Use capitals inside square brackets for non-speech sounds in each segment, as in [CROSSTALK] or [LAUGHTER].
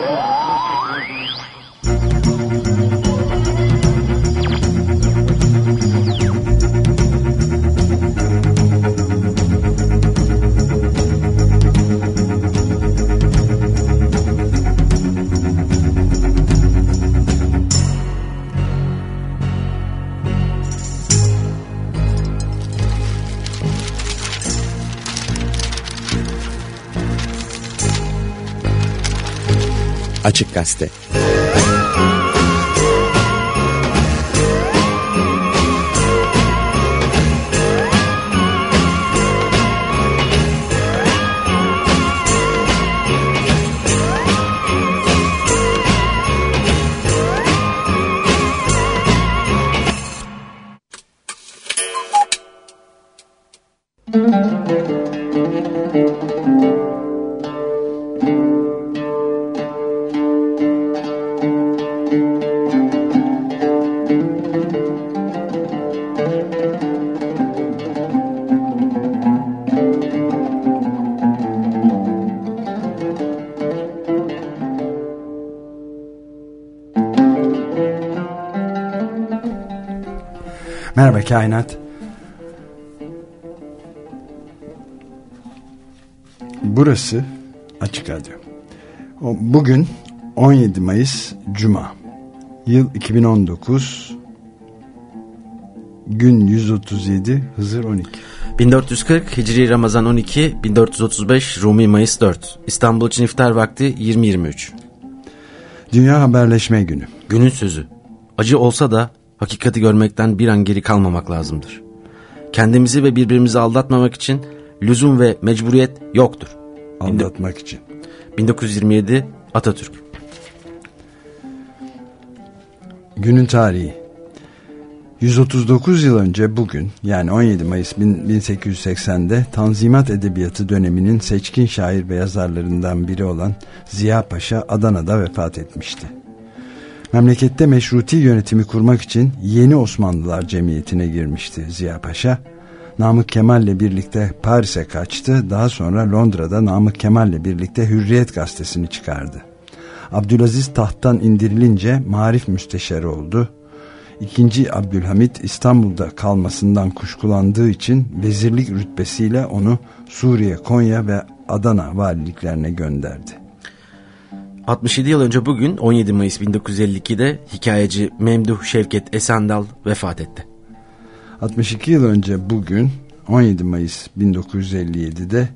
Yeah. Açık Gazete Kainat. Burası Açık Radyo. Bugün 17 Mayıs Cuma. Yıl 2019. Gün 137, Hızır 12. 1440 Hicri Ramazan 12, 1435 Rumi Mayıs 4. İstanbul için iftar vakti 20.23. Dünya Haberleşme Günü. Günün sözü. Acı olsa da hakikati görmekten bir an geri kalmamak lazımdır. Kendimizi ve birbirimizi aldatmamak için lüzum ve mecburiyet yoktur. Aldatmak için. 1927 Atatürk. Günün tarihi. 139 yıl önce bugün yani 17 Mayıs 1880'de Tanzimat Edebiyatı döneminin seçkin şair ve yazarlarından biri olan Ziya Paşa Adana'da vefat etmişti. Memlekette meşruti yönetimi kurmak için Yeni Osmanlılar Cemiyeti'ne girmişti Ziya Paşa. Namık Kemal ile birlikte Paris'e kaçtı. Daha sonra Londra'da Namık Kemal ile birlikte Hürriyet gazetesini çıkardı. Abdülaziz tahttan indirilince marif müsteşarı oldu. İkinci Abdülhamit İstanbul'da kalmasından kuşkulandığı için vezirlik rütbesiyle onu Suriye, Konya ve Adana valiliklerine gönderdi. 67 yıl önce bugün 17 Mayıs 1952'de hikayeci Memduh Şevket Esendal vefat etti. 62 yıl önce bugün 17 Mayıs 1957'de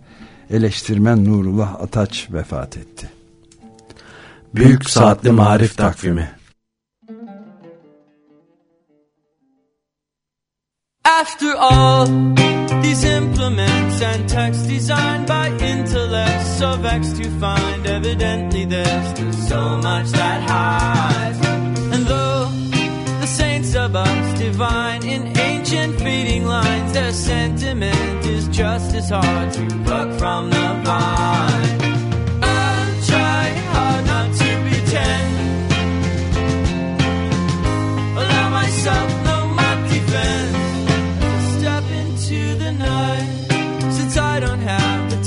eleştirmen Nurullah Ataç vefat etti. Büyük Saatli Marif Takvimi After all, these implements and texts designed by intellects so vexed to find evidently there's still so much that hides. And though the saints of us divine in ancient feeding lines, their sentiment is just as hard to pluck from the vine.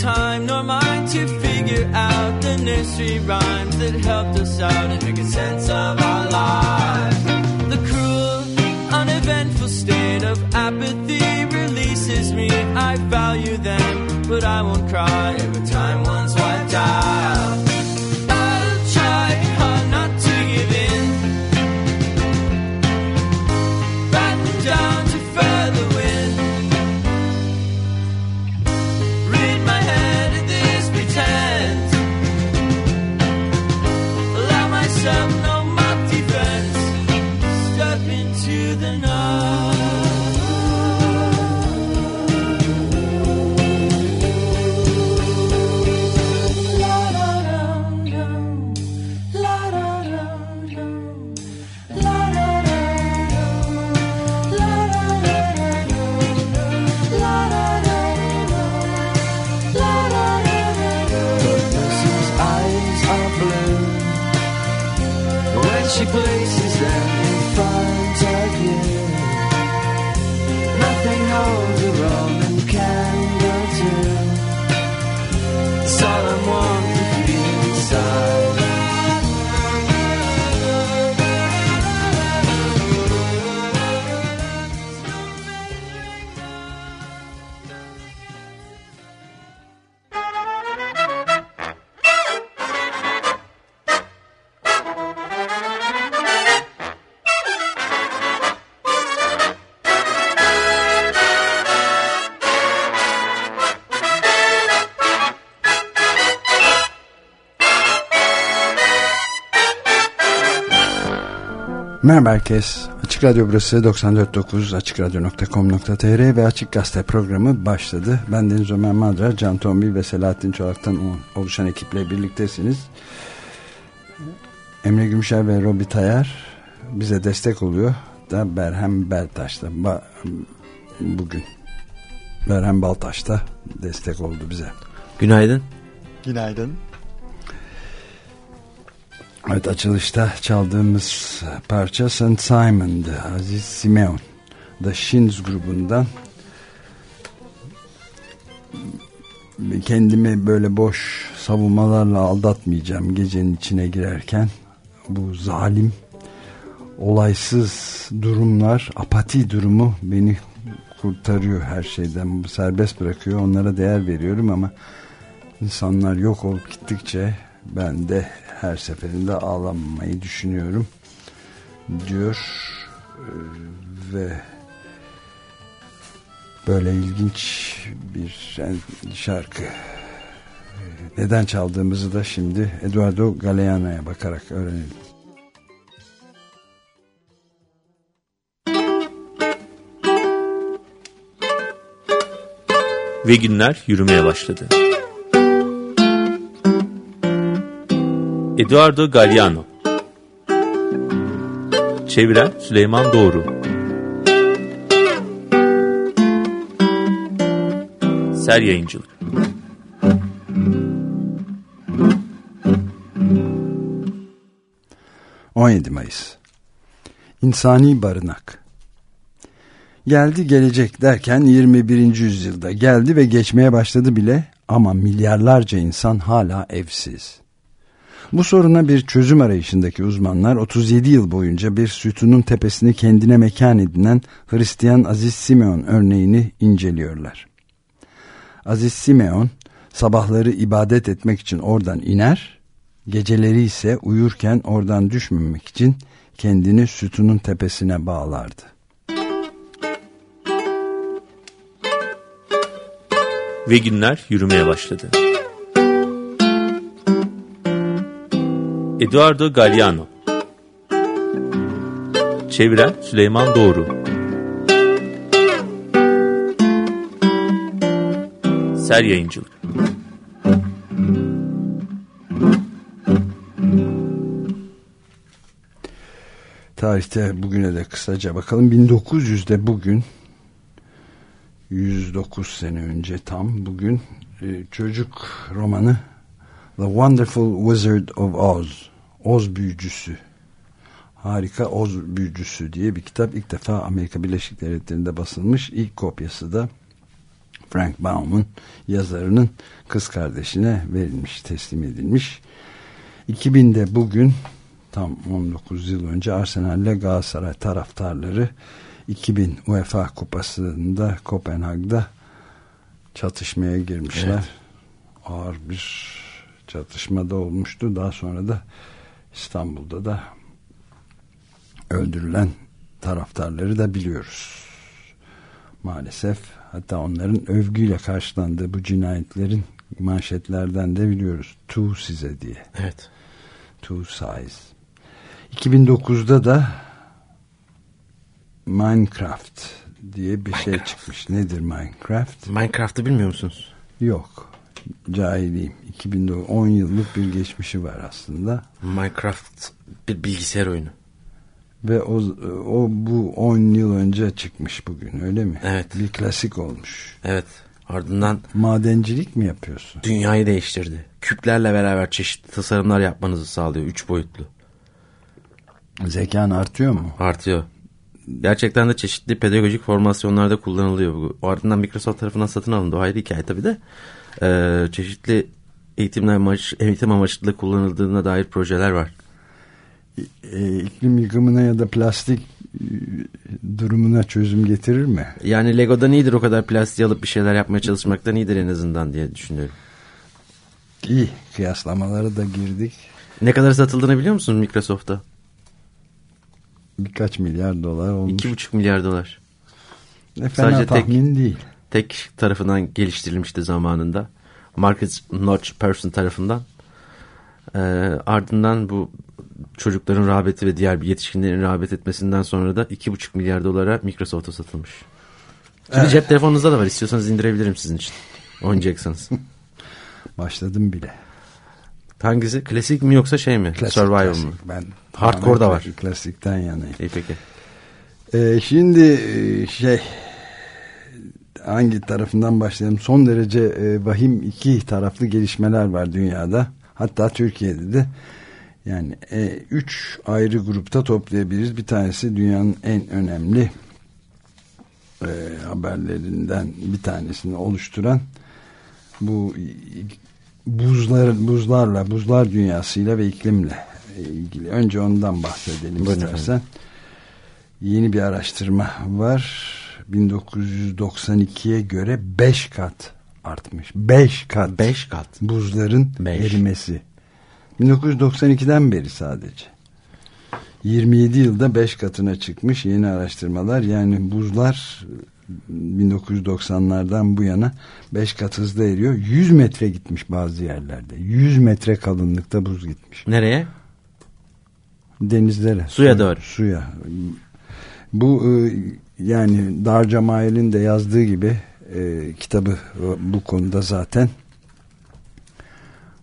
Time nor mind to figure out the nursery rhymes that helped us out and make a sense of our lives. The cruel, uneventful state of apathy releases me. I value them, but I won't cry every time one's wiped out. Merhaba herkes. Açık Radyo burası 94.9 AçıkRadyo.com.tr ve Açık Gazete programı başladı. Ben Deniz Ömer Madra, Can Tombil ve Selahattin Çolak'tan oluşan ekiple birliktesiniz. Emre Gümüşer ve Robi Tayar bize destek oluyor da Berhem Beltaş da bugün Berhem Baltaş da destek oldu bize. Günaydın. Günaydın. Evet açılışta çaldığımız parça St. Simon'dı. Aziz Simeon. The Shins grubundan kendimi böyle boş savunmalarla aldatmayacağım gecenin içine girerken bu zalim olaysız durumlar apati durumu beni kurtarıyor her şeyden serbest bırakıyor onlara değer veriyorum ama insanlar yok olup gittikçe ben de her seferinde ağlamayı düşünüyorum diyor ee, ve böyle ilginç bir şarkı neden çaldığımızı da şimdi Eduardo Galeano'ya bakarak öğrenelim. Ve günler yürümeye başladı. Eduardo Galliano Çeviren Süleyman Doğru Ser Yayıncılık 17 Mayıs İnsani Barınak Geldi gelecek derken 21. yüzyılda geldi ve geçmeye başladı bile ama milyarlarca insan hala evsiz. Bu soruna bir çözüm arayışındaki uzmanlar 37 yıl boyunca bir sütunun tepesini kendine mekan edinen Hristiyan Aziz Simeon örneğini inceliyorlar. Aziz Simeon sabahları ibadet etmek için oradan iner, geceleri ise uyurken oradan düşmemek için kendini sütunun tepesine bağlardı. Ve günler yürümeye başladı. Eduardo Galliano. Çeviren Süleyman Doğru. Ser Yayıncılık. Tarihte bugüne de kısaca bakalım. 1900'de bugün 109 sene önce tam bugün e, çocuk romanı The Wonderful Wizard of Oz Oz Büyücüsü Harika Oz Büyücüsü diye bir kitap ilk defa Amerika Birleşik Devletleri'nde basılmış. İlk kopyası da Frank Baum'un yazarının kız kardeşine verilmiş, teslim edilmiş. 2000'de bugün tam 19 yıl önce Arsenal ile Galatasaray taraftarları 2000 UEFA kupasında Kopenhag'da çatışmaya girmişler. Evet. Ağır bir çatışmada olmuştu. Daha sonra da İstanbul'da da öldürülen taraftarları da biliyoruz. Maalesef hatta onların övgüyle karşılandığı bu cinayetlerin manşetlerden de biliyoruz. Tu size diye. Evet. Tu size. 2009'da da Minecraft diye bir şey Minecraft. şey çıkmış. Nedir Minecraft? Minecraft'ı bilmiyor musunuz? Yok cahiliyim. 2010 yıllık bir geçmişi var aslında. Minecraft bir bilgisayar oyunu. Ve o, o bu 10 yıl önce çıkmış bugün öyle mi? Evet. Bir klasik olmuş. Evet. Ardından madencilik mi yapıyorsun? Dünyayı değiştirdi. Küplerle beraber çeşitli tasarımlar yapmanızı sağlıyor. Üç boyutlu. Zekan artıyor mu? Artıyor. Gerçekten de çeşitli pedagojik formasyonlarda kullanılıyor. Bu. Ardından Microsoft tarafından satın alındı. O ayrı hikaye tabii de e, çeşitli eğitimler amaç, eğitim amaçlı kullanıldığına dair projeler var. E, iklim yıkımına ya da plastik e, durumuna çözüm getirir mi? Yani Lego'dan iyidir o kadar plastik alıp bir şeyler yapmaya çalışmaktan iyidir en azından diye düşünüyorum. İyi kıyaslamalara da girdik. Ne kadar satıldığını biliyor musun Microsoft'ta? Birkaç milyar dolar olmuş. İki buçuk milyar dolar. Ne fena Sadece tahmin tek, değil tek tarafından geliştirilmişti zamanında. Marcus Notch Person tarafından. E, ardından bu çocukların rağbeti ve diğer yetişkinlerin rağbet etmesinden sonra da 2,5 milyar dolara Microsoft'a satılmış. Şimdi cep telefonunuzda da var. İstiyorsanız indirebilirim sizin için. Oynayacaksınız. [LAUGHS] Başladım bile. Hangisi? Klasik mi yoksa şey mi? Klasik, Survival klasik. mı? Ben Hardcore da var. klasik- Klasikten yanayım. İyi peki. Ee, şimdi e, şey hangi tarafından başlayalım? Son derece e, vahim iki taraflı gelişmeler var dünyada. Hatta Türkiye'de de yani e, üç ayrı grupta toplayabiliriz. Bir tanesi dünyanın en önemli e, haberlerinden bir tanesini oluşturan bu buzlar buzlarla buzlar dünyasıyla ve iklimle ilgili. Önce ondan bahsedelim Buyurun istersen. Yeni bir araştırma var. 1992'ye göre 5 kat artmış. 5 kat. 5 kat. Buzların Beş. erimesi. 1992'den beri sadece. 27 yılda 5 katına çıkmış yeni araştırmalar. Yani buzlar 1990'lardan bu yana 5 kat hızla eriyor. 100 metre gitmiş bazı yerlerde. 100 metre kalınlıkta buz gitmiş. Nereye? Denizlere. Suya su- doğru. Suya. Bu e, yani Darca Mahir'in de yazdığı gibi e, kitabı bu konuda zaten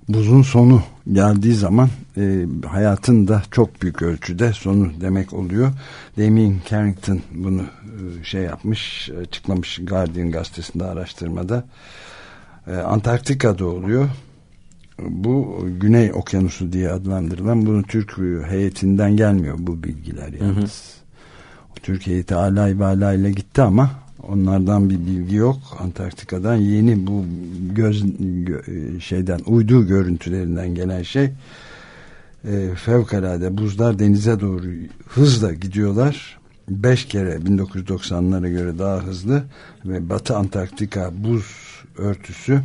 buzun sonu geldiği zaman e, hayatın da çok büyük ölçüde sonu demek oluyor. Damien Carrington bunu e, şey yapmış, açıklamış Guardian gazetesinde araştırmada. E, Antarktika'da oluyor. Bu Güney Okyanusu diye adlandırılan bunu Türk heyetinden gelmiyor bu bilgiler yalnız. Türk heyeti alay ve alayla gitti ama onlardan bir bilgi yok. Antarktika'dan yeni bu göz gö- şeyden uydu görüntülerinden gelen şey e, fevkalade buzlar denize doğru hızla gidiyorlar. Beş kere 1990'lara göre daha hızlı ve Batı Antarktika buz örtüsü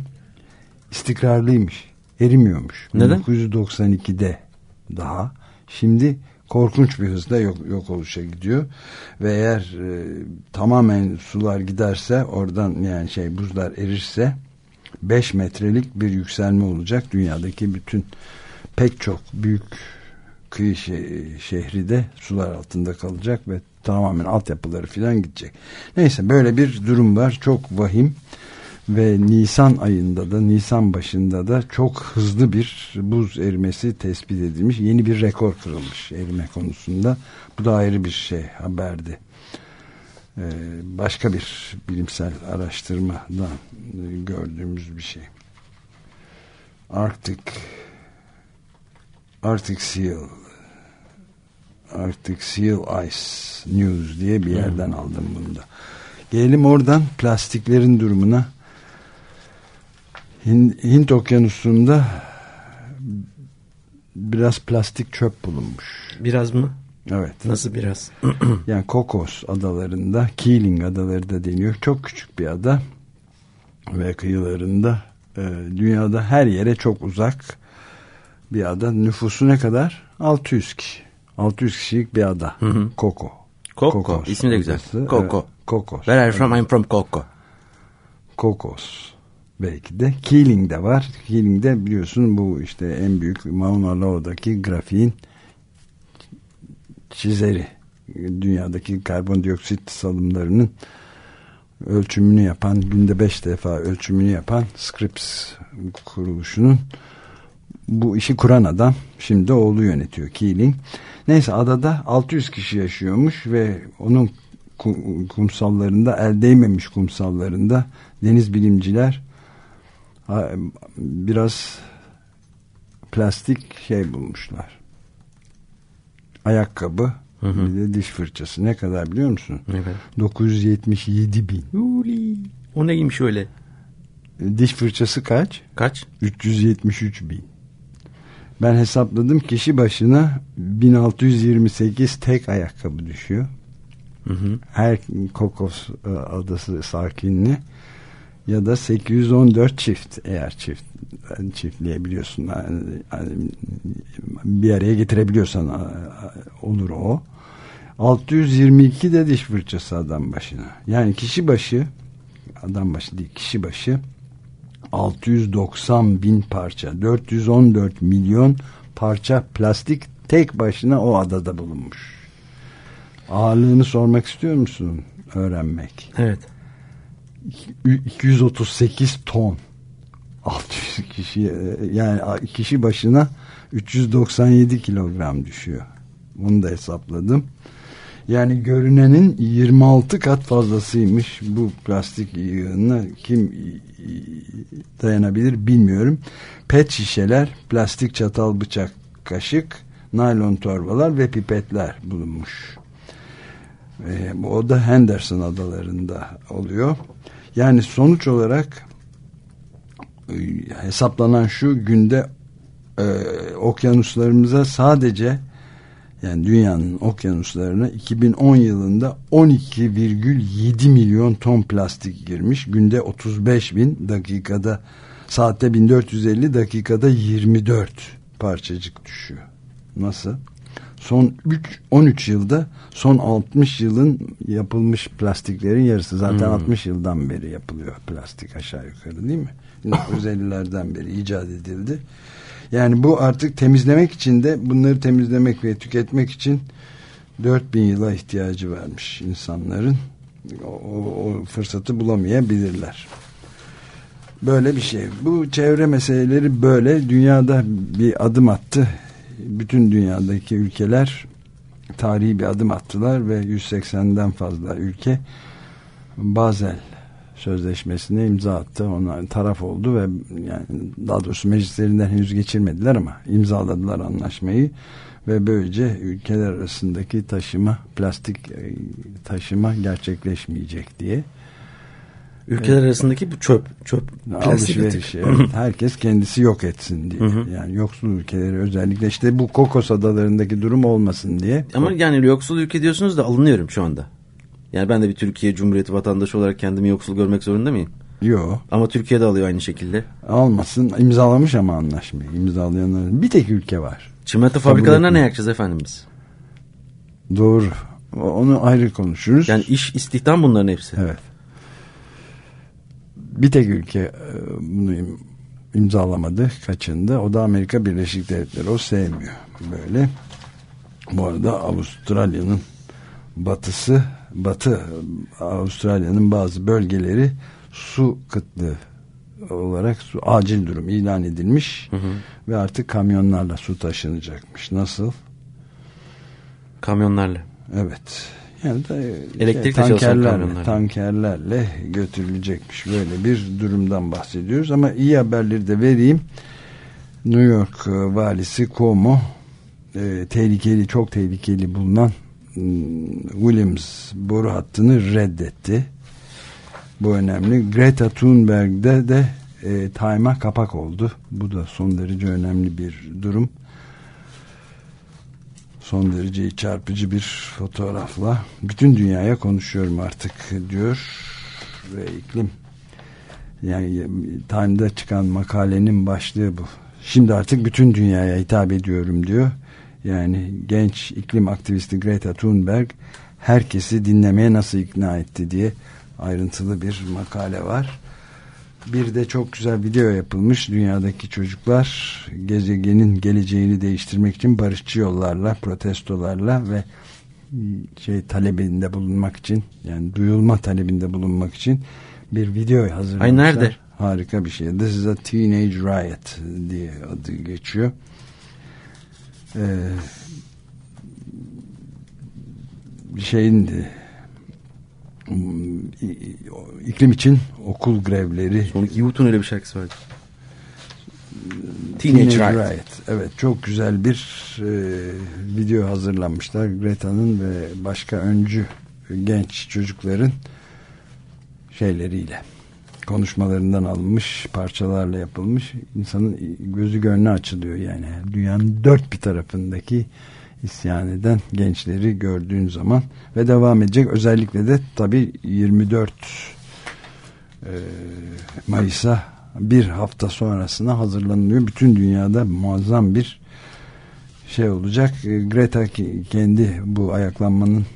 istikrarlıymış. Erimiyormuş. Neden? 1992'de daha. Şimdi korkunç bir hızla yok, yok oluşa gidiyor. Ve eğer e, tamamen sular giderse oradan yani şey buzlar erirse 5 metrelik bir yükselme olacak. Dünyadaki bütün pek çok büyük kıyı şe- şehri de sular altında kalacak ve tamamen altyapıları filan gidecek. Neyse böyle bir durum var. Çok vahim ve Nisan ayında da Nisan başında da çok hızlı bir buz erimesi tespit edilmiş. Yeni bir rekor kırılmış erime konusunda. Bu da ayrı bir şey haberdi. Ee, başka bir bilimsel araştırmadan e, gördüğümüz bir şey. Arctic Arctic Seal Arctic Seal Ice News diye bir yerden aldım bunu da. Gelelim oradan plastiklerin durumuna. Hint, Hint okyanusunda biraz plastik çöp bulunmuş. Biraz mı? Evet. Nasıl biraz? [CLEARS THROAT] Yani Kokos adalarında, Keeling adaları da deniyor. Çok küçük bir ada ve kıyılarında e, dünyada her yere çok uzak bir ada. Nüfusu ne kadar? 600 kişi. 600 kişilik bir ada. Koko. Koko. Kokos İsmi de güzel. adası. Koko. Evet, Kokos. Where are you from? I'm from Coco. Kokos belki de. Keeling'de var. Keeling'de biliyorsun bu işte en büyük Mauna Loa'daki grafiğin çizeri. Dünyadaki karbondioksit salımlarının ölçümünü yapan, günde beş defa ölçümünü yapan Scripps kuruluşunun bu işi kuran adam şimdi oğlu yönetiyor Keeling. Neyse adada 600 kişi yaşıyormuş ve onun kum- kumsallarında el değmemiş kumsallarında deniz bilimciler biraz plastik şey bulmuşlar. Ayakkabı bir de diş fırçası. Ne kadar biliyor musun? Evet. 977 bin. O neymiş öyle? Diş fırçası kaç? Kaç? 373 bin. Ben hesapladım kişi başına 1628 tek ayakkabı düşüyor. Hı hı. Her Kokos e, adası sakinli ya da 814 çift eğer çift çiftleyebiliyorsun yani, bir araya getirebiliyorsan olur o 622 de diş fırçası adam başına yani kişi başı adam başı değil kişi başı 690 bin parça 414 milyon parça plastik tek başına o adada bulunmuş. Ağırlığını sormak istiyor musun? Öğrenmek. Evet. 238 ton. 600 kişi e, yani kişi başına 397 kilogram düşüyor. Bunu da hesapladım. Yani görünenin 26 kat fazlasıymış bu plastik yığınına kim dayanabilir bilmiyorum. Pet şişeler, plastik çatal, bıçak, kaşık, naylon torbalar ve pipetler bulunmuş. E, o da Henderson adalarında oluyor. Yani sonuç olarak e, hesaplanan şu günde e, okyanuslarımıza sadece yani dünyanın okyanuslarına 2010 yılında 12,7 milyon ton plastik girmiş. Günde 35 bin dakikada saatte 1450 dakikada 24 parçacık düşüyor. Nasıl? Son 3 13 yılda son 60 yılın yapılmış plastiklerin yarısı zaten hmm. 60 yıldan beri yapılıyor plastik aşağı yukarı değil mi? 1950'lerden [LAUGHS] beri icat edildi. Yani bu artık temizlemek için de bunları temizlemek ve tüketmek için 4000 yıla ihtiyacı varmış insanların. O, o, o fırsatı bulamayabilirler. Böyle bir şey. Bu çevre meseleleri böyle. Dünyada bir adım attı. Bütün dünyadaki ülkeler tarihi bir adım attılar ve 180'den fazla ülke Bazel sözleşmesine imza attı. Ona taraf oldu ve yani daha doğrusu meclislerinden henüz geçirmediler ama imzaladılar anlaşmayı ve böylece ülkeler arasındaki taşıma plastik e, taşıma gerçekleşmeyecek diye. Ülkeler arasındaki bu çöp çöp alışveriş evet, [LAUGHS] herkes kendisi yok etsin diye. Hı hı. Yani yoksul ülkeleri özellikle işte bu Kokos adalarındaki durum olmasın diye. Ama yani yoksul ülke diyorsunuz da alınıyorum şu anda. Yani ben de bir Türkiye Cumhuriyeti vatandaşı olarak kendimi yoksul görmek zorunda mıyım? Yok. Ama Türkiye'de alıyor aynı şekilde. Almasın. imzalamış ama anlaşmayı. İmzalayanların bir tek ülke var. Çimento fabrikalarına ne yakacağız efendim biz? Doğru. Onu ayrı konuşuruz. Yani iş istihdam bunların hepsi. Evet. Bir tek ülke e, bunu imzalamadı. Kaçında? O da Amerika Birleşik Devletleri. O sevmiyor. Böyle. Bu arada Avustralya'nın batısı batı Avustralya'nın bazı bölgeleri su kıtlığı olarak su, acil durum ilan edilmiş hı hı. ve artık kamyonlarla su taşınacakmış. Nasıl? Kamyonlarla. Evet. Yani da Elektrikle şey, tankerlerle, tankerlerle götürülecekmiş. Böyle bir durumdan bahsediyoruz ama iyi haberleri de vereyim. New York e, valisi Cuomo e, tehlikeli çok tehlikeli bulunan Williams boru hattını reddetti. Bu önemli. Greta Thunberg'de de e, Time'a kapak oldu. Bu da son derece önemli bir durum. Son derece çarpıcı bir fotoğrafla bütün dünyaya konuşuyorum artık diyor ve iklim yani Time'da çıkan makalenin başlığı bu. Şimdi artık bütün dünyaya hitap ediyorum diyor yani genç iklim aktivisti Greta Thunberg herkesi dinlemeye nasıl ikna etti diye ayrıntılı bir makale var. Bir de çok güzel video yapılmış. Dünyadaki çocuklar gezegenin geleceğini değiştirmek için barışçı yollarla, protestolarla ve şey talebinde bulunmak için yani duyulma talebinde bulunmak için bir video hazırlamışlar. Ay nerede? Harika bir şey. This is a Teenage Riot diye adı geçiyor e, şeyin iklim için okul grevleri Youth'un öyle bir şarkısı vardı. Teenage, Teenage Riot. Riot. Evet çok güzel bir e, video hazırlanmışlar. Greta'nın ve başka öncü genç çocukların şeyleriyle konuşmalarından alınmış parçalarla yapılmış insanın gözü gönlü açılıyor yani dünyanın dört bir tarafındaki isyan eden gençleri gördüğün zaman ve devam edecek özellikle de tabi 24 e, Mayıs'a bir hafta sonrasına hazırlanılıyor bütün dünyada muazzam bir şey olacak Greta kendi bu ayaklanmanın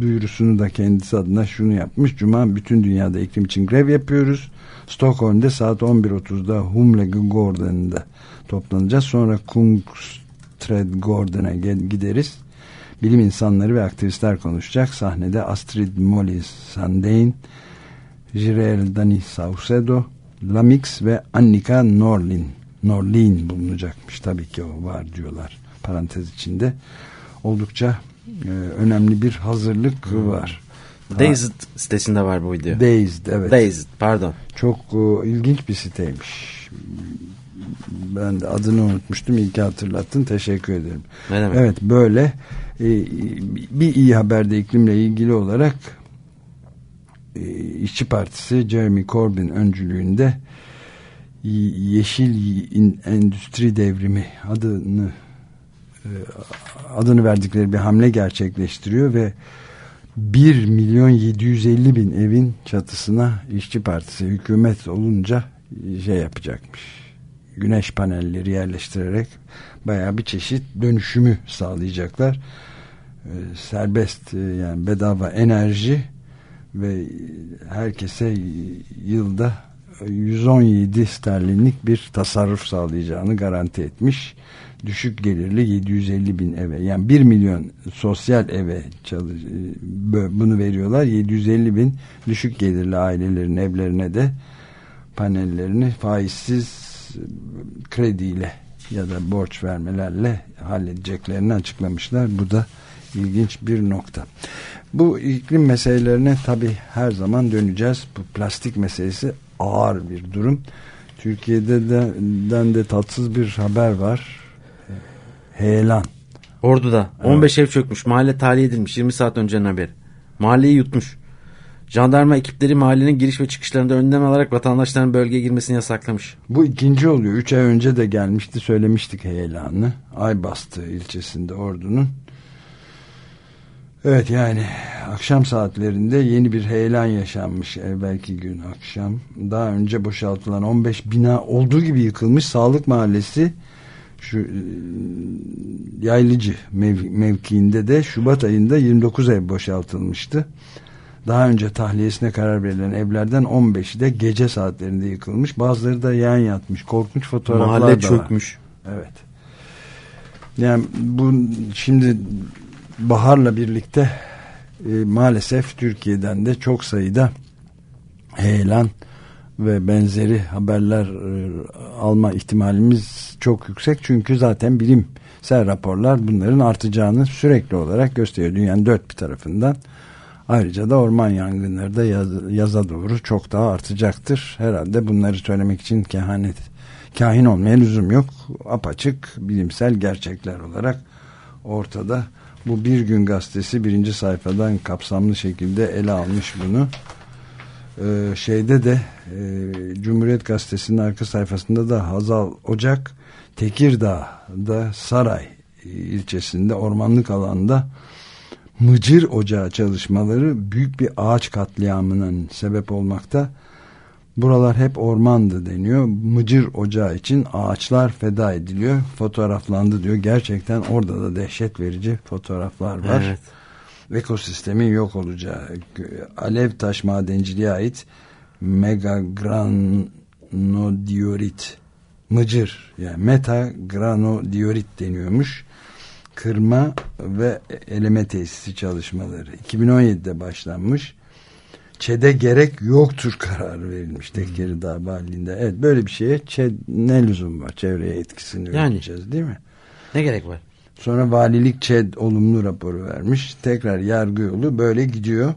duyurusunu da kendisi adına şunu yapmış. Cuma bütün dünyada iklim için grev yapıyoruz. Stockholm'de saat 11.30'da Humle Gordon'da toplanacağız. Sonra Kungst Tred Gordon'a gideriz. Bilim insanları ve aktivistler konuşacak. Sahnede Astrid Molly Sandein, Jirel Dani Saucedo, Lamix ve Annika Norlin. Norlin bulunacakmış. Tabii ki o var diyorlar parantez içinde. Oldukça e, önemli bir hazırlık var. Dazed sitesinde var bu video. Dazed evet. Dazed pardon. Çok e, ilginç bir siteymiş. Ben de adını unutmuştum. İyi ki hatırlattın. Teşekkür ederim. Ne demek? Evet böyle e, bir iyi haberde iklimle ilgili olarak e, İşçi Partisi Jeremy Corbyn öncülüğünde Yeşil Endüstri Devrimi adını e, adını verdikleri bir hamle gerçekleştiriyor ve 1 milyon 750 bin evin çatısına işçi partisi hükümet olunca şey yapacakmış. Güneş panelleri yerleştirerek baya bir çeşit dönüşümü sağlayacaklar. Ee, serbest e, yani bedava enerji ve herkese yılda 117 sterlinlik bir tasarruf sağlayacağını garanti etmiş düşük gelirli 750 bin eve yani 1 milyon sosyal eve çalış, bunu veriyorlar 750 bin düşük gelirli ailelerin evlerine de panellerini faizsiz krediyle ya da borç vermelerle halledeceklerini açıklamışlar bu da ilginç bir nokta bu iklim meselelerine tabi her zaman döneceğiz bu plastik meselesi ağır bir durum Türkiye'de de, de tatsız bir haber var Heyelan. Ordu'da. Evet. 15 ev çökmüş. Mahalle tahliye edilmiş. 20 saat öncenin haberi. Mahalleyi yutmuş. Jandarma ekipleri mahallenin giriş ve çıkışlarında önlem alarak vatandaşların bölgeye girmesini yasaklamış. Bu ikinci oluyor. Üç ay önce de gelmişti söylemiştik heyelanı. Aybastı ilçesinde ordunun. Evet yani akşam saatlerinde yeni bir heyelan yaşanmış belki gün akşam. Daha önce boşaltılan 15 bina olduğu gibi yıkılmış sağlık mahallesi şu e, yaylıcı mev mevkiinde de Şubat ayında 29 ev boşaltılmıştı. Daha önce tahliyesine karar verilen evlerden 15'i de gece saatlerinde yıkılmış. Bazıları da yan yatmış. Korkunç fotoğraflar Mahalle da çökmüş. Var. Evet. Yani bu şimdi baharla birlikte e, maalesef Türkiye'den de çok sayıda heyelan ve benzeri haberler e, alma ihtimalimiz çok yüksek. Çünkü zaten bilimsel raporlar bunların artacağını sürekli olarak gösteriyor. Dünyanın dört bir tarafından. Ayrıca da orman yangınları da yaz, yaza doğru çok daha artacaktır. Herhalde bunları söylemek için kehanet, kahin olmaya lüzum yok. Apaçık bilimsel gerçekler olarak ortada. Bu Bir Gün Gazetesi birinci sayfadan kapsamlı şekilde ele almış bunu. Ee, şeyde de e, Cumhuriyet Gazetesi'nin arka sayfasında da Hazal Ocak Tekirdağ'da Saray ilçesinde ormanlık alanda mıcır ocağı çalışmaları büyük bir ağaç katliamının sebep olmakta. Buralar hep ormandı deniyor. Mıcır ocağı için ağaçlar feda ediliyor. Fotoğraflandı diyor. Gerçekten orada da dehşet verici fotoğraflar var. Evet ekosistemin yok olacağı alev taş madenciliğe ait megagranodiorit mıcır yani metagranodiorit deniyormuş kırma ve eleme tesisi çalışmaları 2017'de başlanmış ÇED'e gerek yoktur kararı verilmiş Tekkeri hmm. Valiliğinde. Evet böyle bir şeye ÇED ne lüzum var çevreye etkisini yani, ölçeceğiz değil mi? Ne gerek var? Sonra valilik ÇED olumlu raporu vermiş. Tekrar yargı yolu böyle gidiyor.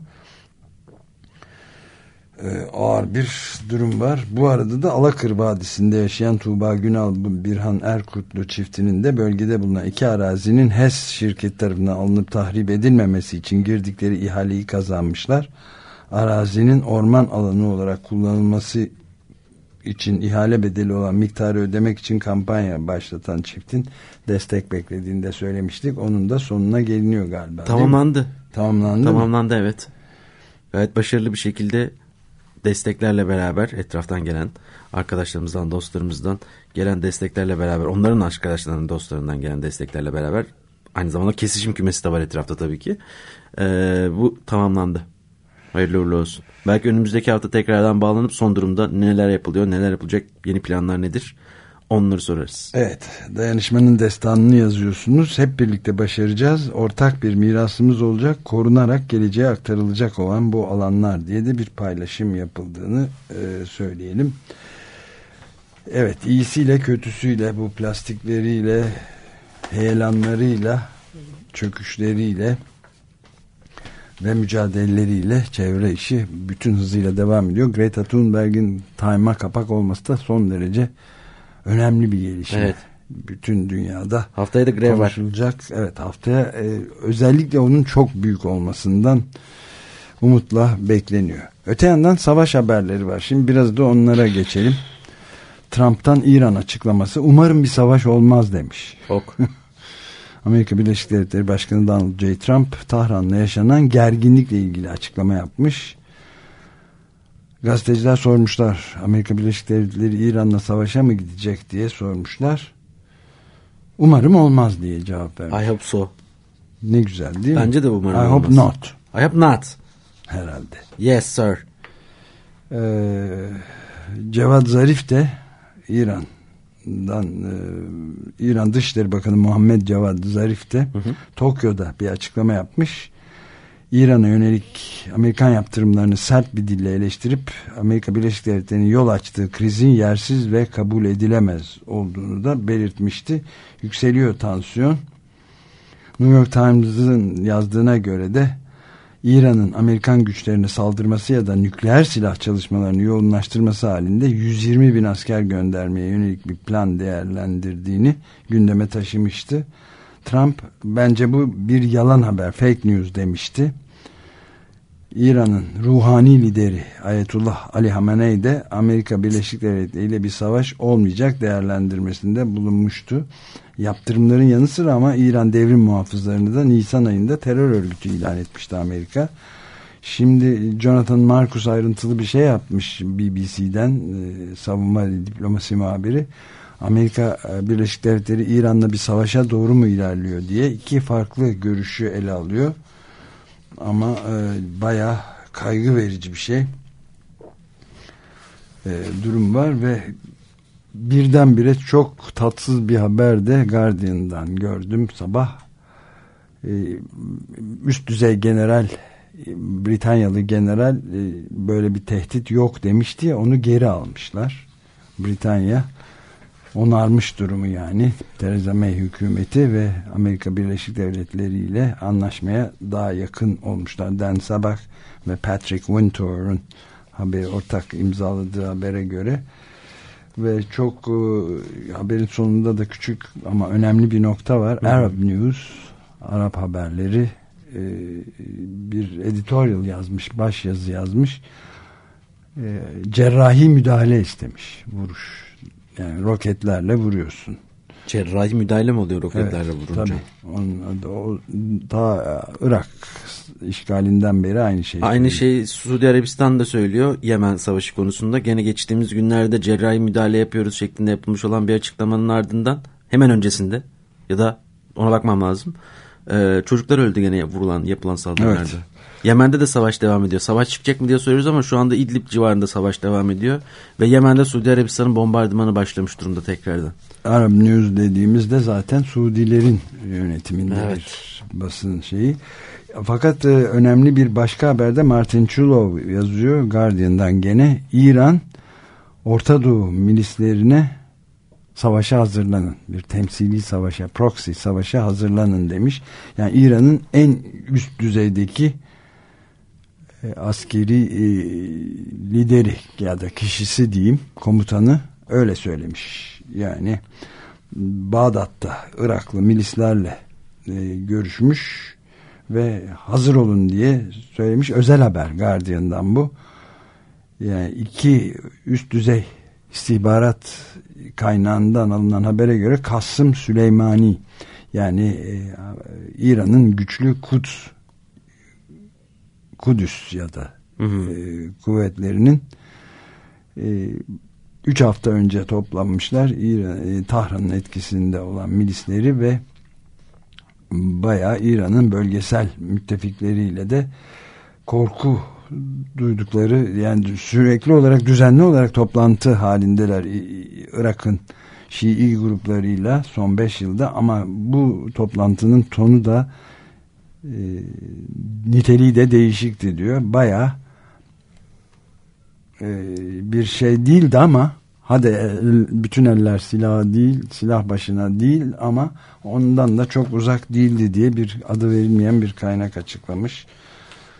Ee, ağır bir durum var. Bu arada da Alakır Vadisi'nde yaşayan Tuğba Günal Birhan Erkutlu çiftinin de bölgede bulunan iki arazinin HES şirket tarafından alınıp tahrip edilmemesi için girdikleri ihaleyi kazanmışlar. Arazinin orman alanı olarak kullanılması için ihale bedeli olan miktarı ödemek için kampanya başlatan çiftin destek beklediğini de söylemiştik. Onun da sonuna geliniyor galiba. Tamamlandı. Tamamlandı Tamamlandı mı? evet. Gayet başarılı bir şekilde desteklerle beraber etraftan gelen arkadaşlarımızdan, dostlarımızdan gelen desteklerle beraber onların arkadaşlarının dostlarından gelen desteklerle beraber aynı zamanda kesişim kümesi de var etrafta tabii ki. Ee, bu tamamlandı. Hayırlı uğurlu olsun. Belki önümüzdeki hafta tekrardan bağlanıp son durumda neler yapılıyor, neler yapılacak, yeni planlar nedir? Onları sorarız. Evet, dayanışmanın destanını yazıyorsunuz. Hep birlikte başaracağız. Ortak bir mirasımız olacak. Korunarak geleceğe aktarılacak olan bu alanlar diye de bir paylaşım yapıldığını e, söyleyelim. Evet, iyisiyle kötüsüyle bu plastikleriyle, heyelanlarıyla, çöküşleriyle ve mücadeleleriyle çevre işi bütün hızıyla devam ediyor. Greta Thunberg'in Time'a kapak olması da son derece önemli bir gelişme. Evet. Bütün dünyada Haftaya da grev var. konuşulacak. Evet haftaya e, özellikle onun çok büyük olmasından umutla bekleniyor. Öte yandan savaş haberleri var. Şimdi biraz da onlara geçelim. Trump'tan İran açıklaması umarım bir savaş olmaz demiş. Ok. [LAUGHS] Amerika Birleşik Devletleri Başkanı Donald J. Trump Tahran'la yaşanan gerginlikle ilgili açıklama yapmış. Gazeteciler sormuşlar Amerika Birleşik Devletleri İran'la savaşa mı gidecek diye sormuşlar. Umarım olmaz diye cevap vermiş. I hope so. Ne güzel değil mi? Bence de umarım I hope olmaz. not I hope not. herhalde. Yes sir. Ee, Cevat Zarif de İran'dan e, İran Dışişleri Bakanı Muhammed Cevat Zarif de Tokyo'da bir açıklama yapmış. İran'a yönelik Amerikan yaptırımlarını sert bir dille eleştirip Amerika Birleşik Devletleri'nin yol açtığı krizin yersiz ve kabul edilemez olduğunu da belirtmişti. Yükseliyor tansiyon. New York Times'ın yazdığına göre de İran'ın Amerikan güçlerine saldırması ya da nükleer silah çalışmalarını yoğunlaştırması halinde 120 bin asker göndermeye yönelik bir plan değerlendirdiğini gündeme taşımıştı. Trump bence bu bir yalan haber, fake news demişti. İran'ın ruhani lideri Ayetullah Ali Hamenei de Amerika Birleşik Devletleri ile bir savaş olmayacak değerlendirmesinde bulunmuştu. Yaptırımların yanı sıra ama İran devrim muhafızlarını da Nisan ayında terör örgütü ilan etmişti Amerika. Şimdi Jonathan Marcus ayrıntılı bir şey yapmış BBC'den e, savunma diplomasi muhabiri. Amerika e, Birleşik Devletleri İran'la bir savaşa doğru mu ilerliyor diye iki farklı görüşü ele alıyor. Ama e, bayağı kaygı verici bir şey. E, durum var ve birdenbire çok tatsız bir haber de Guardian'dan gördüm sabah. E, üst düzey general e, Britanyalı general e, böyle bir tehdit yok demişti ya onu geri almışlar. Britanya onarmış durumu yani Theresa May hükümeti ve Amerika Birleşik Devletleri ile anlaşmaya daha yakın olmuşlar. Dan Sabah ve Patrick Wintour'un haberi ortak imzaladığı habere göre ve çok e, haberin sonunda da küçük ama önemli bir nokta var. Arab News Arap haberleri e, bir editorial yazmış, baş yazı yazmış. E, cerrahi müdahale istemiş. Vuruş. Yani roketlerle vuruyorsun. Cerrahi müdahale mi oluyor roketlerle Evet, vurunca? Tabii. Onun o, ta Irak işgalinden beri aynı şey. Aynı şey Suudi Arabistan da söylüyor Yemen Savaşı konusunda. Gene geçtiğimiz günlerde cerrahi müdahale yapıyoruz şeklinde yapılmış olan bir açıklamanın ardından hemen öncesinde ya da ona bakmam lazım. Ee, çocuklar öldü gene vurulan yapılan saldırılarda. Evet. Yemen'de de savaş devam ediyor. Savaş çıkacak mı diye soruyoruz ama şu anda İdlib civarında savaş devam ediyor. Ve Yemen'de Suudi Arabistan'ın bombardımanı başlamış durumda tekrardan. Arab News dediğimizde zaten Suudilerin yönetiminde Evet. bir basın şeyi. Fakat e, önemli bir başka haberde Martin Chulov yazıyor Guardian'dan gene İran Orta Doğu milislerine savaşa hazırlanın. Bir temsili savaşa, proxy savaşa hazırlanın demiş. Yani İran'ın en üst düzeydeki askeri e, lideri ya da kişisi diyeyim komutanı öyle söylemiş. Yani Bağdat'ta Iraklı milislerle e, görüşmüş ve hazır olun diye söylemiş. Özel haber Guardian'dan bu. Yani iki üst düzey istihbarat kaynağından alınan habere göre Kasım Süleymani yani e, İran'ın güçlü Kuds Kudüs ya da Hı hı. e, kuvvetlerinin e, üç hafta önce toplanmışlar İran, e, Tahran'ın etkisinde olan milisleri ve bayağı İran'ın bölgesel müttefikleriyle de korku duydukları yani sürekli olarak düzenli olarak toplantı halindeler Irak'ın Şii gruplarıyla son 5 yılda ama bu toplantının tonu da e, niteliği de değişikti diyor. Baya e, bir şey değildi ama hadi el, bütün eller silah değil silah başına değil ama ondan da çok uzak değildi diye bir adı verilmeyen bir kaynak açıklamış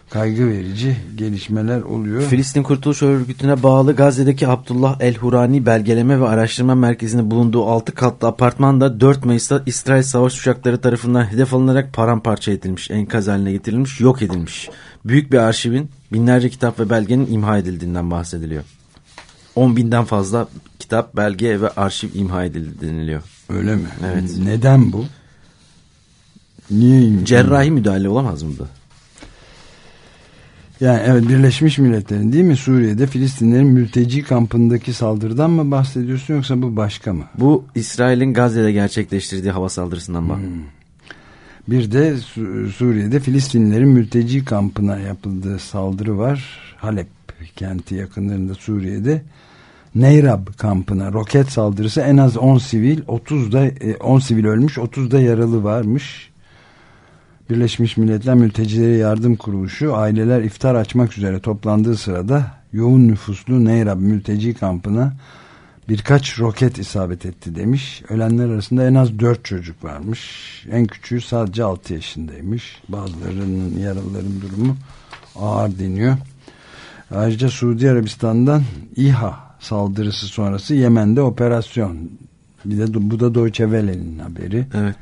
kaygı verici gelişmeler oluyor. Filistin Kurtuluş Örgütü'ne bağlı Gazze'deki Abdullah El Hurani Belgeleme ve Araştırma Merkezi'nde bulunduğu 6 katlı apartmanda 4 Mayıs'ta İsrail savaş uçakları tarafından hedef alınarak paramparça edilmiş, enkaz haline getirilmiş, yok edilmiş. Büyük bir arşivin binlerce kitap ve belgenin imha edildiğinden bahsediliyor. 10 binden fazla kitap, belge ve arşiv imha edildi deniliyor. Öyle mi? Evet. Neden bu? Niye? Cerrahi müdahale olamaz mı bu? Yani evet Birleşmiş Milletler'in değil mi Suriye'de Filistinlerin mülteci kampındaki saldırıdan mı bahsediyorsun yoksa bu başka mı? Bu İsrail'in Gazze'de gerçekleştirdiği hava saldırısından bahsediyor. Hmm. Bir de Su- Suriye'de Filistinlerin mülteci kampına yapıldığı saldırı var. Halep kenti yakınlarında Suriye'de. Neyrab kampına roket saldırısı en az 10 sivil 30 da e, 10 sivil ölmüş 30 da yaralı varmış. Birleşmiş Milletler Mültecilere Yardım Kuruluşu aileler iftar açmak üzere toplandığı sırada yoğun nüfuslu Neyrab mülteci kampına birkaç roket isabet etti demiş. Ölenler arasında en az 4 çocuk varmış. En küçüğü sadece 6 yaşındaymış. Bazılarının yaralıların durumu ağır deniyor. Ayrıca Suudi Arabistan'dan İHA saldırısı sonrası Yemen'de operasyon. Bir de bu da Deutsche Welle'nin haberi. Evet.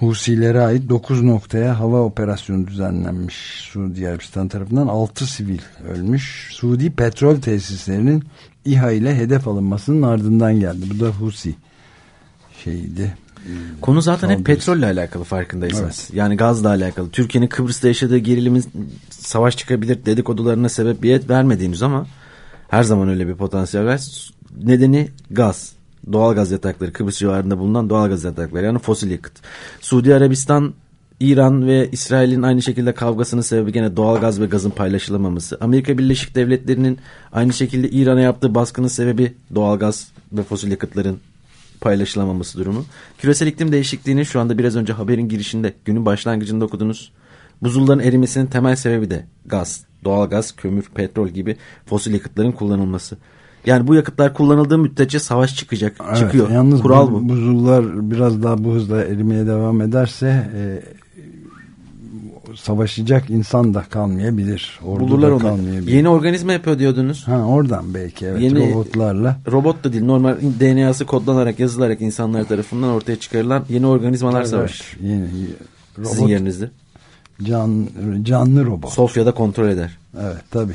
Husilere ait 9 noktaya hava operasyonu düzenlenmiş Suudi Arabistan tarafından 6 sivil ölmüş. Suudi petrol tesislerinin İHA ile hedef alınmasının ardından geldi. Bu da Husi şeydi. Konu zaten hep Saldırısı. petrolle alakalı farkındaysanız. Evet. Yani gazla alakalı. Türkiye'nin Kıbrıs'ta yaşadığı gerilimin savaş çıkabilir dedikodularına sebebiyet vermediğiniz ama her zaman öyle bir potansiyel var. Nedeni gaz. Doğal gaz yatakları Kıbrıs civarında bulunan doğal gaz yatakları yani fosil yakıt. Suudi Arabistan İran ve İsrail'in aynı şekilde kavgasının sebebi gene doğal gaz ve gazın paylaşılamaması. Amerika Birleşik Devletleri'nin aynı şekilde İran'a yaptığı baskının sebebi doğal gaz ve fosil yakıtların paylaşılamaması durumu. Küresel iklim değişikliğinin şu anda biraz önce haberin girişinde günün başlangıcında okudunuz. Buzulların erimesinin temel sebebi de gaz, doğal gaz, kömür, petrol gibi fosil yakıtların kullanılması. Yani bu yakıtlar kullanıldığı müddetçe savaş çıkacak, Evet, çıkıyor. Yalnız Kural bu, bu. buzullar biraz daha bu hızla erimeye devam ederse e, savaşacak insan da kalmayabilir. Ordu Bulurlar da onu. kalmayabilir. Yeni organizma yapıyor diyordunuz. Ha oradan belki evet Yeni- robotlarla. Robot da değil normal DNA'sı kodlanarak yazılarak insanlar tarafından ortaya çıkarılan yeni organizmalar. Evet, yeni, Sizin robot yerinizde. can, canlı robot. Sofya'da kontrol eder. Evet tabi.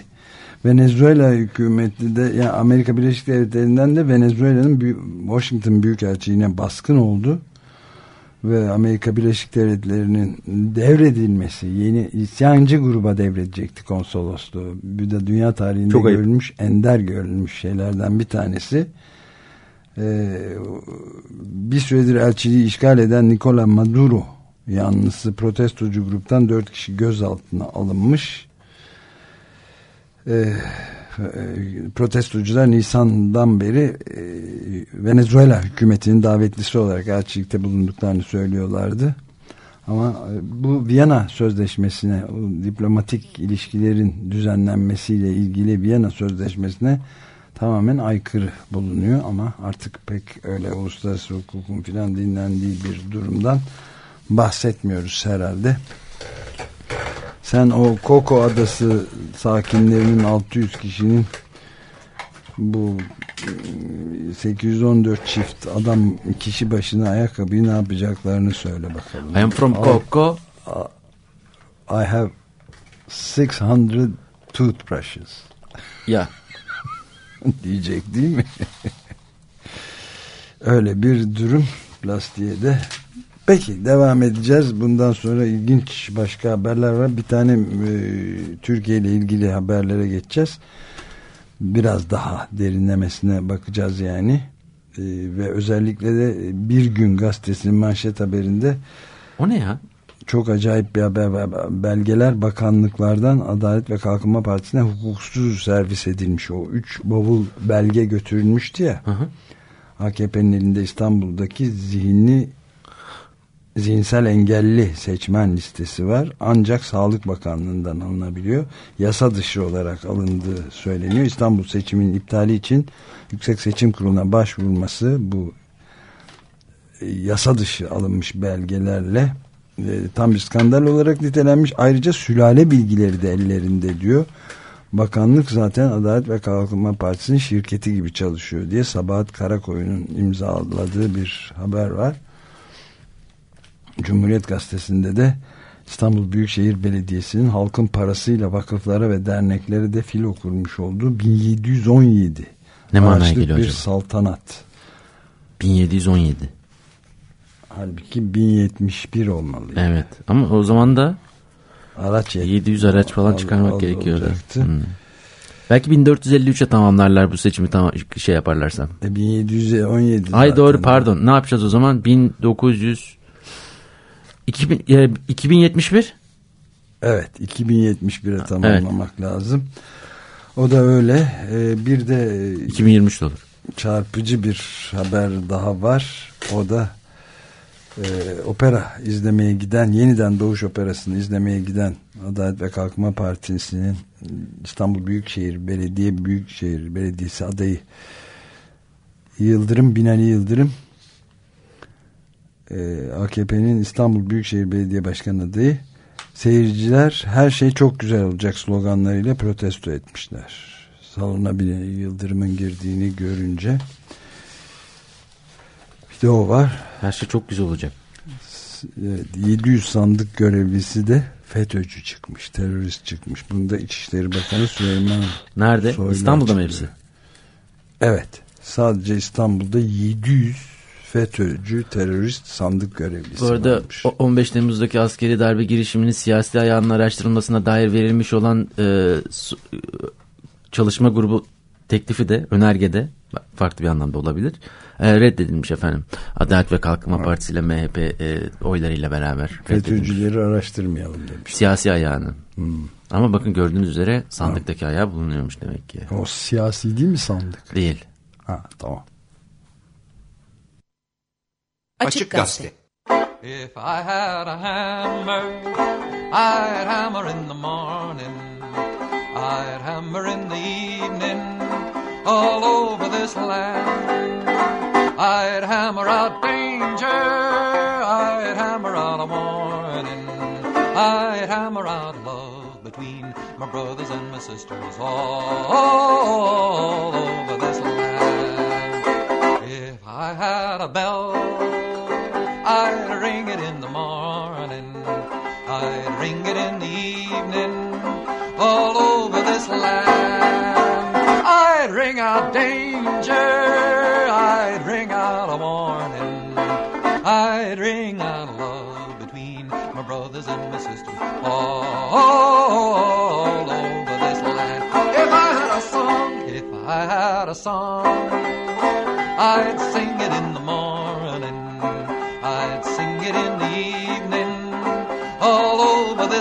Venezuela hükümeti de yani Amerika Birleşik Devletleri'nden de Venezuela'nın Washington Büyükelçiliğine baskın oldu. Ve Amerika Birleşik Devletleri'nin devredilmesi yeni isyancı gruba devredecekti konsolosluğu. Bir de dünya tarihinde Çok ayıp. görülmüş ender görülmüş şeylerden bir tanesi. Ee, bir süredir elçiliği işgal eden Nicola Maduro yanlısı protestocu gruptan dört kişi gözaltına alınmış. Ee, protestocular Nisan'dan beri e, Venezuela hükümetinin davetlisi olarak elçilikte bulunduklarını söylüyorlardı. Ama e, bu Viyana Sözleşmesi'ne, diplomatik ilişkilerin düzenlenmesiyle ilgili Viyana Sözleşmesi'ne tamamen aykırı bulunuyor ama artık pek öyle uluslararası hukukun filan dinlendiği bir durumdan bahsetmiyoruz herhalde. Sen o Koko Adası sakinlerinin 600 kişinin bu e, 814 çift adam kişi başına ayakkabıyı ne yapacaklarını söyle bakalım. I am from Coco. I have 600 toothbrushes Ya. [LAUGHS] diyecek değil mi? [LAUGHS] Öyle bir durum plastiğe de. Peki devam edeceğiz. Bundan sonra ilginç başka haberler var. Bir tane e, Türkiye ile ilgili haberlere geçeceğiz. Biraz daha derinlemesine bakacağız yani. E, ve özellikle de Bir Gün gazetesinin manşet haberinde O ne ya? çok acayip bir haber var. Belgeler bakanlıklardan Adalet ve Kalkınma Partisi'ne hukuksuz servis edilmiş. O üç bavul belge götürülmüştü ya. Hı hı. AKP'nin elinde İstanbul'daki zihinli zihinsel engelli seçmen listesi var. Ancak Sağlık Bakanlığı'ndan alınabiliyor. Yasa dışı olarak alındığı söyleniyor. İstanbul seçiminin iptali için Yüksek Seçim Kurulu'na başvurulması bu e, yasa dışı alınmış belgelerle e, tam bir skandal olarak nitelenmiş. Ayrıca sülale bilgileri de ellerinde diyor. Bakanlık zaten Adalet ve Kalkınma Partisi'nin şirketi gibi çalışıyor diye Sabahat Karakoyun'un imzaladığı bir haber var. Cumhuriyet Gazetesi'nde de İstanbul Büyükşehir Belediyesi'nin halkın parasıyla vakıflara ve derneklere de filo kurmuş olduğu 1717 Ne manaya geliyor bir acaba? saltanat. 1717. Halbuki 1071 olmalı. Evet ama o zaman da Araç yet- 700 araç falan az- çıkarmak az gerekiyordu. Hmm. Belki 1453'e tamamlarlar bu seçimi tam şey yaparlarsa. E, 1717 Ay doğru pardon. Ne yapacağız o zaman? 1900 2000, e, 2071 Evet 2071'e tamamlamak lazım. O da öyle. E, bir de e, 2023 de olur. çarpıcı bir haber daha var. O da e, opera izlemeye giden, yeniden Doğuş Operası'nı izlemeye giden Adalet ve Kalkınma Partisi'nin İstanbul Büyükşehir Belediye Büyükşehir Belediyesi adayı Yıldırım, Binali Yıldırım e, AKP'nin İstanbul Büyükşehir Belediye Başkanı adayı seyirciler her şey çok güzel olacak sloganlarıyla protesto etmişler. Salona Binali Yıldırım'ın girdiğini görünce bir de o var. Her şey çok güzel olacak. Evet, 700 sandık görevlisi de FETÖ'cü çıkmış, terörist çıkmış. Bunu da İçişleri Bakanı Süleyman Nerede? Soylu İstanbul'da mı hepsi? Evet, sadece İstanbul'da 700 FETÖ'cü terörist sandık görevlisi Bu arada varmış. o- 15 Temmuz'daki askeri darbe girişiminin siyasi ayağının araştırılmasına dair verilmiş olan e, çalışma grubu teklifi de önergede farklı bir anlamda olabilir. E, reddedilmiş efendim. Adalet ve Kalkınma Partisi ile MHP e, oylarıyla beraber. FETÖ'cüleri araştırmayalım demiş. Siyasi ayağını. Hmm. Ama bakın gördüğünüz üzere sandıktaki ayağı bulunuyormuş demek ki. O siyasi değil mi sandık? Değil. Ha tamam. Açık Gazete. If I had a hammer, I'd hammer in the morning, I'd hammer in the evening, all over this land. I'd hammer out danger, I'd hammer out a warning, I'd hammer out love between my brothers and my sisters, all over this land. If I had a bell, ring it in the morning. I'd ring it in the evening. All over this land. I'd ring out danger. I'd ring out a warning. I'd ring out love between my brothers and my sisters. All over this land. If I had a song, if I had a song, I'd sing it in the morning.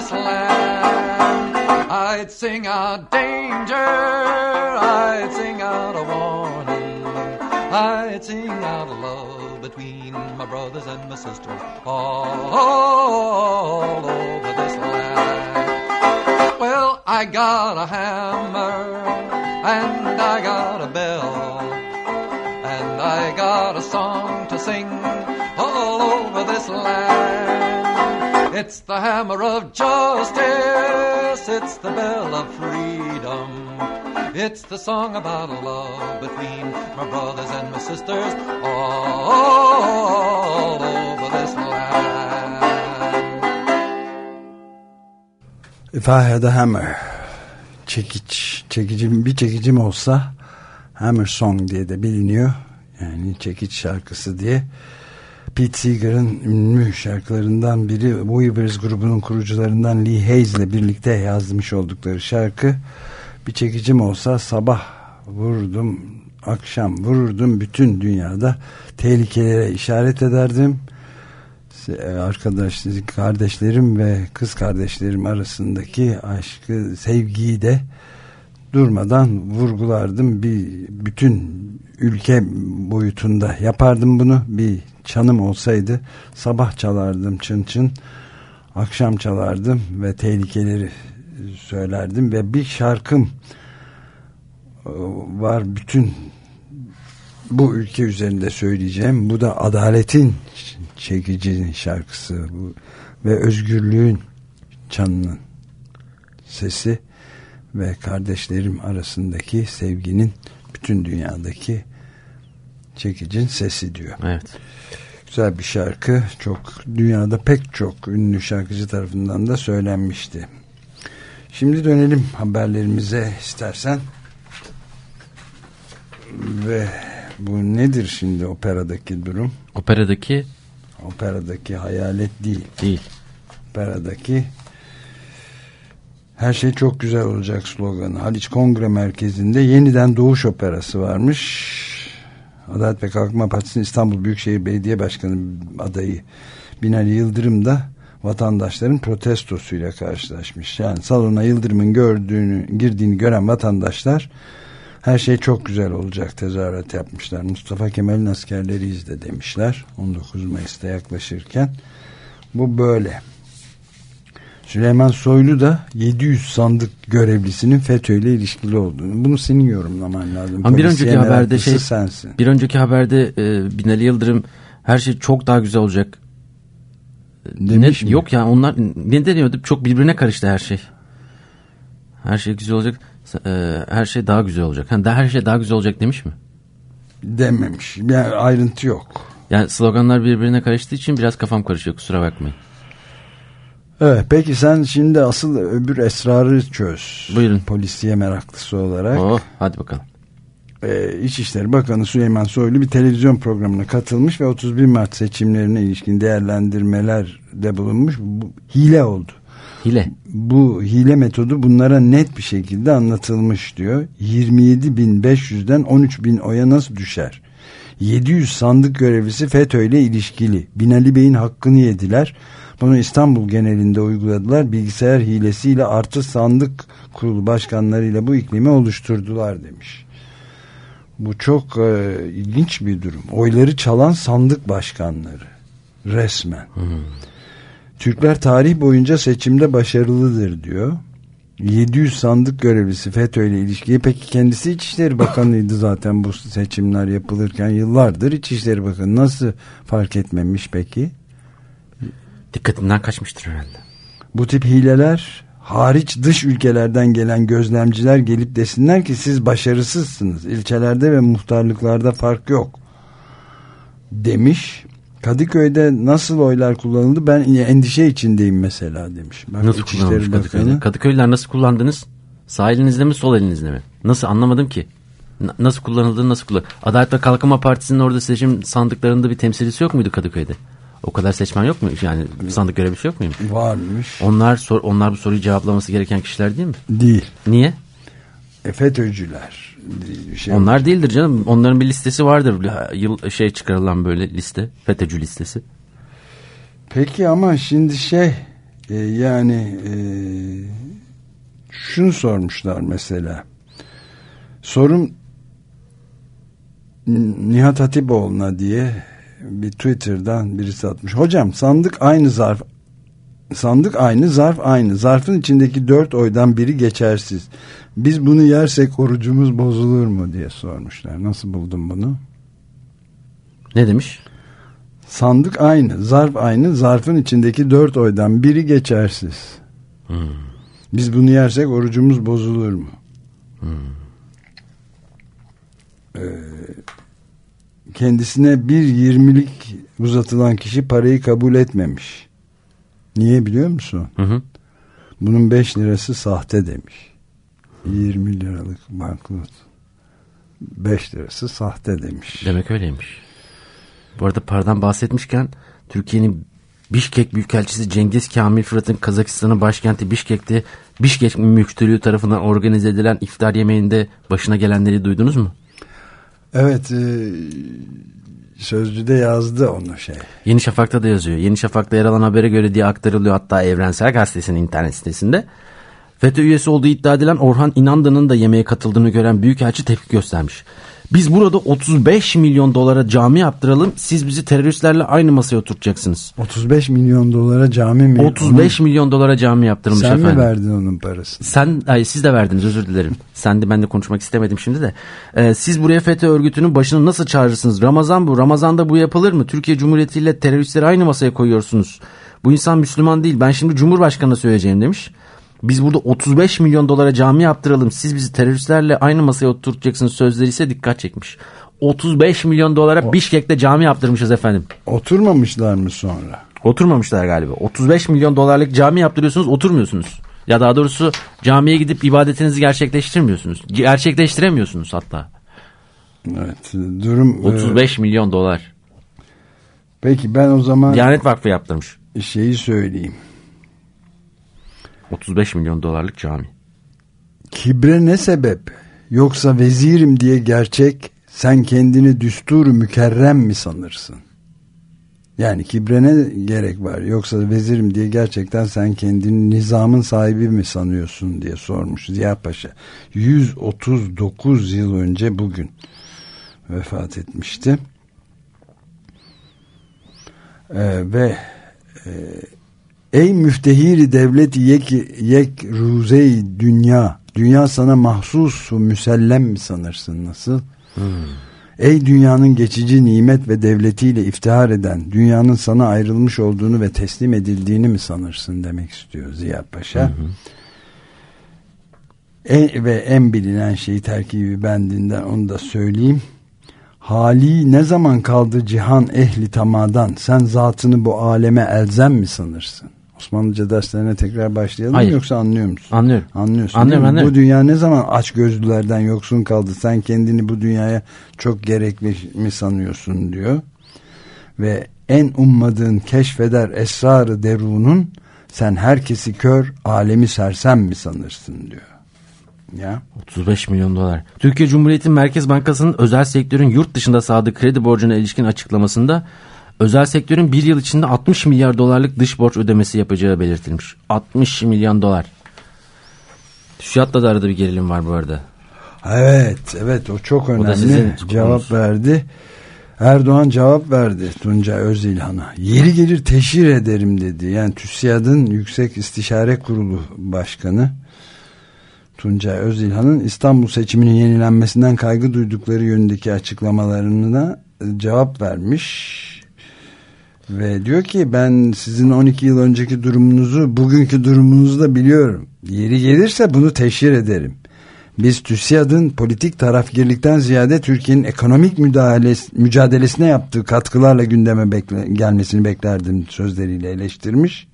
This land. I'd sing out danger. I'd sing out a warning. I'd sing out love between my brothers and my sisters. All over this land. Well, I got a hammer and I got a bell and I got a song to sing all over this land. It's the hammer of justice, it's the bell of freedom. It's the song about love between my brothers and my sisters all over this land. If I had a hammer çekiç çekicim bir çekicim olsa Hammer Song diye de biliniyor. Yani çekiç şarkısı diye. Pete Seeger'ın ünlü şarkılarından biri Weavers grubunun kurucularından Lee Hayes ile birlikte yazmış oldukları şarkı. Bir çekicim olsa sabah vurdum, akşam vururdum bütün dünyada tehlikelere işaret ederdim arkadaş, kardeşlerim ve kız kardeşlerim arasındaki aşkı, sevgiyi de durmadan vurgulardım. Bir bütün ülke boyutunda yapardım bunu. Bir çanım olsaydı sabah çalardım çın çın. Akşam çalardım ve tehlikeleri söylerdim ve bir şarkım e, var bütün bu ülke üzerinde söyleyeceğim. Bu da adaletin çekici şarkısı bu ve özgürlüğün çanının sesi ve kardeşlerim arasındaki sevginin bütün dünyadaki çekicin sesi diyor. Evet. Güzel bir şarkı. Çok dünyada pek çok ünlü şarkıcı tarafından da söylenmişti. Şimdi dönelim haberlerimize istersen. Ve bu nedir şimdi operadaki durum? Operadaki Operadaki hayalet değil. değil. Operadaki her şey çok güzel olacak sloganı. Haliç Kongre Merkezi'nde yeniden Doğuş Operası varmış. Adalet ve Kalkınma Partisi'nin İstanbul Büyükşehir Belediye Başkanı adayı Binali Yıldırım da vatandaşların protestosuyla karşılaşmış. Yani salona Yıldırım'ın gördüğünü, girdiğini gören vatandaşlar her şey çok güzel olacak tezahürat yapmışlar. Mustafa Kemal'in askerleriyiz de demişler. 19 Mayıs'ta yaklaşırken. Bu böyle. Süleyman Soylu da 700 sandık görevlisinin FETÖ ile ilişkili olduğunu. Bunu senin yorumlaman lazım. Ama bir önceki haberde şey sensin. bir önceki haberde e, Binali Yıldırım her şey çok daha güzel olacak. Demiş ne, mi? Yok ya onlar ne deniyordu? Çok birbirine karıştı her şey. Her şey güzel olacak. E, her şey daha güzel olacak. Yani her şey daha güzel olacak demiş mi? Dememiş. Yani ayrıntı yok. Yani sloganlar birbirine karıştığı için biraz kafam karışıyor kusura bakmayın. Evet, peki sen şimdi asıl öbür esrarı çöz. Buyurun. Polisiye meraklısı olarak. Oh, hadi bakalım. Ee, İçişleri Bakanı Süleyman Soylu bir televizyon programına katılmış ve 31 Mart seçimlerine ilişkin değerlendirmelerde bulunmuş. Bu hile oldu. Hile. Bu hile metodu bunlara net bir şekilde anlatılmış diyor. 27.500'den 13.000 oya nasıl düşer? 700 sandık görevlisi FETÖ ile ilişkili. Binali Bey'in hakkını yediler. Bunu İstanbul genelinde uyguladılar. Bilgisayar hilesiyle artı sandık kurulu başkanlarıyla bu iklimi oluşturdular demiş. Bu çok e, ilginç bir durum. Oyları çalan sandık başkanları resmen. Türkler tarih boyunca seçimde başarılıdır diyor. 700 sandık görevlisi FETÖ ile ilişkiyi peki kendisi İçişleri Bakanı'ydı zaten bu seçimler yapılırken yıllardır İçişleri Bakanı nasıl fark etmemiş peki? Dikkatinden kaçmıştır herhalde. Bu tip hileler hariç dış ülkelerden gelen gözlemciler gelip desinler ki siz başarısızsınız. İlçelerde ve muhtarlıklarda fark yok. Demiş. Kadıköy'de nasıl oylar kullanıldı ben endişe içindeyim mesela demiş. Bak, Nasıl kullanmış Kadıköy'de? Bakanı- Kadıköylüler nasıl kullandınız? Sağ elinizle mi sol elinizle mi? Nasıl anlamadım ki. Nasıl kullanıldığını nasıl kullan? Adalet ve Kalkınma Partisi'nin orada seçim sandıklarında bir temsilcisi yok muydu Kadıköy'de? O kadar seçmen yok mu? Yani sandık görevlisi yok muymuş? Varmış. Onlar sor, onlar bu soruyu cevaplaması gereken kişiler değil mi? Değil. Niye? E, FETÖ'cüler. Şey Onlar değildir canım. Onların bir listesi vardır. Yıl şey çıkarılan böyle liste. FETÖ'cü listesi. Peki ama şimdi şey e, yani e, şunu sormuşlar mesela. Sorum Nihat Hatipoğlu'na diye bir Twitter'dan birisi atmış. Hocam sandık aynı zarf sandık aynı zarf aynı. Zarfın içindeki dört oydan biri geçersiz. Biz bunu yersek orucumuz bozulur mu diye sormuşlar. Nasıl buldun bunu? Ne demiş? Sandık aynı, zarf aynı, zarfın içindeki dört oydan biri geçersiz. Biz bunu yersek orucumuz bozulur mu? Ee, kendisine bir yirmilik uzatılan kişi parayı kabul etmemiş. Niye biliyor musun? Hı hı. Bunun 5 lirası sahte demiş. 20 liralık banknot. 5 lirası sahte demiş. Demek öyleymiş. Bu arada paradan bahsetmişken Türkiye'nin Bişkek Büyükelçisi Cengiz Kamil Fırat'ın Kazakistan'ın başkenti Bişkek'te Bişkek Müftülüğü tarafından organize edilen iftar yemeğinde başına gelenleri duydunuz mu? Evet e, Sözcü'de yazdı onu şey. Yeni Şafak'ta da yazıyor. Yeni Şafak'ta yer alan habere göre diye aktarılıyor hatta Evrensel Gazetesi'nin internet sitesinde. FETÖ üyesi olduğu iddia edilen Orhan İnandı'nın da yemeğe katıldığını gören Büyükelçi tepki göstermiş. Biz burada 35 milyon dolara cami yaptıralım siz bizi teröristlerle aynı masaya oturtacaksınız. 35 milyon dolara cami mi? 35 milyon dolara cami yaptırılmış Sen efendim. mi verdin onun parasını? Sen, ay siz de verdiniz özür dilerim. Sen de ben de konuşmak istemedim şimdi de. Ee, siz buraya FETÖ örgütünün başını nasıl çağırırsınız? Ramazan bu. Ramazan'da bu yapılır mı? Türkiye Cumhuriyeti ile teröristleri aynı masaya koyuyorsunuz. Bu insan Müslüman değil. Ben şimdi Cumhurbaşkanı'na söyleyeceğim demiş. Biz burada 35 milyon dolara cami yaptıralım. Siz bizi teröristlerle aynı masaya oturtacaksınız sözleri ise dikkat çekmiş. 35 milyon dolara Bişkek'te cami yaptırmışız efendim. Oturmamışlar mı sonra? Oturmamışlar galiba. 35 milyon dolarlık cami yaptırıyorsunuz oturmuyorsunuz. Ya daha doğrusu camiye gidip ibadetinizi gerçekleştirmiyorsunuz. Gerçekleştiremiyorsunuz hatta. Evet. Durum e, 35 milyon dolar. Peki ben o zaman Diyanet Vakfı yaptırmış. şeyi söyleyeyim. 35 milyon dolarlık cami. Kibre ne sebep? Yoksa vezirim diye gerçek sen kendini düsturu mükerrem mi sanırsın? Yani kibre ne gerek var? Yoksa vezirim diye gerçekten sen kendini nizamın sahibi mi sanıyorsun diye sormuş Ziya Paşa. 139 yıl önce bugün vefat etmişti. Ee, ve e, ey müftehiri devleti yek, yek ruzey dünya dünya sana mahsus müsellem mi sanırsın nasıl? Ey dünyanın geçici nimet ve devletiyle iftihar eden, dünyanın sana ayrılmış olduğunu ve teslim edildiğini mi sanırsın demek istiyor Ziya Paşa. En, ve en bilinen şeyi terkibi bendinden onu da söyleyeyim. Hali ne zaman kaldı cihan ehli tamadan sen zatını bu aleme elzem mi sanırsın? Osmanlıca derslerine tekrar başlayalım Hayır. yoksa anlıyor musun? Anlıyorum. Anlıyorsun Anlıyorum, anlıyorum. Bu dünya ne zaman aç gözlülerden yoksun kaldı? Sen kendini bu dünyaya çok gerekli mi sanıyorsun diyor. Ve en ummadığın keşfeder esrarı derunun sen herkesi kör, alemi sersem mi sanırsın diyor. Ya 35 milyon dolar. Türkiye Cumhuriyeti Merkez Bankası'nın özel sektörün yurt dışında sağladığı kredi borcuna ilişkin açıklamasında özel sektörün bir yıl içinde 60 milyar dolarlık dış borç ödemesi yapacağı belirtilmiş. 60 milyon dolar. TÜSİAD'la da arada bir gerilim var bu arada. Evet, evet o çok da önemli. sizin cevap verdi. Erdoğan cevap verdi Tuncay Özilhan'a. Yeri gelir teşhir ederim dedi. Yani TÜSİAD'ın Yüksek İstişare Kurulu Başkanı Tuncay Özilhan'ın İstanbul seçiminin yenilenmesinden kaygı duydukları yönündeki açıklamalarına cevap vermiş. Ve diyor ki ben sizin 12 yıl önceki durumunuzu bugünkü durumunuzu da biliyorum. Yeri gelirse bunu teşhir ederim. Biz TÜSİAD'ın politik tarafgirlikten ziyade Türkiye'nin ekonomik müdahales, mücadelesine yaptığı katkılarla gündeme bekle, gelmesini beklerdim sözleriyle eleştirmiş.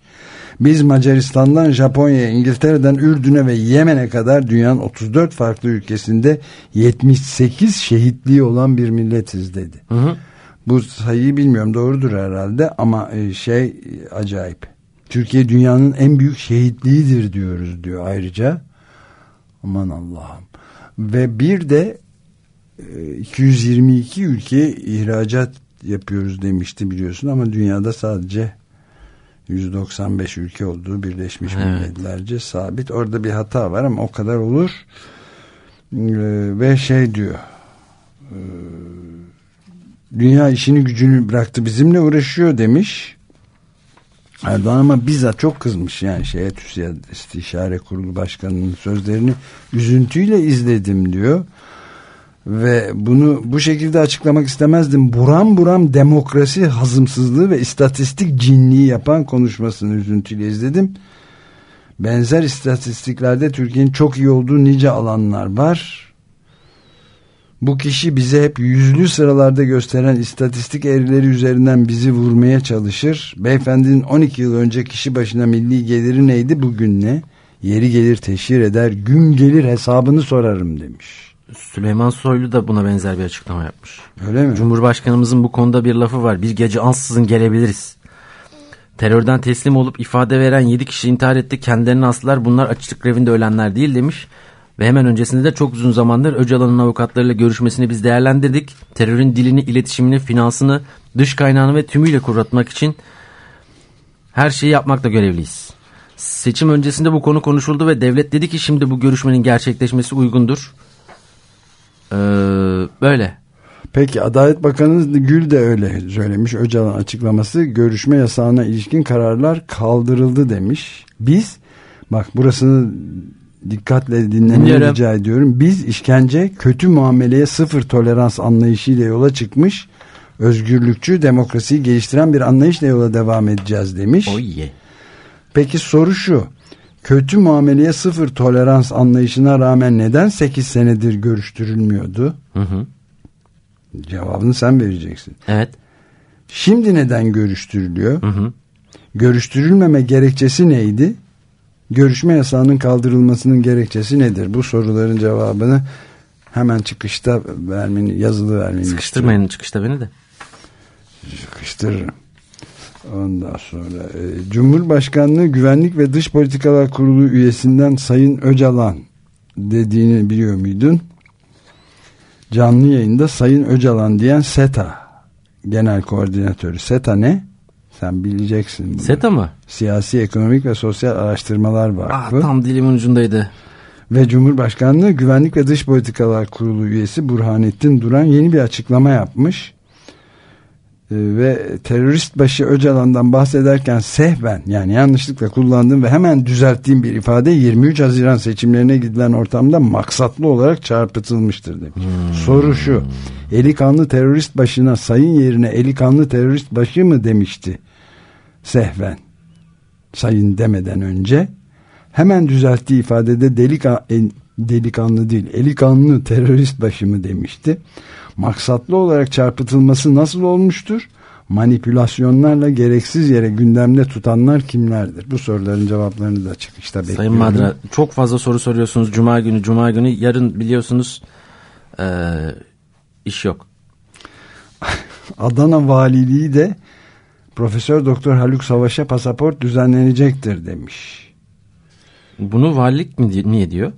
Biz Macaristan'dan Japonya'ya, İngiltere'den Ürdün'e ve Yemen'e kadar dünyanın 34 farklı ülkesinde 78 şehitliği olan bir milletiz dedi. Bu sayıyı bilmiyorum doğrudur herhalde ama e, şey e, acayip. Türkiye dünyanın en büyük şehitliğidir diyoruz diyor ayrıca. Aman Allah'ım. Ve bir de e, 222 ülkeye ihracat yapıyoruz demişti biliyorsun ama dünyada sadece 195 ülke olduğu Birleşmiş Evet. Milletlerce sabit. Orada bir hata var ama o kadar olur. Ee, ve şey diyor. e, dünya işini gücünü bıraktı bizimle uğraşıyor demiş. Erdoğan ama bizzat çok kızmış yani şeye TÜSİAD İstişare Kurulu Başkanı'nın sözlerini üzüntüyle izledim diyor. Ve bunu bu şekilde açıklamak istemezdim. Buram buram demokrasi hazımsızlığı ve istatistik cinliği yapan konuşmasını üzüntüyle izledim. Benzer istatistiklerde Türkiye'nin çok iyi olduğu nice alanlar var. Bu kişi bize hep yüzlü sıralarda gösteren istatistik eğrileri üzerinden bizi vurmaya çalışır. Beyefendinin 12 yıl önce kişi başına milli geliri neydi bugün ne? Yeri gelir teşhir eder, gün gelir hesabını sorarım demiş. Süleyman Soylu da buna benzer bir açıklama yapmış. Öyle mi? Cumhurbaşkanımızın bu konuda bir lafı var. Bir gece ansızın gelebiliriz. Terörden teslim olup ifade veren 7 kişi intihar etti. Kendilerini astılar. Bunlar açlık grevinde ölenler değil demiş. Ve hemen öncesinde de çok uzun zamandır Öcalan'ın avukatlarıyla görüşmesini biz değerlendirdik. Terörün dilini, iletişimini, finansını, dış kaynağını ve tümüyle kuratmak için her şeyi yapmakla görevliyiz. seçim öncesinde bu konu konuşuldu ve devlet dedi ki şimdi bu görüşmenin gerçekleşmesi uygundur. Ee, böyle. Peki Adalet Bakanı Gül de öyle söylemiş. Öcalan açıklaması görüşme yasağına ilişkin kararlar kaldırıldı demiş. Biz bak burasını dikkatle dinlemeni rica ediyorum. Biz işkence kötü muameleye sıfır tolerans anlayışıyla yola çıkmış. Özgürlükçü demokrasiyi geliştiren bir anlayışla yola devam edeceğiz demiş. Oh yeah. Peki soru şu. Kötü muameleye sıfır tolerans anlayışına rağmen neden 8 senedir görüştürülmüyordu? Hı hı. Cevabını sen vereceksin. Evet. Şimdi neden görüştürülüyor? Hı hı. Görüştürülmeme gerekçesi neydi? Görüşme yasağının kaldırılmasının gerekçesi nedir? Bu soruların cevabını hemen çıkışta vermeni, yazılı vermeni Sıkıştırmayın çıkışta beni de. istiyorum. Sıkıştırırım. Ondan sonra e, Cumhurbaşkanlığı Güvenlik ve Dış Politikalar Kurulu üyesinden Sayın Öcalan dediğini biliyor muydun? Canlı yayında Sayın Öcalan diyen SETA Genel Koordinatörü. SETA ne? Sen bileceksin bunu. SETA mı? Siyasi, Ekonomik ve Sosyal Araştırmalar Ah, Vakfı tam dilimin ucundaydı. ve Cumhurbaşkanlığı Güvenlik ve Dış Politikalar Kurulu üyesi Burhanettin Duran yeni bir açıklama yapmış. Ee, ve terörist başı Öcalan'dan bahsederken sehven yani yanlışlıkla kullandığım ve hemen düzelttiğim bir ifade 23 Haziran seçimlerine gidilen ortamda maksatlı olarak çarpıtılmıştır demiş. Soru şu eli kanlı terörist başına sayın yerine eli kanlı terörist başı mı demişti sehven sayın demeden önce hemen düzelttiği ifadede delika, e, delikanlı değil elikanlı terörist başı mı demişti. Maksatlı olarak çarpıtılması nasıl olmuştur? Manipülasyonlarla gereksiz yere gündemde tutanlar kimlerdir? Bu soruların cevaplarını da çıkışta bekliyorum. Sayın Madra çok fazla soru soruyorsunuz Cuma günü. Cuma günü yarın biliyorsunuz eee, iş yok. [LAUGHS] Adana Valiliği de Profesör Doktor Haluk Savaş'a pasaport düzenlenecektir demiş. Bunu valilik mi niye diyor?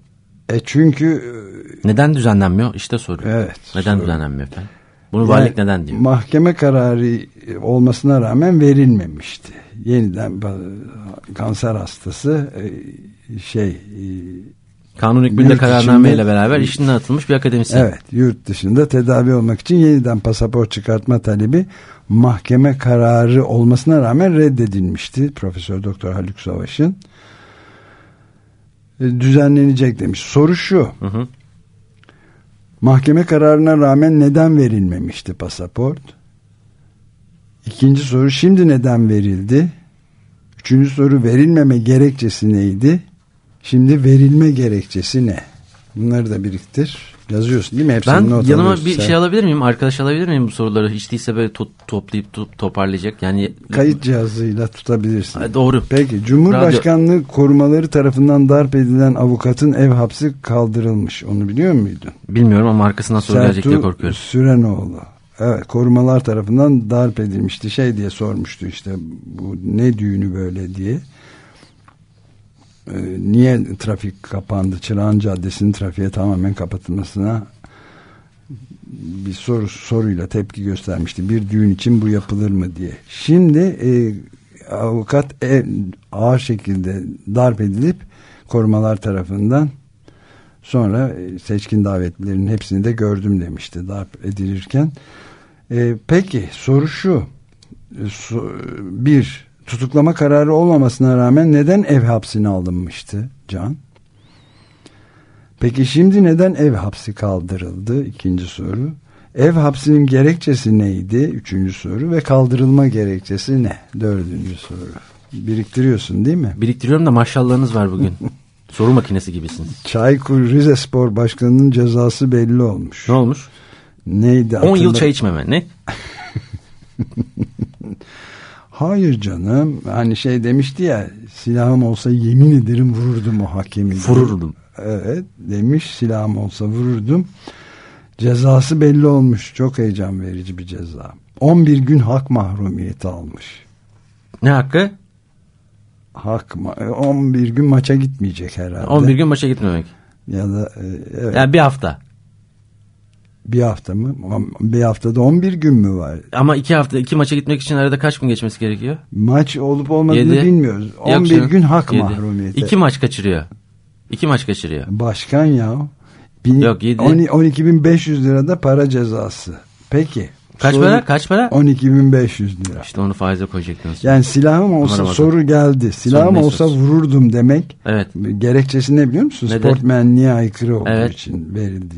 E çünkü Neden düzenlenmiyor? İşte soru. Evet, Neden soru. düzenlenmiyor efendim? Bunu Yani valilik neden diyor? Mahkeme kararı olmasına rağmen verilmemişti. Yeniden kanser hastası e, şey e, Kanun hükmünde kararnameyle beraber işinden atılmış bir akademisyen. evet yurt dışında tedavi olmak için yeniden pasaport çıkartma talebi mahkeme kararı olmasına rağmen reddedilmişti. Profesör Doktor Haluk Savaş'ın E, düzenlenecek demiş. Soru şu. Hı hı. Mahkeme kararına rağmen neden verilmemişti pasaport? İkinci soru şimdi neden verildi? Üçüncü soru verilmeme gerekçesi neydi? Şimdi verilme gerekçesi ne? Bunları da biriktir. Yazıyorsun değil mi? Hepsini Ben yanıma bir sen. şey alabilir miyim? Arkadaş alabilir miyim bu soruları? Hiç değilse böyle to- toplayıp to- toparlayacak. Yani Kayıt cihazıyla tutabilirsin. Ha, doğru. Peki Cumhurbaşkanlığı korumaları tarafından darp edilen avukatın ev hapsi kaldırılmış. Onu biliyor muydun? Bilmiyorum ama arkasından soru gelecek diye Sertu korkuyorum. Sürenoğlu. Evet korumalar tarafından darp edilmişti. Şey diye sormuştu işte bu ne düğünü böyle diye. Ee, niye trafik kapandı? Çırağan Caddesi'nin trafiğe tamamen kapatılmasına bir soru soruyla tepki göstermişti. Bir düğün için bu yapılır mı diye. Şimdi e, avukat e, ağır şekilde darp edilip korumalar tarafından sonra e, seçkin davetlilerin hepsini de gördüm demişti darp edilirken. E, peki soru şu. E, so- bir tutuklama kararı olmamasına rağmen neden ev hapsine alınmıştı Can? Peki şimdi neden ev hapsi kaldırıldı? İkinci soru. Ev hapsinin gerekçesi neydi? Üçüncü soru. Ve kaldırılma gerekçesi ne? Dördüncü soru. Biriktiriyorsun değil mi? Biriktiriyorum da maşallahınız var bugün. [LAUGHS] soru makinesi gibisiniz. Çaykur Rizespor Başkanı'nın cezası belli olmuş. Ne olmuş? Neydi? 10 yıl çay içmeme. Ne? [LAUGHS] Hayır canım. Hani şey demişti ya silahım olsa yemin ederim vururdum o hakemi. Vururdum. Evet demiş silahım olsa vururdum. Cezası belli olmuş. Çok heyecan verici bir ceza. 11 gün hak mahrumiyeti almış. Ne hakkı? Hak ma- 11 gün maça gitmeyecek herhalde. 11 gün maça gitmemek. ya da e, evet. Yani bir hafta. Bir hafta mı? Bir haftada 11 gün mü var? Ama iki hafta iki maça gitmek için arada kaç gün geçmesi gerekiyor? Maç olup olmadığını Yedi. bilmiyoruz. Yok 11 canım, gün hak yedi. mahrumiyeti. İki maç kaçırıyor. İki maç kaçırıyor. Başkan ya. Bin, Yok, yedi. 12.500 lira da para cezası. Peki. Kaç Soru- para? Kaç para? 12.500 lira. İşte onu faize koyacaktınız. Yani silahım olsa soru geldi. Silahım ne olsa sorusu? vururdum demek. Evet. Gerekçesi ne biliyor musun? Nedir? Sportmenliğe aykırı olduğu Evet. için verildi.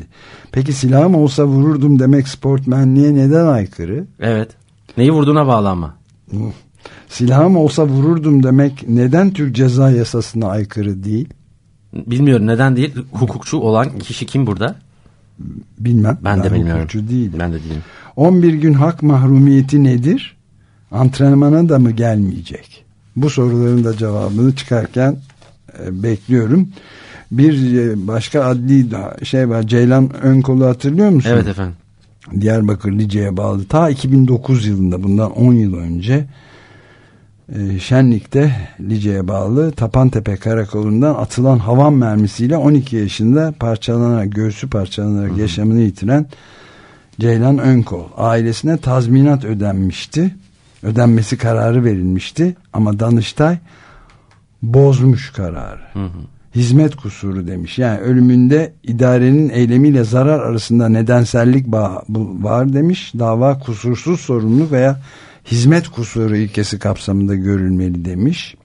Peki silahım olsa vururdum demek sportmenliğe neden aykırı? Evet. Neyi vurduğuna bağlı ama. Silahım olsa vururdum demek neden Türk Ceza Yasası'na aykırı değil? Bilmiyorum neden değil. Hukukçu olan kişi kim burada? Bilmem. Ben, de bilmiyorum. hukukçu değilim. Ben de değilim. 11 gün hak mahrumiyeti nedir? Antrenmana da mı gelmeyecek? Bu soruların da cevabını çıkarken e, bekliyorum. Bir e, başka adli şey var. Ceylan Önkol'u hatırlıyor musun? Evet efendim. Diyarbakır Lice'ye bağlı. Ta 2009 yılında bundan 10 yıl önce e, Şenlik'te Lice'ye bağlı Tapantepe Karakolu'ndan atılan havan mermisiyle 12 yaşında parçalanarak göğsü parçalanarak yaşamını yitiren Ceylan Önkol ailesine tazminat ödenmişti. Ödenmesi kararı verilmişti ama Danıştay bozmuş kararı. Hizmet kusuru demiş. Yani ölümünde idarenin eylemiyle zarar arasında nedensellik var demiş. Dava kusursuz sorumluluk veya hizmet kusuru ilkesi kapsamında görülmeli demiş.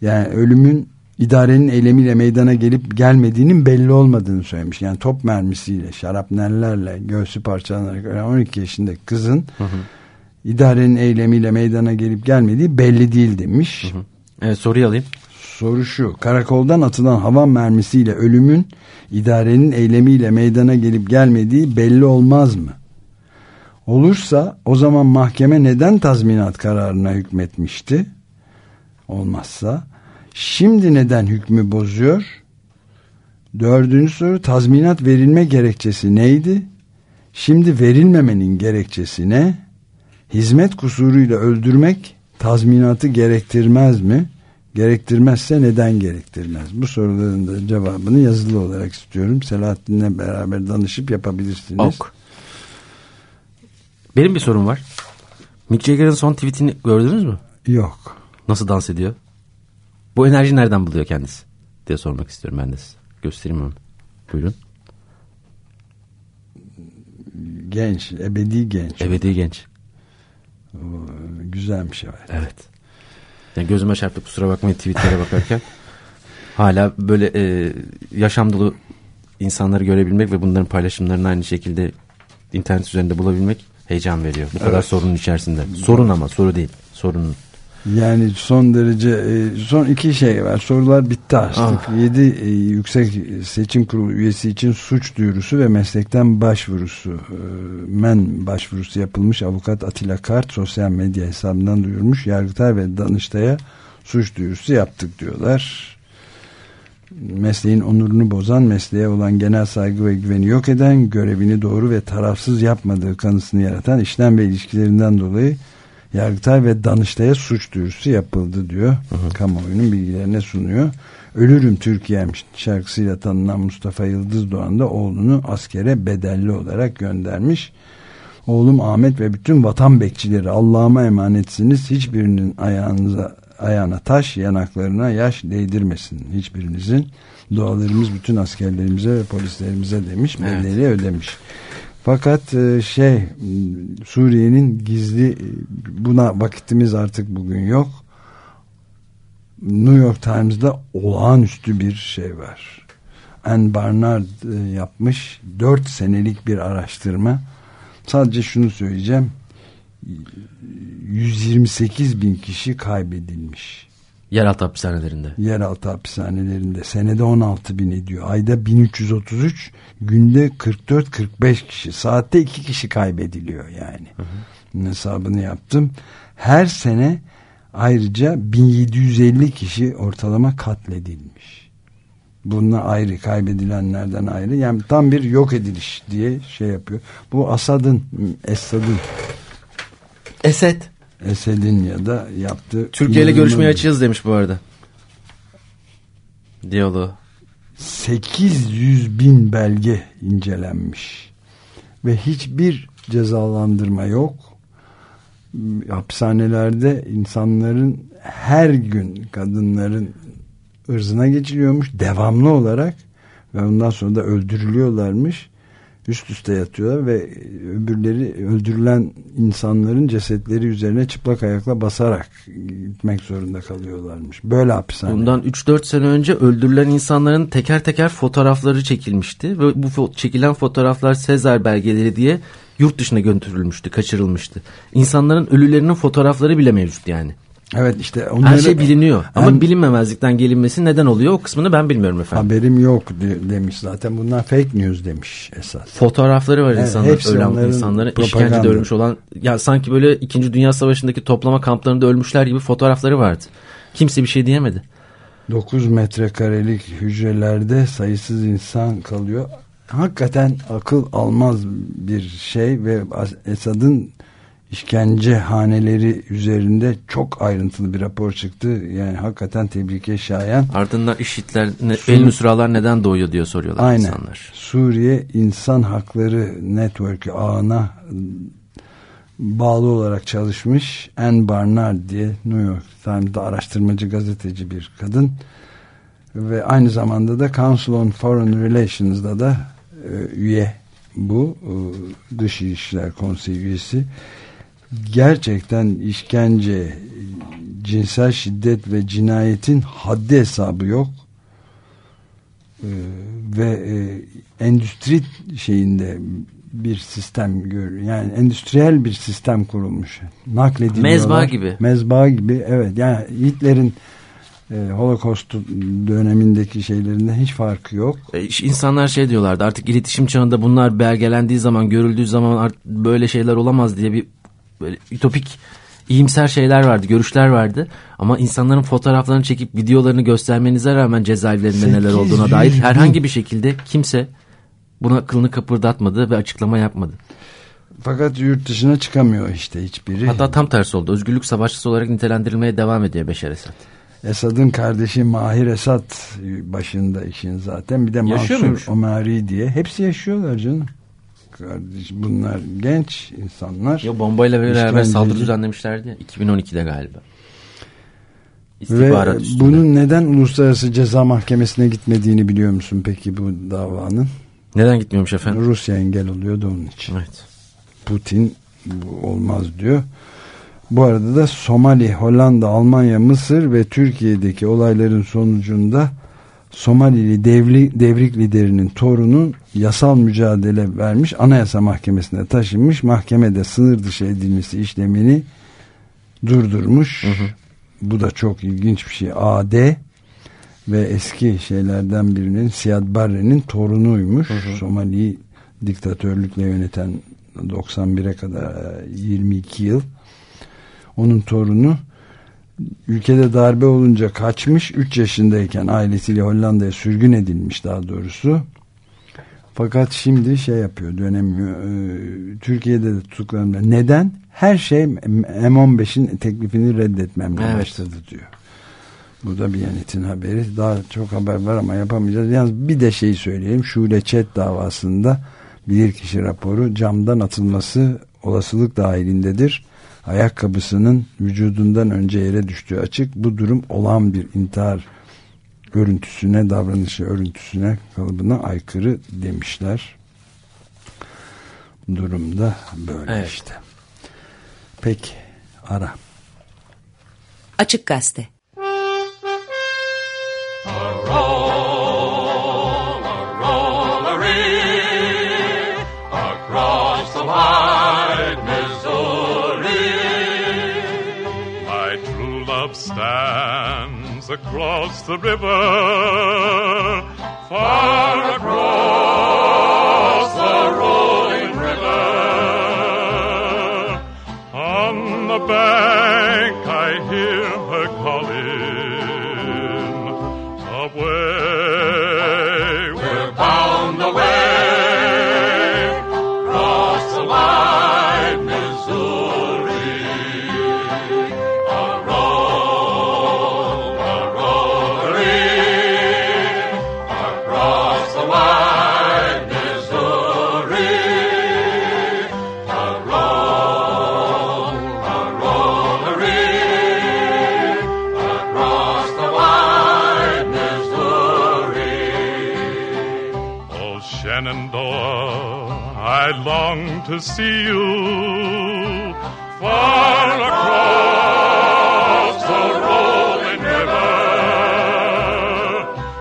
Yani ölümün idarenin eylemiyle meydana gelip gelmediğinin belli olmadığını söylemiş. Yani top mermisiyle, şarapnellerle göğsü parçalanarak ölen 12 yaşındaki kızın idarenin eylemiyle meydana gelip gelmediği belli değil demiş. Evet soruyu alayım. Soru şu. Karakoldan atılan havan mermisiyle ölümün idarenin eylemiyle meydana gelip gelmediği belli olmaz mı? Olursa o zaman mahkeme neden tazminat kararına hükmetmişti? Olmazsa şimdi neden hükmü bozuyor? Dördüncü soru tazminat verilme gerekçesi neydi? Şimdi verilmemenin gerekçesi ne? Hizmet kusuruyla öldürmek tazminatı gerektirmez mi? Gerektirmezse neden gerektirmez? Bu soruların da cevabını yazılı olarak istiyorum. Selahattin'le beraber danışıp yapabilirsiniz. Ok. Benim bir sorum var. Mick Jagger'ın son tweetini gördünüz mü? Yok. Nasıl dans ediyor? Bu enerji nereden buluyor kendisi? diye sormak istiyorum ben de size. Göstereyim onu. Buyurun. Genç, ebedi genç. Ebedi genç. Güzel bir şey var. Evet. Yani gözüme çarptı kusura bakmayın tweetlere bakarken. [LAUGHS] Hala böyle e, yaşam dolu insanları görebilmek ve bunların paylaşımlarını aynı şekilde internet üzerinde bulabilmek heyecan veriyor. Bu kadar Evet. sorunun içerisinde. Sorun ama soru değil. Sorun. Yani son derece e, son iki şey var. Sorular bitti artık. Ah. 7 yüksek seçim kurulu üyesi için suç duyurusu ve meslekten başvurusu e, men başvurusu yapılmış avukat Atilla Kart sosyal medya hesabından duyurmuş. Yargıtay ve Danıştay'a suç duyurusu yaptık diyorlar. Mesleğin onurunu bozan, mesleğe olan genel saygı ve güveni yok eden, görevini doğru ve tarafsız yapmadığı kanısını yaratan işlem ve ilişkilerinden dolayı Yargıtay ve Danıştay'a suç duyurusu yapıldı diyor. Kamuoyunun bilgilerine sunuyor. Ölürüm Türkiye'm şarkısıyla tanınan Mustafa Yıldız Doğan da oğlunu askere bedelli olarak göndermiş. Oğlum Ahmet ve bütün vatan bekçileri Allah'ıma emanetsiniz. Hiçbirinin ayağınıza ayağına taş, yanaklarına yaş değdirmesin hiçbirinizin. Dualarımız bütün askerlerimize ve polislerimize demiş. Evet. Bedeli ödemiş. Fakat e, şey Suriye'nin gizli e, buna vakitimiz artık bugün yok. New York Times'da olağanüstü bir şey var. Anne Barnard e, yapmış 4 senelik bir araştırma. Sadece şunu söyleyeceğim. 128 bin kişi kaybedilmiş. Yeraltı hapishanelerinde. Yeraltı hapishanelerinde. Senede 16 bin ediyor. Ayda 1333, günde 44-45 kişi. Saatte 2 kişi kaybediliyor yani. Hesabını yaptım. Her sene ayrıca 1750 kişi ortalama katledilmiş. Bunlar ayrı kaybedilenlerden ayrı. Yani tam bir yok ediliş diye şey yapıyor. Bu Asad'ın, Esad'ın, Esed. Esed'in ya da yaptığı... Türkiye ile görüşmeyi açığız demiş bu arada. Diyaloğu. 800 bin belge incelenmiş. ve hiçbir cezalandırma yok. Hapishanelerde insanların her gün kadınların ırzına geçiriyormuş devamlı olarak ve ondan sonra da öldürülüyorlarmış üst üste yatıyorlar ve öbürleri öldürülen insanların cesetleri üzerine çıplak ayakla basarak gitmek zorunda kalıyorlarmış. Böyle hapishane. Bundan 3-4 sene önce öldürülen insanların teker teker fotoğrafları çekilmişti ve bu çekilen fotoğraflar Sezar belgeleri diye yurt dışına götürülmüştü, kaçırılmıştı. İnsanların ölülerinin fotoğrafları bile mevcut yani. Evet işte onları, her şey biliniyor ama en, bilinmemezlikten gelinmesi neden oluyor o kısmını ben bilmiyorum efendim. Haberim yok de, demiş zaten bunlar fake news demiş esas. Fotoğrafları var insanlar ölen insanların işkencede ölmüş olan ya sanki böyle 2. Dünya Savaşı'ndaki toplama kamplarında ölmüşler gibi fotoğrafları vardı. Kimse bir şey diyemedi. 9 metrekarelik hücrelerde sayısız insan kalıyor. Hakikaten akıl almaz bir şey ve Esad'ın işkence haneleri üzerinde çok ayrıntılı bir rapor çıktı. Yani hakikaten tebrike şayan. Ardından işitler, ne, Sur el nusralar neden doğuyor diye soruyorlar Aynen. insanlar. Suriye İnsan Hakları Network'ü ağına bağlı olarak çalışmış Anne Barnard diye New York Times'da araştırmacı gazeteci bir kadın ve aynı zamanda da Council on Foreign Relations'da da e, üye bu e, Dışişler Konseyi üyesi gerçekten işkence, cinsel şiddet ve cinayetin haddi hesabı yok. Ee, ve e, endüstri şeyinde bir sistem görüyor. Yani endüstriyel bir sistem kurulmuş. Naklediliyorlar. Mezba gibi. Mezba gibi evet. Yani Hitler'in e, Holocaust dönemindeki şeylerinden hiç farkı yok. E, insanlar şey diyorlardı artık iletişim çağında bunlar belgelendiği zaman görüldüğü zaman artık böyle şeyler olamaz diye bir böyle ütopik iyimser şeyler vardı, görüşler vardı. Ama insanların fotoğraflarını çekip videolarını göstermenize rağmen cezaevlerinde neler olduğuna dair herhangi bir şekilde kimse buna kılını kıpırdatmadı ve açıklama yapmadı. Fakat yurt dışına çıkamıyor işte hiçbiri. Hatta tam tersi oldu. Özgürlük savaşçısı olarak nitelendirilmeye devam ediyor Beşer Esad. Esad'ın kardeşi Mahir Esad başında işin zaten. Bir de Mansur Omari diye. Hepsi yaşıyorlar canım kardeş bunlar genç insanlar. Ya bombayla beraber saldırı düzenlemişlerdi ya 2012'de galiba. Ve bunun neden Uluslararası Ceza Mahkemesi'ne gitmediğini biliyor musun peki bu davanın? Neden gitmiyormuş efendim? Rusya engel oluyordu onun için. Evet. Putin bu olmaz diyor. Bu arada da Somali, Hollanda, Almanya, Mısır ve Türkiye'deki olayların sonucunda Somalili devli, devrik liderinin torunu yasal mücadele vermiş anayasa mahkemesine taşınmış mahkemede sınır dışı edilmesi işlemini durdurmuş hı hı. bu da çok ilginç bir şey AD ve eski şeylerden birinin Siyad Barre'nin torunuymuş hı hı. Somali'yi diktatörlükle yöneten 91'e kadar 22 yıl onun torunu ülkede darbe olunca kaçmış 3 yaşındayken ailesiyle Hollanda'ya sürgün edilmiş daha doğrusu. Fakat şimdi şey yapıyor dönemiyor. Ee, Türkiye'de de tutuklandı. Neden? Her şey M15'in teklifini reddetmemle evet. başladı diyor. Bu da bir yönetin haberi. Daha çok haber var ama yapamayacağız. Yalnız bir de şeyi söyleyeyim Şule Çet davasında bilirkişi raporu camdan atılması olasılık dahilindedir ayakkabısının vücudundan önce yere düştüğü açık. Bu durum olan bir intihar görüntüsüne, davranışı örüntüsüne, kalıbına aykırı demişler. Durumda böyle evet. işte. Peki, ara. Açık Gazete across the river, far across the rolling river. On the bank I hear long to see you far across the rolling river.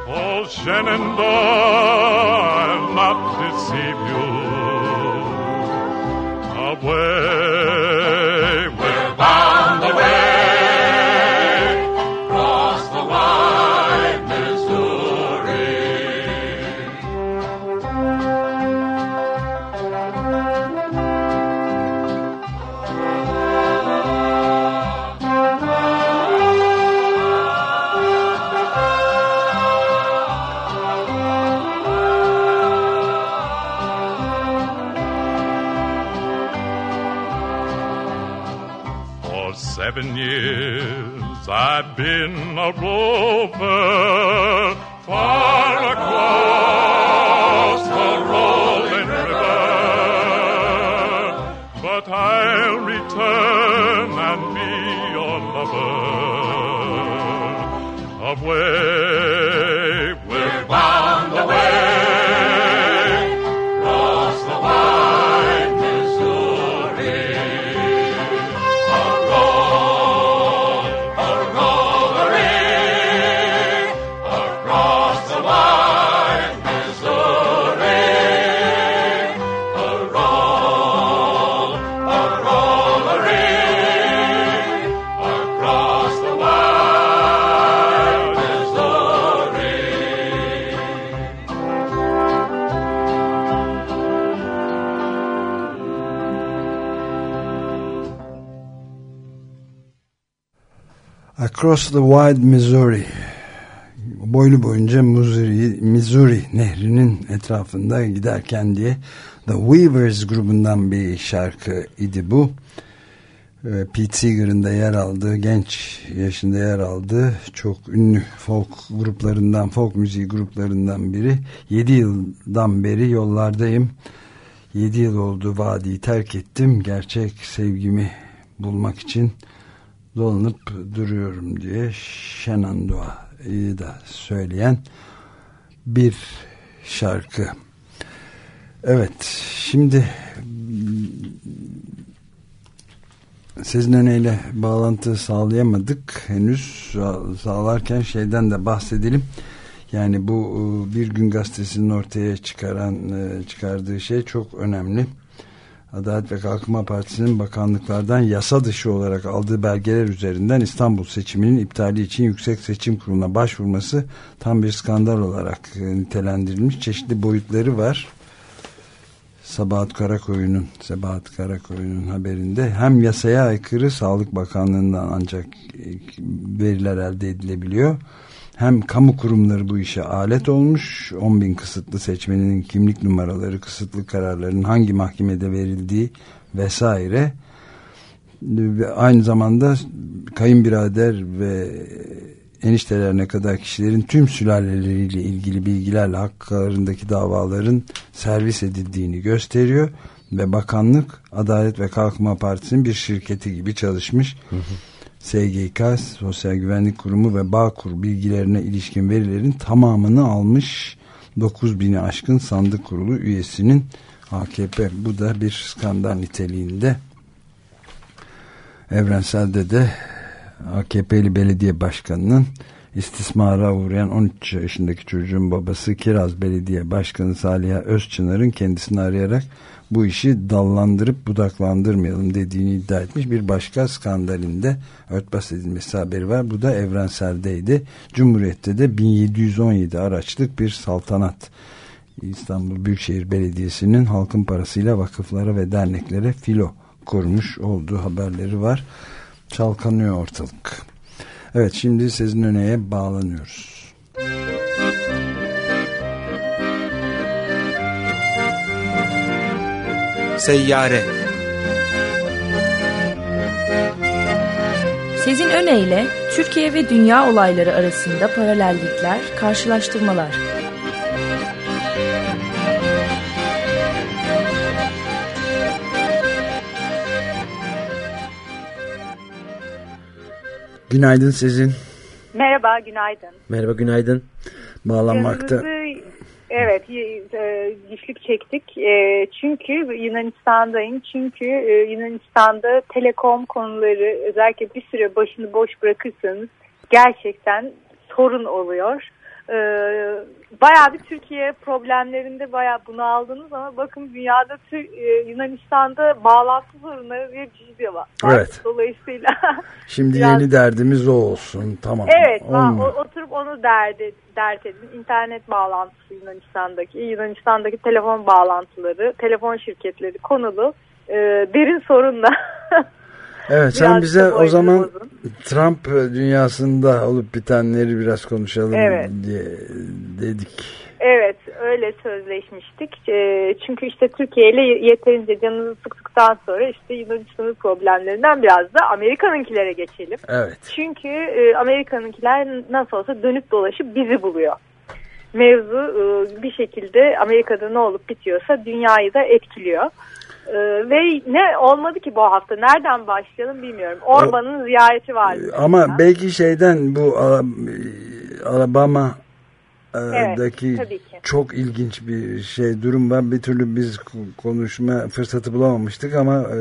Oh, Shenandoah, I'll not deceive you. Across the Wide Missouri boylu boyunca Missouri, Missouri nehrinin etrafında giderken diye The Weavers grubundan bir şarkı idi bu. Ee, Pete Seeger'ın da yer aldığı, genç yaşında yer aldığı çok ünlü folk gruplarından, folk müziği gruplarından biri. 7 yıldan beri yollardayım. 7 yıl oldu vadiyi terk ettim. Gerçek sevgimi bulmak için dolanıp duruyorum diye Shenandoah'yı da söyleyen bir şarkı. Evet, şimdi sizin öneyle bağlantı sağlayamadık henüz Sağ- sağlarken şeyden de bahsedelim. Yani bu e, bir gün gazetesinin ortaya çıkaran e, çıkardığı şey çok önemli. Adalet ve Kalkınma Partisi'nin bakanlıklardan yasa dışı olarak aldığı belgeler üzerinden İstanbul seçiminin iptali için Yüksek Seçim Kurulu'na başvurması tam bir skandal olarak e, nitelendirilmiş. Çeşitli boyutları var. Sabahat Karakoyun'un Sabahat Karakoyun'un haberinde hem yasaya aykırı Sağlık Bakanlığı'ndan ancak e, veriler elde edilebiliyor. Hem kamu kurumları bu işe alet olmuş. 10 bin kısıtlı seçmenin kimlik numaraları, kısıtlı kararların hangi mahkemede verildiği vesaire. Ve aynı zamanda kayınbirader ve eniştelerine kadar kişilerin tüm sülaleleriyle ilgili bilgilerle haklarındaki davaların servis edildiğini gösteriyor ve bakanlık Adalet ve Kalkınma Partisi'nin bir şirketi gibi çalışmış. SGK, Sosyal Güvenlik Kurumu ve Bağkur bilgilerine ilişkin verilerin tamamını almış 9000'i aşkın sandık kurulu üyesinin AKP bu da bir skandal niteliğinde. Evrensel'de de AKP'li belediye başkanının istismara uğrayan 13 yaşındaki çocuğun babası Kiraz Belediye Başkanı Saliha Özçınar'ın kendisini arayarak bu işi dallandırıp budaklandırmayalım dediğini iddia etmiş bir başka skandalinde örtbas edilmesi haberi var. Bu da Evrensel'deydi. Cumhuriyet'te de 1717 araçlık bir saltanat İstanbul Büyükşehir Belediyesi'nin halkın parasıyla vakıflara ve derneklere filo kurmuş olduğu haberleri var. Çalkanıyor ortalık. Evet şimdi sizin öneye bağlanıyoruz. Seyyare Sezin öneyle Türkiye ve dünya olayları arasında paralellikler, karşılaştırmalar. Günaydın sizin. Merhaba, günaydın. Merhaba günaydın. Bağlanmakta. Yazınızı Evet, e, güçlük çektik. E, çünkü Yunanistan'dayım. Çünkü e, Yunanistan'da telekom konuları özellikle bir süre başını boş bırakırsanız gerçekten sorun oluyor. E, bayağı bir Türkiye problemlerinde bayağı bunu aldınız ama bakın dünyada Tür- e, Yunanistan'da bağlantı sorunları bir ciddi var. Evet. Dolayısıyla [LAUGHS] Şimdi Biraz- yeni derdimiz o olsun. Tamam. Evet, Olmuyor. o- oturup onu dert, dert edin. İnternet bağlantısı Yunanistan'daki, Yunanistan'daki telefon bağlantıları, telefon şirketleri konulu e, derin sorunla. [LAUGHS] Evet sen Biraz bize o zaman bozun. Trump dünyasında olup bitenleri biraz konuşalım Evet. diye dedik. evet, öyle sözleşmiştik. E, çünkü işte Türkiye ile yeterince canınızı sıktıktan sonra işte Yunanistan'ın problemlerinden biraz da Amerika'nınkilere geçelim. Evet. Çünkü e, Amerika'nınkiler nasıl olsa dönüp dolaşıp bizi buluyor. Mevzu e, bir şekilde Amerika'da ne olup bitiyorsa dünyayı da etkiliyor. E, ve ne olmadı ki bu hafta? Nereden başlayalım bilmiyorum. Orban'ın ziyareti vardı. Ama mesela. belki şeyden bu Ala- Alabama e, Evet, daki ki. çok ilginç bir şey durum var. Bir türlü biz konuşma fırsatı bulamamıştık ama e,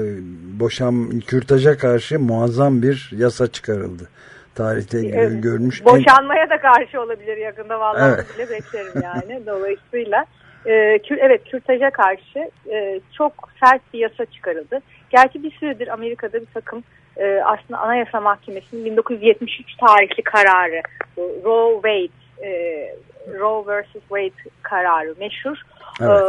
boşan kürtaja karşı muazzam bir yasa çıkarıldı. Tarihte Evet, görmüş en- Boşanmaya da karşı olabilir yakında vallahi Evet. bile beklerim yani. [LAUGHS] Dolayısıyla e, kür- evet kürtaja karşı e, çok sert bir yasa çıkarıldı. Gerçi bir süredir Amerika'da bir takım e, aslında Anayasa Mahkemesi'nin 1973 tarihli kararı Roe Wade e, Roe vs. Wade kararı meşhur. Evet. E,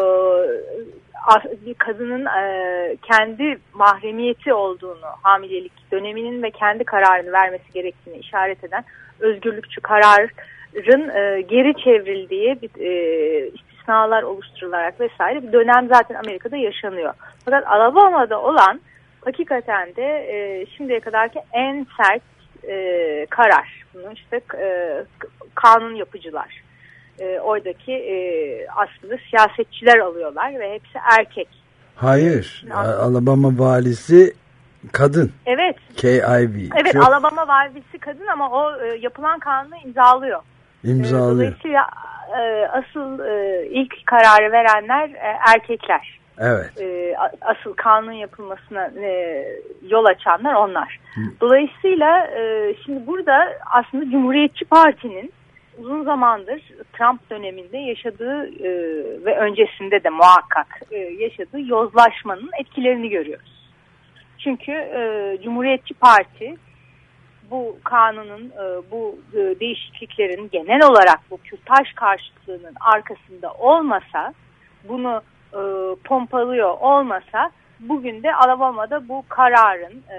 as- bir kadının e, kendi mahremiyeti olduğunu, hamilelik döneminin ve kendi kararını vermesi gerektiğini işaret eden özgürlükçü kararın e, geri çevrildiği bir e, istisnalar oluşturularak vesaire bir dönem zaten Amerika'da yaşanıyor. Fakat Alabama'da olan hakikaten de e, şimdiye kadarki en sert e, karar. Bunu işte e, kanun yapıcılar e, oradaki e, aslında siyasetçiler alıyorlar ve hepsi erkek. Hayır. Ne? Alabama valisi kadın. Evet, K.I.V. evet Çok Alabama valisi kadın ama o e, yapılan kanunu imzalıyor. E, imzalıyor. Dolayısıyla e, asıl e, ilk kararı verenler e, erkekler. Evet. E, asıl kanun yapılmasına e, yol açanlar onlar. Dolayısıyla e, şimdi burada aslında Cumhuriyetçi Parti'nin uzun zamandır Trump döneminde yaşadığı e, ve öncesinde de muhakkak e, yaşadığı yozlaşmanın etkilerini görüyoruz. Çünkü e, Cumhuriyetçi Parti bu kanunun, e, bu e, değişikliklerin genel olarak bu kürtaj karşıtlığının arkasında olmasa, bunu e, pompalıyor olmasa, bugün de Alabama'da bu kararın e,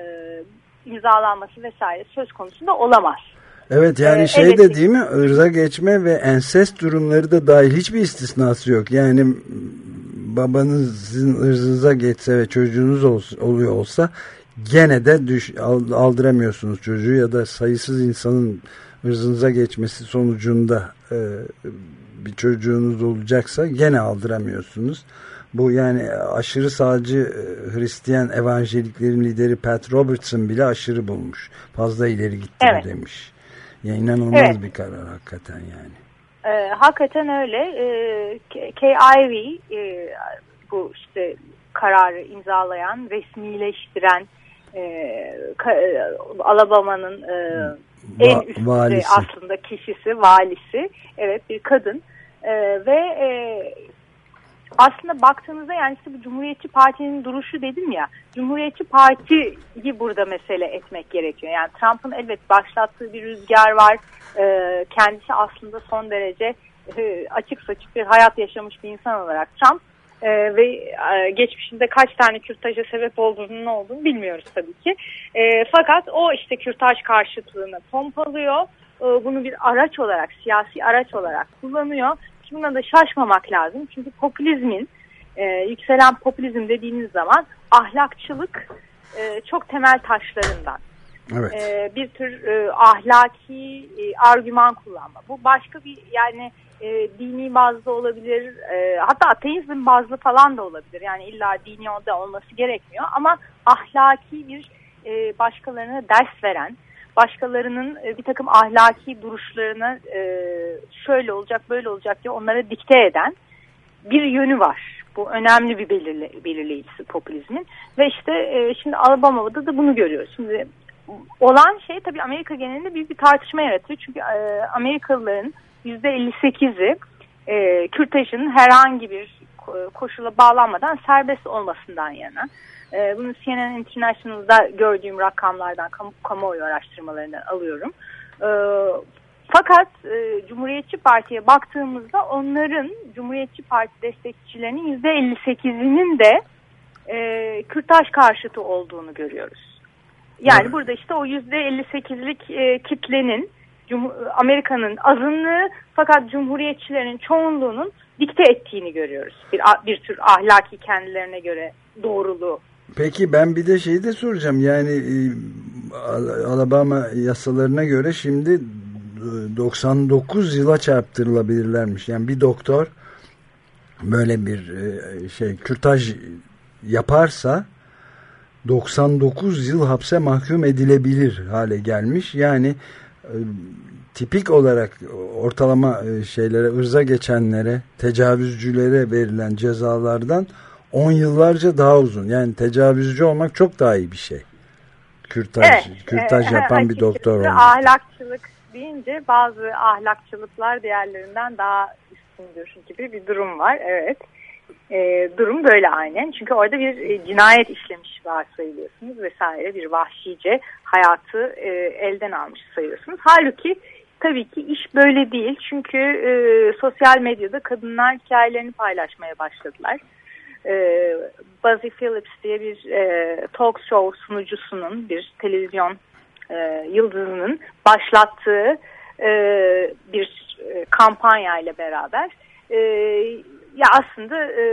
imzalanması vesaire söz konusunda olamaz. Evet yani Ee, şey evet. de değil mi ırza geçme ve ensest durumları da dahil hiçbir istisnası yok. Yani babanız sizin ırzınıza geçse ve çocuğunuz ol- oluyor olsa gene de düş, al- aldıramıyorsunuz çocuğu ya da sayısız insanın ırzınıza geçmesi sonucunda e, bir çocuğunuz olacaksa gene aldıramıyorsunuz. Bu yani aşırı sağcı e, Hristiyan evangeliklerin lideri Pat Robertson bile aşırı bulmuş. Fazla ileri gitti Evet. demiş. Ya inanılmaz Evet. bir karar hakikaten yani. E, hakikaten öyle. E, KIV e, bu işte kararı imzalayan, resmileştiren Alabama'nın e, en üst valisi. aslında kişisi, valisi. Evet bir kadın. E, ve e, aslında baktığınızda yani işte bu Cumhuriyetçi Parti'nin duruşu dedim ya. Cumhuriyetçi Parti'yi burada mesele etmek gerekiyor. Yani Trump'ın evet başlattığı bir rüzgar var. Kendisi aslında son derece e, açık saçık bir hayat yaşamış bir insan olarak Trump e, ve e, geçmişinde kaç tane kürtaja sebep olduğunu ne olduğunu bilmiyoruz tabii ki. E, fakat o işte kürtaj karşıtlığını pompalıyor. E, bunu bir araç olarak, siyasi araç olarak kullanıyor. Buna da şaşmamak lazım. Çünkü popülizmin, e, yükselen popülizm dediğiniz zaman ahlakçılık e, çok temel taşlarından. Evet. E, bir tür e, ahlaki e, argüman kullanma. Bu başka bir yani e, dini bazlı olabilir. E, hatta ateizm bazlı falan da olabilir. Yani illa dini da olması gerekmiyor. Ama ahlaki bir e, başkalarına ders veren, başkalarının e, bir takım ahlaki duruşlarına e, şöyle olacak böyle olacak diye onlara dikte eden bir yönü var. Bu önemli bir belirle, belirleyicisi popülizmin. Ve işte e, şimdi Alabama'da da bunu görüyoruz. Şimdi olan şey tabii Amerika genelinde büyük bir tartışma yaratıyor. Çünkü e, Amerikalıların %58'i e, kürtajın herhangi bir ko- koşula bağlanmadan serbest olmasından yana. E, bunu CNN International'da gördüğüm rakamlardan, kam kamuoyu araştırmalarından alıyorum. E, fakat e, Cumhuriyetçi Parti'ye baktığımızda onların Cumhuriyetçi Parti destekçilerinin %58'inin de e, kürtaj karşıtı olduğunu görüyoruz. Yani Evet. burada işte o %58'lik e, kitlenin Amerika'nın azınlığı fakat Cumhuriyetçilerin çoğunluğunun dikte ettiğini görüyoruz. Bir, bir tür ahlaki kendilerine göre doğruluğu. Peki ben bir de şeyi de soracağım. Yani e, Al- Alabama yasalarına göre şimdi e, 99 yıla çarptırılabilirlermiş. Yani bir doktor böyle bir e, şey kürtaj yaparsa 99 yıl hapse mahkum edilebilir hale gelmiş. Yani e, tipik olarak ortalama e, şeylere ırza geçenlere tecavüzcülere verilen cezalardan 10 yıllarca daha uzun. Yani tecavüzcü olmak çok daha iyi bir şey. Kürtaj, kürtaj e, [LAUGHS] yapan bir doktor olmak. Ahlakçılık deyince bazı ahlakçılıklar diğerlerinden daha üstündür gibi bir durum var. Evet. E, durum böyle aynen. Çünkü orada bir e, cinayet işlemiş varsayılıyorsunuz vesaire. Bir vahşice hayatı e, elden almış sayıyorsunuz. Halbuki tabii ki iş böyle değil. Çünkü e, sosyal medyada kadınlar hikayelerini paylaşmaya başladılar. E, Buzzy Phillips diye bir e, talk show sunucusunun, bir televizyon e, yıldızının başlattığı e, bir e, kampanya ile beraber e, ya aslında e,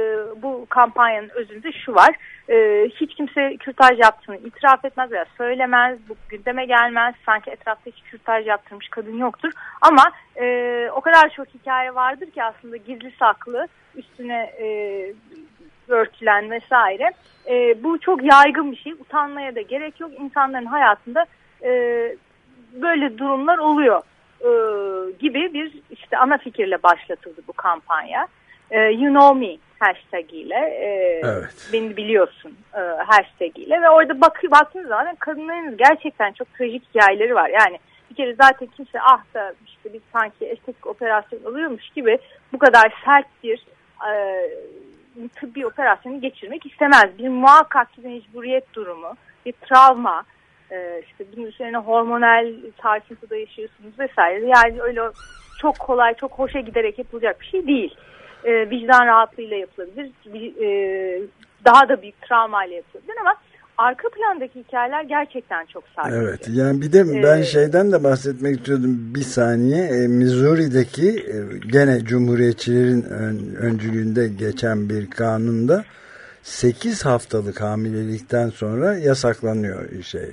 bu kampanyanın özünde şu var. E, hiç kimse kürtaj yaptığını itiraf etmez veya söylemez. Bu gündeme gelmez. Sanki etrafta hiç kürtaj yaptırmış kadın yoktur. Ama e, o kadar çok hikaye vardır ki aslında gizli saklı üstüne e, örtülen vesaire. E, bu çok yaygın bir şey. Utanmaya da gerek yok. İnsanların hayatında e, böyle durumlar oluyor e, gibi bir işte ana fikirle başlatıldı bu kampanya. E, you know me hashtag ile e, Evet. beni biliyorsun e, hashtag ile ve orada bak, baktığınız zaman kadınların gerçekten çok trajik hikayeleri var. Yani bir kere zaten kimse ah da işte biz sanki estetik operasyon oluyormuş gibi bu kadar sert bir e, tıbbi operasyonu geçirmek istemez. Bir muhakkak ki mecburiyet durumu, bir travma, e, işte bunun üzerine hormonal sarsıntıda yaşıyorsunuz vesaire. Yani öyle çok kolay, çok hoşa giderek yapılacak bir şey değil. E, vicdan rahatlığıyla yapılabilir. Bir, e, daha da büyük travmayla yapılabilir ama arka plandaki hikayeler gerçekten çok sarsıcı. Evet yani bir de ben Ee, şeyden de bahsetmek istiyordum bir saniye e, Missouri'deki e, gene Cumhuriyetçilerin ön- öncülüğünde geçen bir kanunda 8 haftalık hamilelikten sonra yasaklanıyor şey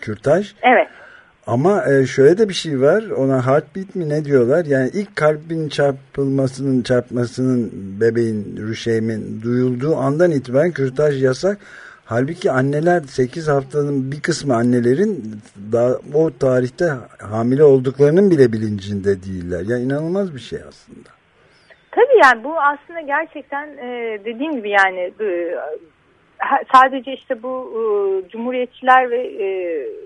kürtaj Evet. Ama e, şöyle de bir şey var. Ona heartbeat mi ne diyorlar? Yani ilk kalbin çarpılmasının çarpmasının bebeğin rüşeğimin duyulduğu andan itibaren kürtaj yasak. Halbuki anneler 8 haftanın bir kısmı annelerin daha o tarihte hamile olduklarının bile bilincinde değiller. Yani inanılmaz bir şey aslında. Tabii yani bu aslında gerçekten e, dediğim gibi yani e, sadece işte bu e, cumhuriyetçiler ve e,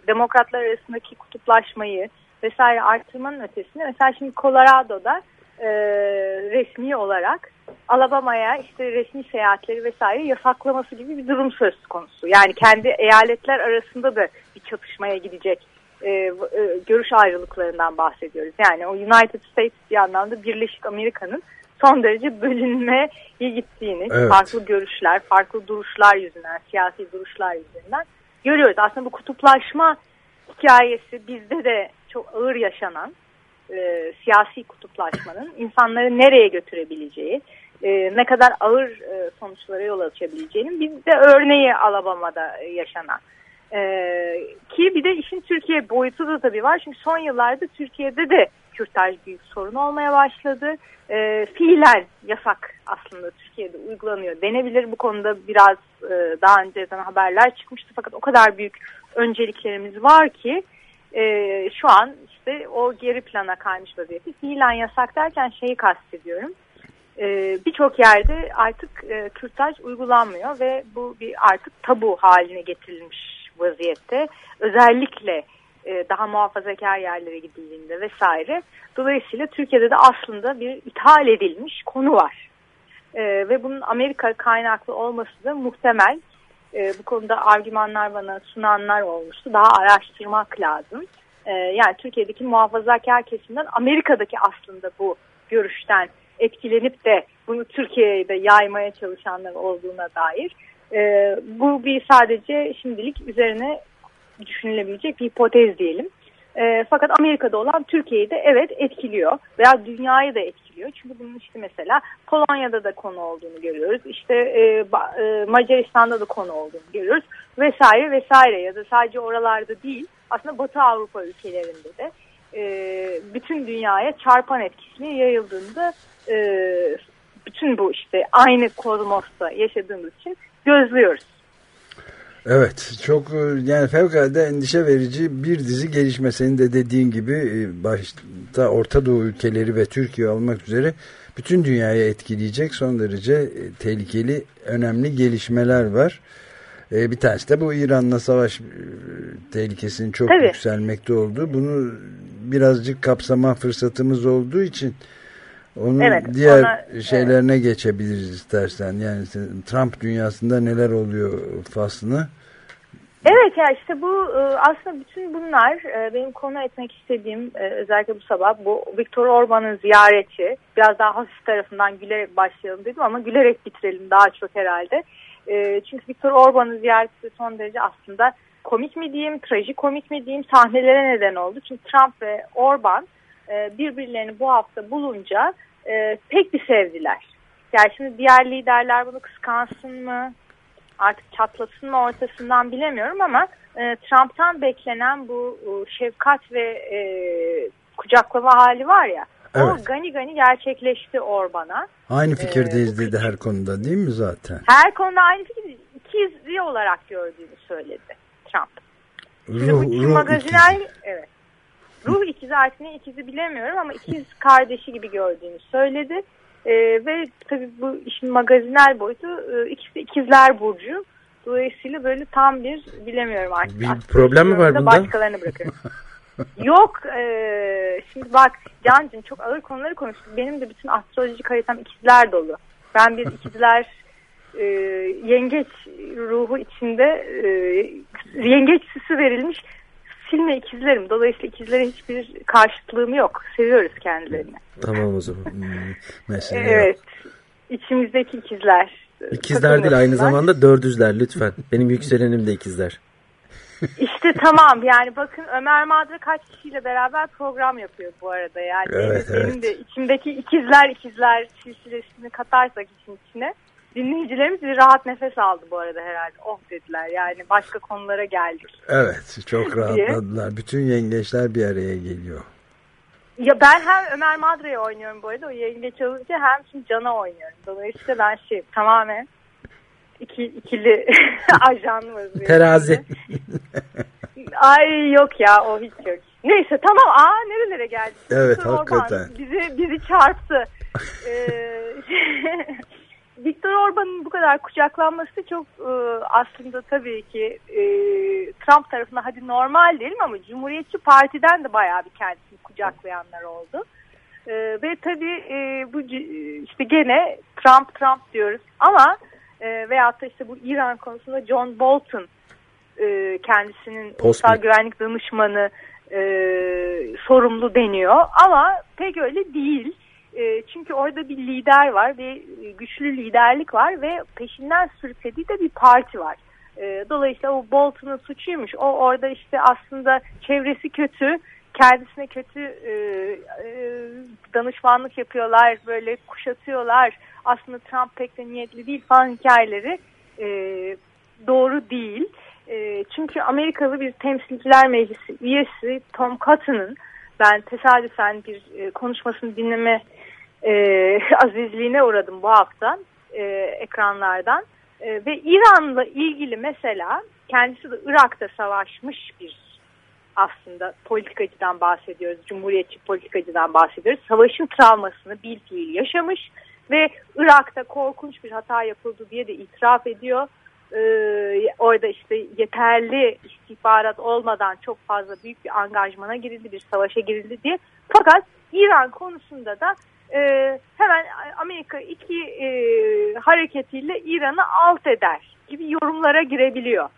demokratlar arasındaki kutuplaşmayı vesaire arttırmanın ötesinde mesela şimdi Colorado'da e, resmi olarak Alabama'ya işte resmi seyahatleri vesaire yasaklaması gibi bir durum söz konusu. Yani kendi eyaletler arasında da bir çatışmaya gidecek e, e, görüş ayrılıklarından bahsediyoruz. Yani o United States bir anlamda Birleşik Amerika'nın son derece bölünmeye gittiğini, Evet. farklı görüşler, farklı duruşlar yüzünden, siyasi duruşlar yüzünden görüyoruz. Aslında bu kutuplaşma hikayesi bizde de çok ağır yaşanan e, siyasi kutuplaşmanın insanları nereye götürebileceği, e, ne kadar ağır e, sonuçlara yol açabileceğinin bizde örneği Alabama'da e, yaşanan. E, ki bir de işin Türkiye boyutu da tabii var. Çünkü son yıllarda Türkiye'de de kürtaj büyük sorun olmaya başladı. E, fiilen yasak aslında Türkiye'de uygulanıyor denebilir. Bu konuda biraz e, daha önceden haberler çıkmıştı fakat o kadar büyük önceliklerimiz var ki e, şu an işte o geri plana kaymış vaziyette. Fiilen yasak derken şeyi kastediyorum. E, Birçok yerde artık e, kürtaj uygulanmıyor ve bu bir artık tabu haline getirilmiş vaziyette. Özellikle daha muhafazakar yerlere gidildiğinde vesaire. Dolayısıyla Türkiye'de de aslında bir ithal edilmiş konu var. E, ve bunun Amerika kaynaklı olması da muhtemel. E, bu konuda argümanlar bana sunanlar olmuştu. Daha araştırmak lazım. E, yani Türkiye'deki muhafazakar kesimden Amerika'daki aslında bu görüşten etkilenip de bunu Türkiye'ye de yaymaya çalışanlar olduğuna dair. E, bu bir sadece şimdilik üzerine düşünülebilecek bir hipotez diyelim. E, fakat Amerika'da olan Türkiye'yi de evet etkiliyor veya dünyayı da etkiliyor. Çünkü bunun işte mesela Polonya'da da konu olduğunu görüyoruz. İşte e, e, Macaristan'da da konu olduğunu görüyoruz vesaire vesaire ya da sadece oralarda değil aslında Batı Avrupa ülkelerinde de e, bütün dünyaya çarpan etkisini yayıldığında e, bütün bu işte aynı kozmosta yaşadığımız için gözlüyoruz. Evet çok e, yani fevkalade endişe verici bir dizi gelişme senin de dediğin gibi e, başta Orta Doğu ülkeleri ve Türkiye olmak üzere bütün dünyaya etkileyecek son derece e, tehlikeli önemli gelişmeler var. Bir tanesi de bu İran'la savaş tehlikesinin çok Tabii. yükselmekte olduğu. Bunu birazcık kapsama fırsatımız olduğu için onun Evet, diğer ona- şeylerine geçebiliriz istersen. Yani Trump dünyasında neler oluyor faslını. Evet ya işte bu e, aslında bütün bunlar e, benim konu etmek istediğim e, özellikle bu sabah bu Viktor Orban'ın ziyareti biraz daha hafif tarafından gülerek başlayalım dedim ama gülerek bitirelim daha çok herhalde. Çünkü Viktor Orban'ın ziyareti son derece aslında komik mi diyeyim, trajikomik mi diyeyim sahnelere neden oldu. Çünkü Trump ve Orban birbirlerini bu hafta bulunca e, pek bir sevdiler. Yani şimdi diğer liderler bunu kıskansın mı? artık çatlasın mı ortasından bilemiyorum ama e, Trump'tan beklenen bu e, şefkat ve e, kucaklama hali var ya o Evet. gani gani gerçekleşti Orban'a. Aynı Ee, fikirdeyiz bu dedi her konuda değil mi zaten? Her konuda aynı fikir ikizli olarak gördüğünü söyledi Trump. Şimdi bu Çin magazinel evet. Ruh ikizi ne ikizi bilemiyorum ama ikiz kardeşi gibi gördüğünü söyledi. Ee, ve tabii bu işin magazinel boyutu e, ikisi ikizler burcu. Dolayısıyla böyle tam bir bilemiyorum artık. Bir problem mi var bunda? Başkalarına bırakıyorum. [LAUGHS] Yok e, şimdi bak Can'cığım çok ağır konuları konuştuk. Benim de bütün astrolojik haritam ikizler dolu. Ben bir ikizler e, yengeç ruhu içinde e, yengeç süsü verilmiş silme ikizlerim. Dolayısıyla ikizlere hiçbir karşıtlığım yok. Seviyoruz kendilerini. Tamam o zaman. Hmm, Mesela Evet. İçimizdeki ikizler. İkizler değil aynı zamanda dördüzler lütfen. Benim yükselenim de ikizler. İşte tamam yani bakın Ömer Madra kaç kişiyle beraber program yapıyor bu arada. Yani Evet, benim evet. de içimdeki ikizler ikizler silsilesini katarsak işin içine dinleyicilerimiz bir rahat nefes aldı bu arada herhalde. Oh dediler yani başka konulara geldik. Evet çok rahatladılar. Bütün yengeçler bir araya geliyor. Ya ben hem Ömer Madra'ya oynuyorum bu arada o yengeç olunca hem şimdi Can'a oynuyorum. Dolayısıyla ben şey tamamen iki, ikili [LAUGHS] ajan vaziyetinde. Terazi. [LAUGHS] Ay yok ya o hiç yok. Neyse tamam aa nerelere geldik. Evet, Orban hakikaten. Bizi, bizi çarptı. [LAUGHS] Ee, Viktor Orban'ın bu kadar kucaklanması çok e, aslında tabii ki e, Trump tarafına hadi normal değil mi ama Cumhuriyetçi Parti'den de bayağı bir kendisini kucaklayanlar oldu. E, ve tabii e, bu işte gene Trump Trump diyoruz ama e, veyahut da işte bu İran konusunda John Bolton e, kendisinin Post ulusal güvenlik danışmanı e, sorumlu deniyor ama pek öyle değil. E, çünkü orada bir lider var ve güçlü liderlik var ve peşinden sürüklediği de bir parti var. E, dolayısıyla o Bolton'un suçuymuş. O orada işte aslında çevresi kötü, kendisine kötü e, danışmanlık yapıyorlar, böyle kuşatıyorlar. Aslında Trump pek de niyetli değil falan hikayeleri doğru değil. Çünkü Amerikalı bir temsilciler meclisi üyesi Tom Cotton'ın ben tesadüfen bir e, konuşmasını dinleme e, [LAUGHS] azizliğine uğradım bu hafta e, ekranlardan. E, ve İran'la ilgili mesela kendisi de Irak'ta savaşmış bir aslında politikacıdan bahsediyoruz. Cumhuriyetçi politikacıdan bahsediyoruz. Savaşın travmasını bil fiil yaşamış ve Irak'ta korkunç bir hata yapıldı diye de itiraf ediyor. Ee, orada işte yeterli istihbarat olmadan çok fazla büyük bir angajmana girildi, bir savaşa girildi diye. Fakat İran konusunda da e, hemen Amerika iki e, hareketiyle İran'ı alt eder gibi yorumlara girebiliyor.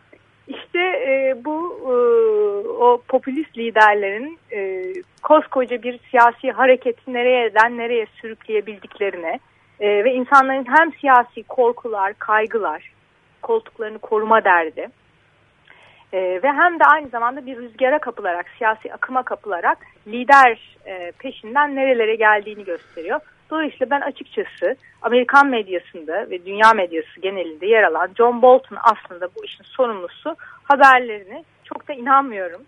İşte e, bu e, o popülist liderlerin e, koskoca bir siyasi hareketi nereyeden nereye sürükleyebildiklerine e, ve insanların hem siyasi korkular, kaygılar, koltuklarını koruma derdi e, ve hem de aynı zamanda bir rüzgara kapılarak, siyasi akıma kapılarak lider e, peşinden nerelere geldiğini gösteriyor. Dolayısıyla ben açıkçası Amerikan medyasında ve dünya medyası genelinde yer alan John Bolton aslında bu işin sorumlusu haberlerini çok da inanmıyorum.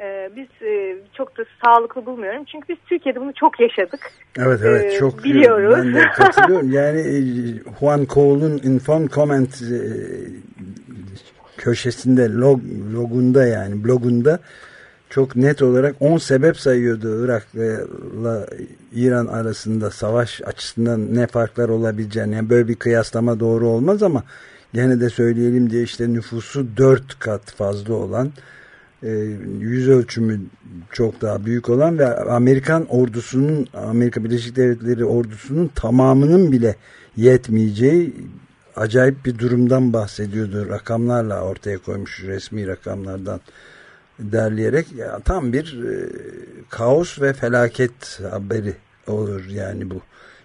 Ee, biz e, çok da sağlıklı bulmuyorum. Çünkü biz Türkiye'de bunu çok yaşadık. Evet evet Ee, çok biliyoruz. ben de katılıyorum. [LAUGHS] yani e, Juan Cole'un Informed Comment e, köşesinde log, logunda yani blogunda çok net olarak 10 sebep sayıyordu Irak'la İran arasında savaş açısından ne farklar olabileceğini. Yani böyle bir kıyaslama doğru olmaz ama gene de söyleyelim diye işte nüfusu 4 kat fazla olan e, yüz ölçümü çok daha büyük olan ve Amerikan ordusunun Amerika Birleşik Devletleri ordusunun tamamının bile yetmeyeceği acayip bir durumdan bahsediyordu. Rakamlarla ortaya koymuş resmi rakamlardan derleyerek ya, tam bir e, kaos ve felaket haberi olur yani bu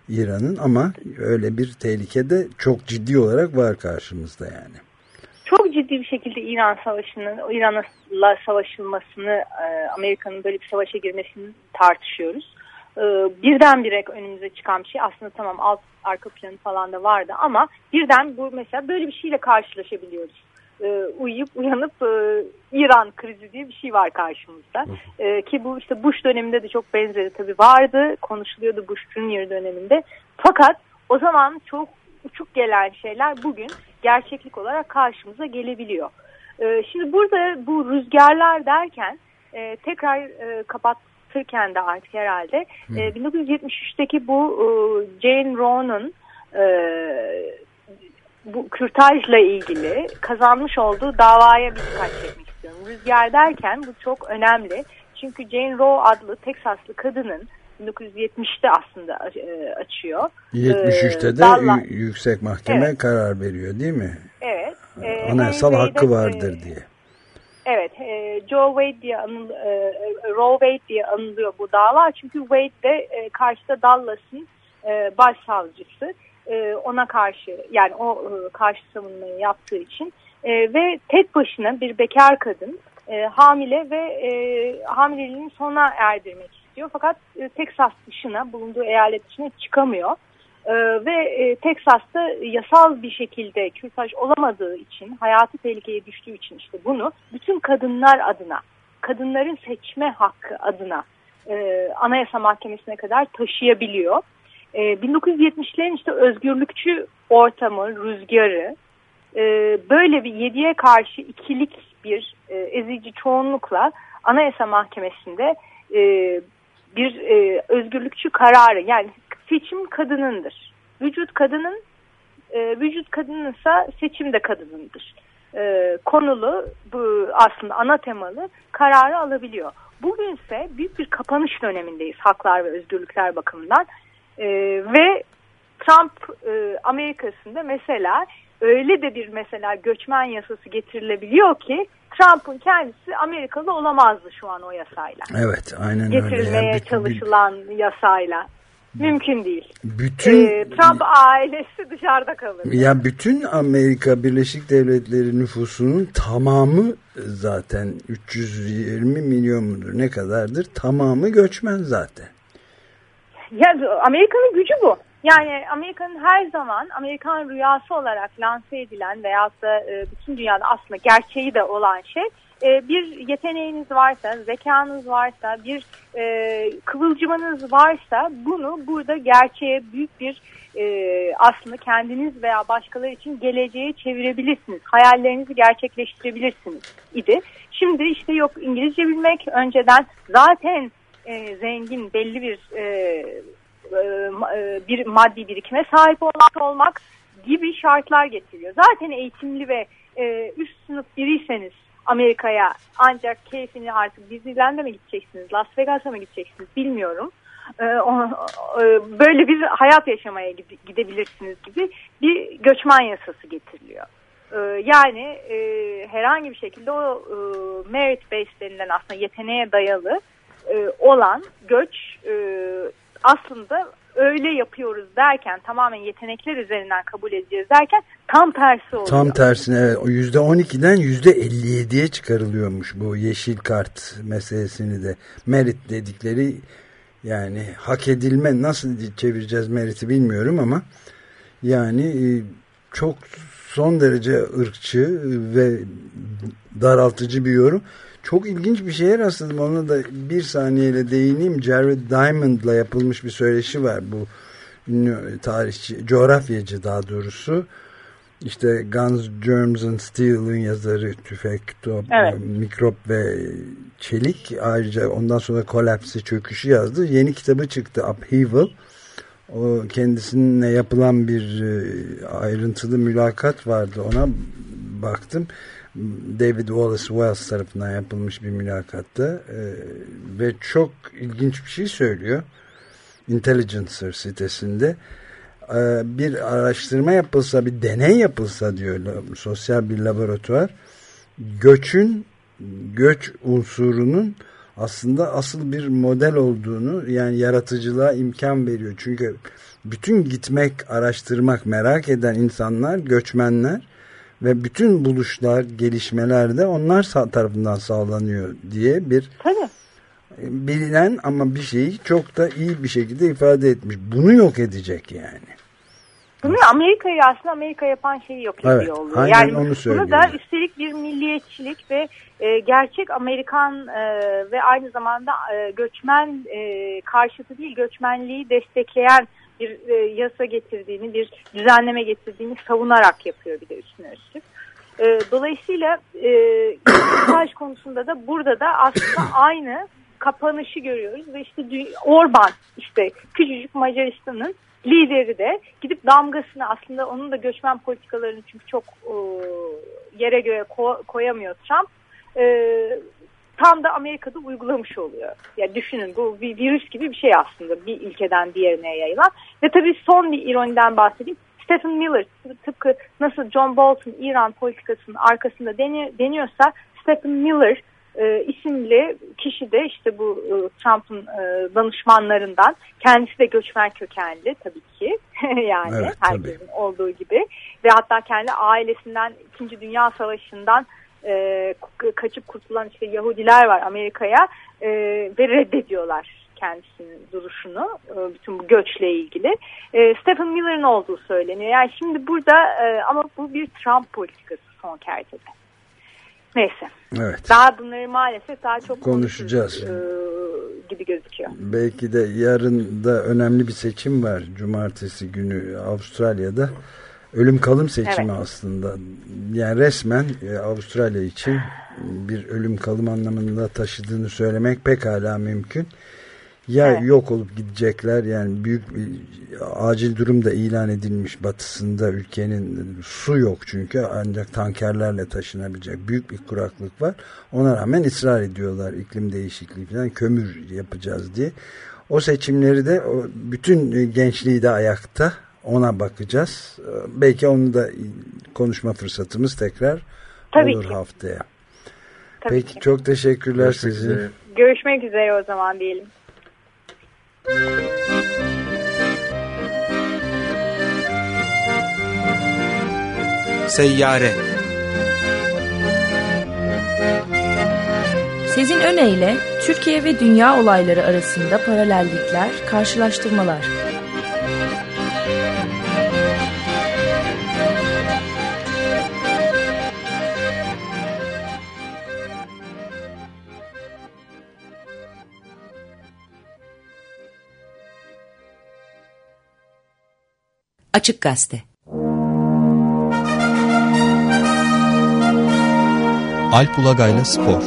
İran'ın ama öyle bir tehlike de çok ciddi olarak var karşımızda yani. Çok ciddi bir şekilde İran Savaşı'nın, İran'la savaşılmasını, e, Amerika'nın böyle bir savaşa girmesini tartışıyoruz. E, birdenbire önümüze çıkan bir şey aslında tamam alt arka planı falan da vardı ama birden bu mesela böyle bir şeyle karşılaşabiliyoruz. E, uyuyup uyanıp İran krizi diye bir şey var karşımızda. Ki bu işte Bush döneminde de çok benzeri tabii vardı. Konuşuluyordu Bush Junior döneminde. Fakat o zaman çok uçuk gelen şeyler bugün gerçeklik olarak karşımıza gelebiliyor. E, şimdi burada bu rüzgarlar derken e, tekrar e, kapatırken de artık herhalde e, 1973'teki bu e, Jane Roe'nun e, bu kürtajla ilgili kazanmış olduğu davaya bir dikkat çekmek istiyorum. Rüzgar derken bu çok önemli. Çünkü Jane Roe adlı Teksaslı kadının 1970'te aslında e, açıyor. 73'te Ee, de y- yüksek mahkeme Evet. karar veriyor değil mi? Evet. e, Anayasal Henry hakkı vardır e, diye. Evet, e, Joe Wade diye anıl, e, Roe Wade diye anılıyor bu dava. Çünkü Wade de e, karşıda Dallas'ın e, başsavcısı. E, ona karşı yani o e, karşı savunmayı yaptığı için E, ve tek başına bir bekar kadın e, hamile ve e, hamileliğini sona erdirmek istiyor. Fakat e, Teksas dışına bulunduğu eyalet dışına çıkamıyor. Ee, ve e, Teksas'ta yasal bir şekilde kürtaj olamadığı için, hayatı tehlikeye düştüğü için işte bunu bütün kadınlar adına, kadınların seçme hakkı adına e, Anayasa Mahkemesi'ne kadar taşıyabiliyor. E, 1970'lerin işte özgürlükçü ortamı, rüzgarı, e, böyle bir yediye karşı ikilik bir e, ezici çoğunlukla Anayasa Mahkemesi'nde e, bir e, özgürlükçü kararı yani seçim kadınındır. Vücut kadının, e, vücut kadınınsa seçim de kadınındır. E, konulu bu aslında ana temalı kararı alabiliyor. Bugünse büyük bir kapanış dönemindeyiz haklar ve özgürlükler bakımından. E, ve Trump e, Amerika'sında mesela öyle de bir mesela göçmen yasası getirilebiliyor ki Trump'ın kendisi Amerikalı olamazdı şu an o yasayla. Evet aynen öyle. Getirilmeye Yani bütün- çalışılan yasayla. Mümkün değil. bütün Ee, Trump ailesi dışarıda kalır. ya bütün Amerika Birleşik Devletleri nüfusunun tamamı zaten 320 milyon mudur ne kadardır tamamı göçmen zaten. Ya Amerika'nın gücü bu. Yani Amerika'nın her zaman Amerikan rüyası olarak lanse edilen veyahut da e, bütün dünyada aslında gerçeği de olan şey e, bir yeteneğiniz varsa, zekanız varsa, bir e, kıvılcımınız varsa bunu burada gerçeğe büyük bir e, aslında kendiniz veya başkaları için geleceğe çevirebilirsiniz. Hayallerinizi gerçekleştirebilirsiniz idi. Şimdi işte yok İngilizce bilmek önceden zaten zengin belli bir bir maddi birikime sahip olmak olmak gibi şartlar getiriyor. Zaten eğitimli ve e, üst sınıf biriyseniz Amerika'ya ancak keyfini artık Disneyland'e mi gideceksiniz, Las Vegas'a mı gideceksiniz bilmiyorum. E, e, böyle bir hayat yaşamaya gide- gidebilirsiniz gibi bir göçmen yasası getiriliyor. E, yani e, herhangi bir şekilde o e, merit based denilen aslında yeteneğe dayalı e, olan göç e, aslında öyle yapıyoruz derken tamamen yetenekler üzerinden kabul edeceğiz derken tam tersi oluyor. Tam tersine evet, o yüzde 12'den yüzde 57'ye çıkarılıyormuş bu yeşil kart meselesini de merit dedikleri yani hak edilme nasıl çevireceğiz meriti bilmiyorum ama yani e, çok son derece ırkçı ve daraltıcı bir yorum. Çok ilginç bir şeye rastladım. Ona da bir saniyeyle değineyim. Jared Diamond'la yapılmış bir söyleşi var. Bu ünlü tarihçi, coğrafyacı daha doğrusu. İşte Guns, Germs and Steel'ın yazarı Tüfek, Top, Evet. Mikrop ve Çelik. Ayrıca ondan sonra Kolapsi, Çöküşü yazdı. Yeni kitabı çıktı Upheaval. O kendisine yapılan bir e, ayrıntılı mülakat vardı. Ona baktım. David Wallace Wells tarafından yapılmış bir mülakatta e, ve çok ilginç bir şey söylüyor. Intelligencer sitesinde e, bir araştırma yapılsa, bir deney yapılsa diyor sosyal bir laboratuvar göçün göç unsurunun aslında asıl bir model olduğunu yani yaratıcılığa imkan veriyor. Çünkü bütün gitmek, araştırmak, merak eden insanlar, göçmenler ve bütün buluşlar, gelişmeler de onlar tarafından sağlanıyor diye bir Tabii. bilinen ama bir şeyi çok da iyi bir şekilde ifade etmiş. Bunu yok edecek yani. Bunu Amerika'yı aslında Amerika yapan şeyi yok ediyor Evet, oluyor. aynen yani onu bunu da üstelik bir milliyetçilik ve e, gerçek Amerikan e, ve aynı zamanda e, göçmen e, karşıtı değil göçmenliği destekleyen bir e, yasa getirdiğini, bir düzenleme getirdiğini savunarak yapıyor bir de üstüne üstlük. E, dolayısıyla e, [CLEARS THROAT] konusunda da burada da aslında [CLEARS THROAT] aynı kapanışı görüyoruz ve işte Orban işte küçücük Macaristan'ın lideri de gidip damgasını aslında onun da göçmen politikalarını çünkü çok e, yere göğe ko- koyamıyor Trump. E, tam da Amerika'da uygulamış oluyor. Ya düşünün bu bir virüs gibi bir şey aslında bir ülkeden diğerine yayılan. Ve tabii son bir ironiden bahsedeyim. Stephen Miller tıpkı nasıl John Bolton İran politikasının arkasında deni- deniyorsa Stephen Miller e, isimli kişi de işte bu e, Trump'ın e, danışmanlarından kendisi de göçmen kökenli tabii ki [LAUGHS] yani Evet, herkesin olduğu gibi ve hatta kendi ailesinden 2. Dünya Savaşı'ndan e, kaçıp kurtulan işte Yahudiler var Amerika'ya e, ve reddediyorlar kendisinin duruşunu e, bütün bu göçle ilgili. E, Stephen Miller'ın olduğu söyleniyor. Yani şimdi burada e, ama bu bir Trump politikası son kertede. Neyse. Evet. Daha bunları maalesef daha çok Konuşacağız. e, gibi gözüküyor. Belki de yarın da önemli bir seçim var. Cumartesi günü Avustralya'da. Ölüm kalım seçimi Evet. aslında. Yani resmen e, Avustralya için bir ölüm kalım anlamında taşıdığını söylemek pekala mümkün. Ya Evet. yok olup gidecekler yani büyük bir acil durum da ilan edilmiş batısında ülkenin su yok çünkü ancak tankerlerle taşınabilecek büyük bir kuraklık var. Ona rağmen ısrar ediyorlar iklim değişikliği falan kömür yapacağız diye. O seçimleri de bütün gençliği de ayakta ona bakacağız. Belki onu da konuşma fırsatımız tekrar Tabii olur ki. haftaya. Tabii Peki ki. çok teşekkürler Görüşmek sizin. üzere. Görüşmek üzere o zaman diyelim. Seyyare Sezin Öne Türkiye ve dünya olayları arasında paralellikler, karşılaştırmalar. Açık Gazete Alp Ulagay'la Spor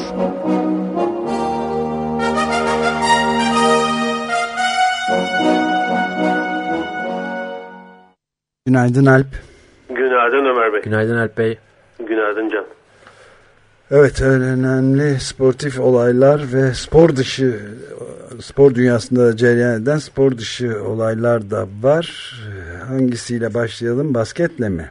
Günaydın Alp. Günaydın Ömer Bey. Günaydın Alp Bey. Günaydın Can. Evet önemli sportif olaylar ve spor dışı spor dünyasında cereyan eden spor dışı olaylar da var. Hangisiyle başlayalım? Basketle mi?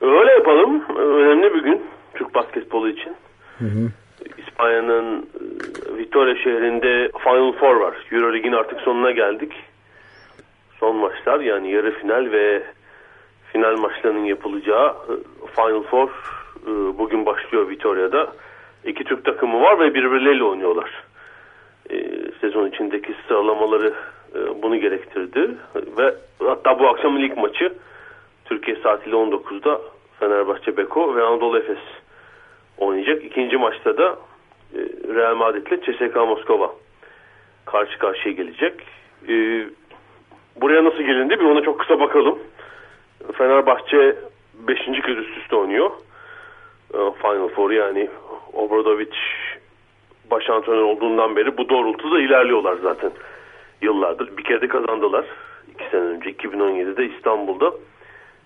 Öyle yapalım. Önemli bir gün Türk basketbolu için. Hı hı. İspanya'nın e, Vitoria şehrinde Final Four var. Euroleague'in artık sonuna geldik. Son maçlar yani yarı final ve final maçlarının yapılacağı e, Final Four e, bugün başlıyor Vitoria'da. İki Türk takımı var ve birbirleriyle oynuyorlar. Sezon içindeki sıralamaları bunu gerektirdi. Ve hatta bu akşamın ilk maçı Türkiye saatiyle 19'da Fenerbahçe Beko ve Anadolu Efes oynayacak. İkinci maçta da Real Madrid ile CSKA Moskova karşı karşıya gelecek. Buraya nasıl gelindi bir ona çok kısa bakalım. Fenerbahçe 5. kez üst üste oynuyor. Final Four yani Obradovic baş antrenör olduğundan beri bu doğrultuda ilerliyorlar zaten. Yıllardır. Bir kere de kazandılar. iki sene önce 2017'de İstanbul'da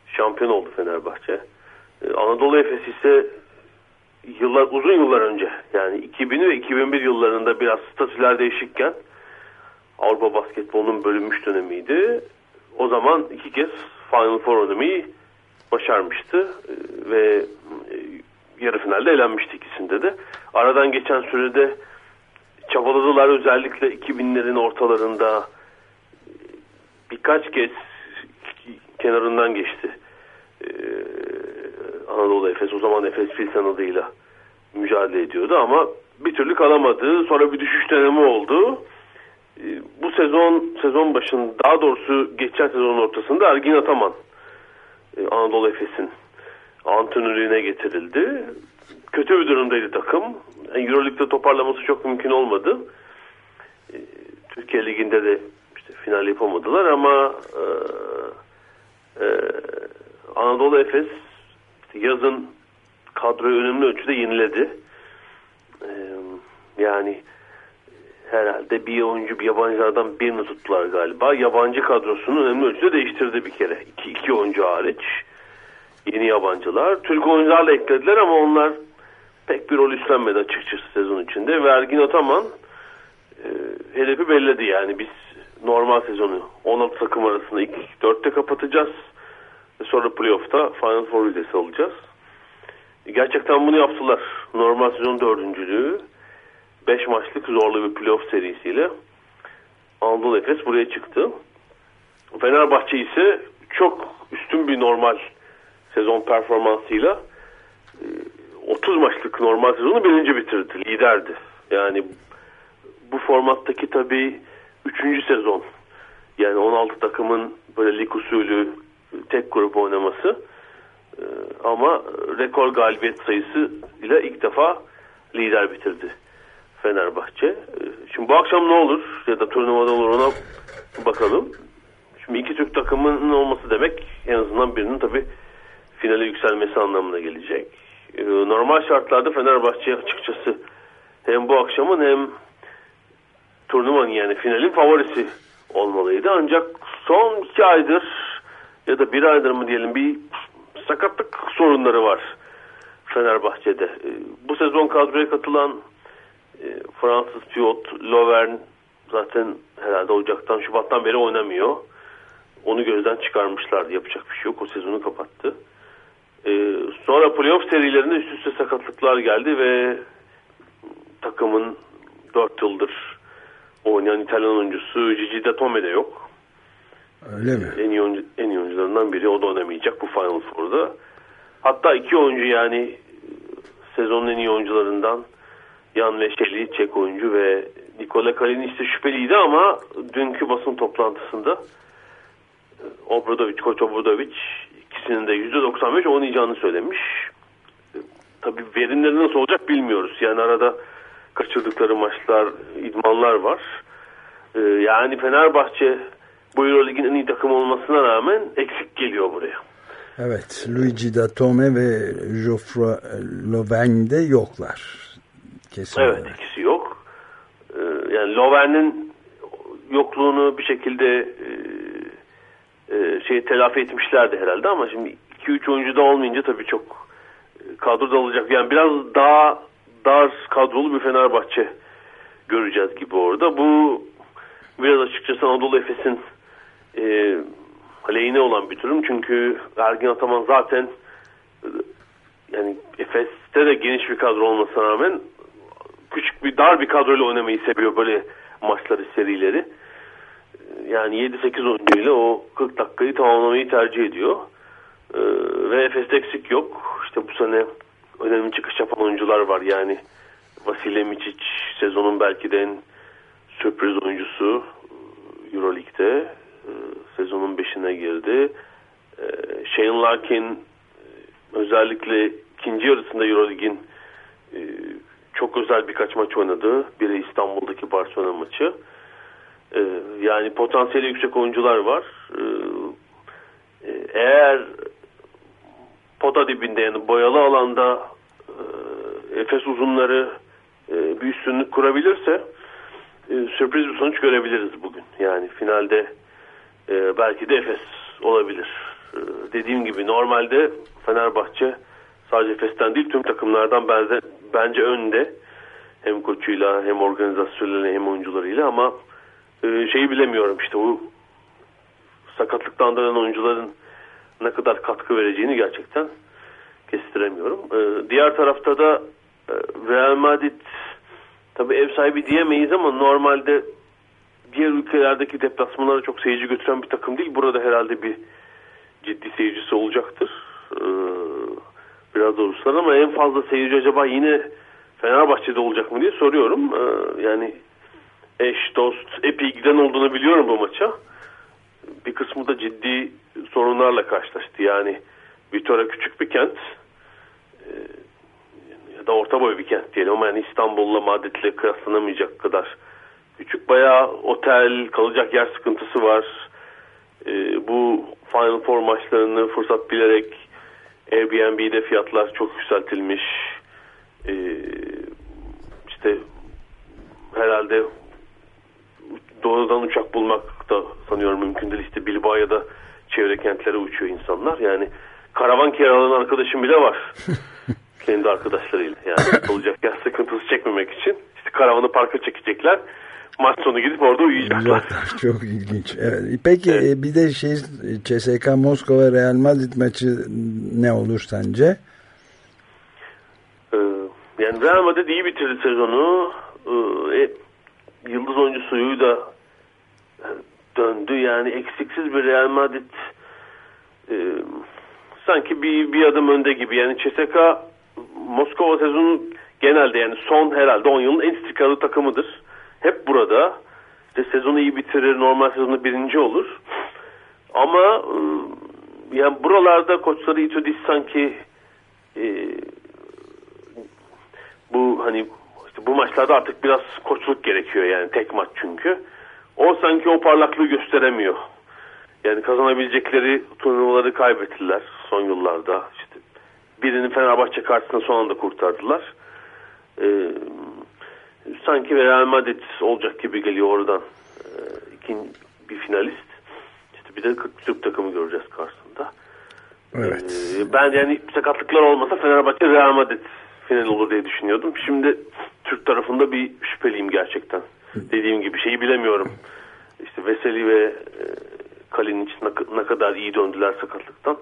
şampiyon oldu Fenerbahçe. Anadolu Efes ise yıllar uzun yıllar önce yani 2000 ve 2001 yıllarında biraz statüler değişikken Avrupa basketbolunun bölünmüş dönemiydi. O zaman iki kez Final Four oynamayı başarmıştı ve yarı finalde elenmişti ikisinde de. Aradan geçen sürede çabaladılar özellikle 2000'lerin ortalarında birkaç kez kenarından geçti. Anadolu Efes o zaman Efes Pilsen adıyla mücadele ediyordu ama bir türlü kalamadı. Sonra bir düşüş dönemi oldu. Bu sezon sezon başında daha doğrusu geçen sezonun ortasında Ergin Ataman Anadolu Efes'in antrenörlüğüne getirildi. Kötü bir durumdaydı takım. Yani Euroleague'de toparlaması çok mümkün olmadı. Türkiye Ligi'nde de işte final yapamadılar ama e, e, Anadolu Efes yazın kadroyu önemli ölçüde yeniledi. E, yani herhalde bir oyuncu bir yabancılardan birini tuttular galiba. Yabancı kadrosunu önemli ölçüde değiştirdi bir kere. İki, iki oyuncu hariç. Yeni yabancılar. Türk oyuncularla eklediler ama onlar pek bir rol üstlenmedi açıkçası sezon içinde. Ve Ergin Ataman e, hedefi belledi yani biz normal sezonu 16 takım arasında ilk dörtte kapatacağız. Ve sonra playoff'ta Final Four üyesi olacağız. Gerçekten bunu yaptılar. Normal sezon dördüncülüğü 5 maçlık zorlu bir playoff serisiyle Anadolu Efes buraya çıktı. Fenerbahçe ise çok üstün bir normal sezon performansıyla 30 maçlık normal sezonu birinci bitirdi. Liderdi. Yani bu formattaki tabii 3. sezon. Yani 16 takımın böyle lig usulü tek grup oynaması. Ama rekor galibiyet sayısı ile ilk defa lider bitirdi Fenerbahçe. Şimdi bu akşam ne olur ya da turnuvada olur ona bakalım. Şimdi iki Türk takımının olması demek en azından birinin tabii finale yükselmesi anlamına gelecek. Normal şartlarda Fenerbahçe açıkçası hem bu akşamın hem turnuvanın yani finalin favorisi olmalıydı. Ancak son iki aydır ya da bir aydır mı diyelim bir sakatlık sorunları var Fenerbahçe'de. Bu sezon kadroya katılan Fransız pivot Lovern zaten herhalde Ocak'tan Şubat'tan beri oynamıyor. Onu gözden çıkarmışlardı. Yapacak bir şey yok. O sezonu kapattı. Ee, sonra playoff serilerinde üst üste sakatlıklar geldi ve takımın 4 yıldır oynayan İtalyan oyuncusu Gigi Datome de yok. Öyle mi? En iyi, oyuncu, en iyi oyuncularından biri. O da oynamayacak bu Final Four'da. Hatta iki oyuncu yani sezonun en iyi oyuncularından Yan Veşeli, Çek oyuncu ve Nikola Kalinic de şüpheliydi ama dünkü basın toplantısında Obradovic, Koç Obradovic ikisinin de %95 oynayacağını söylemiş. Tabii verimleri nasıl olacak bilmiyoruz. Yani arada kaçırdıkları maçlar, idmanlar var. Yani Fenerbahçe bu Eurolig'in en iyi takım olmasına rağmen eksik geliyor buraya. Evet, Luigi Datome ve Geoffroy Lauvergne de yoklar. Kesin Evet olarak. ikisi yok. Ee, yani Lovren'in yokluğunu bir şekilde e, e, şey telafi etmişlerdi herhalde ama şimdi 2-3 oyuncu da olmayınca tabii çok e, kadro dağılacak. Yani biraz daha dar kadrolu bir Fenerbahçe göreceğiz gibi orada. Bu biraz açıkçası Anadolu Efes'in e, aleyhine olan bir durum. Çünkü Ergin Ataman zaten e, yani Efes'te de geniş bir kadro olmasına rağmen küçük bir dar bir kadroyla oynamayı seviyor böyle maçları serileri. Yani 7-8 oyuncuyla o 40 dakikayı tamamlamayı tercih ediyor. Ee, ve Efes'te eksik yok. İşte bu sene önemli çıkış yapan oyuncular var. Yani Vasile Miçic sezonun belki de en sürpriz oyuncusu Euroleague'de. Ee, sezonun 5'ine girdi. Ee, Shane Larkin e, özellikle ikinci yarısında Euroleague'in e, çok özel birkaç maç oynadı. Biri İstanbul'daki Barcelona maçı. Ee, yani potansiyeli yüksek oyuncular var. Ee, e, eğer pota dibinde yani boyalı alanda e, Efes uzunları e, bir üstünlük kurabilirse sürpriz bir sonuç görebiliriz bugün. Yani finalde belki de Efes olabilir. Dediğim gibi normalde Fenerbahçe sadece Efes'ten değil tüm takımlardan bence, bence önde. Hem koçuyla hem organizasyonuyla hem oyuncularıyla ama e, şeyi bilemiyorum işte bu sakatlıktan dönen oyuncuların ne kadar katkı vereceğini gerçekten kestiremiyorum. E, diğer tarafta da e, Real Madrid tabi ev sahibi diyemeyiz ama normalde diğer ülkelerdeki deplasmanlara çok seyirci götüren bir takım değil. Burada herhalde bir ciddi seyircisi olacaktır. E, biraz da ama en fazla seyirci acaba yine Fenerbahçe'de olacak mı diye soruyorum. Yani eş, dost, epey giden olduğunu biliyorum bu maça. Bir kısmı da ciddi sorunlarla karşılaştı. Yani Vitora küçük bir kent e, ya da orta boy bir kent diyelim ama yani İstanbul'la Madrid'le kıyaslanamayacak kadar küçük. Bayağı otel, kalacak yer sıkıntısı var. E, bu Final Four maçlarını fırsat bilerek Airbnb'de fiyatlar çok yükseltilmiş. E, işte herhalde doğrudan uçak bulmak da sanıyorum mümkün değil. İşte Bilbao ya da çevre kentlere uçuyor insanlar. Yani karavan kiralanan arkadaşım bile var. [LAUGHS] Kendi arkadaşlarıyla. Yani kalacak yer sıkıntısı çekmemek için. İşte karavanı parka çekecekler. Maç sonu gidip orada uyuyacaklar. [LAUGHS] Çok ilginç. Evet. Peki e, bir de şey CSK Moskova Real Madrid maçı ne olur sence? Ee, yani Real Madrid iyi bitirdi sezonu. Ee, yıldız oyuncusuyu da döndü. Yani eksiksiz bir Real Madrid e, sanki bir, bir adım önde gibi. Yani CSK Moskova sezonu genelde yani son herhalde 10 yılın en istikrarlı takımıdır. Hep burada. İşte sezonu iyi bitirir. Normal sezonu birinci olur. Ama e, yani buralarda koçları Itudis sanki e, bu hani bu maçlarda artık biraz koçluk gerekiyor yani tek maç çünkü. O sanki o parlaklığı gösteremiyor. Yani kazanabilecekleri turnuvaları kaybettiler son yıllarda. İşte birini Fenerbahçe karşısında son anda kurtardılar. Ee, sanki Real Madrid olacak gibi geliyor oradan. Ee, ikinci bir finalist. İşte bir de Türk takımı göreceğiz karşısında. Evet. Ee, ben yani sakatlıklar olmasa Fenerbahçe Real Madrid final olur diye düşünüyordum. Şimdi Türk tarafında bir şüpheliyim gerçekten. Dediğim gibi şeyi bilemiyorum. İşte Veseli ve e, Kalinic ne, kadar iyi döndüler sakatlıktan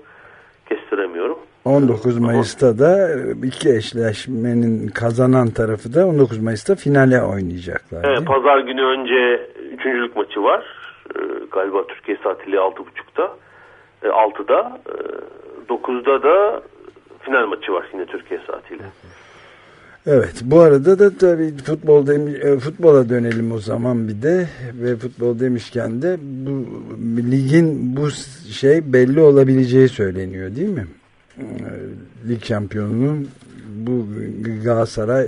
kestiremiyorum. 19 Mayıs'ta da iki eşleşmenin kazanan tarafı da 19 Mayıs'ta finale oynayacaklar. Evet, pazar günü önce üçüncülük maçı var. Ee, galiba Türkiye saatiyle 6.30'da. E, 6'da. E, 9'da da final maçı var yine Türkiye saatiyle. Evet bu arada da tabii futbol demi, e, futbola dönelim o zaman bir de ve futbol demişken de bu ligin bu şey belli olabileceği söyleniyor değil mi? E, lig şampiyonunun bu Galatasaray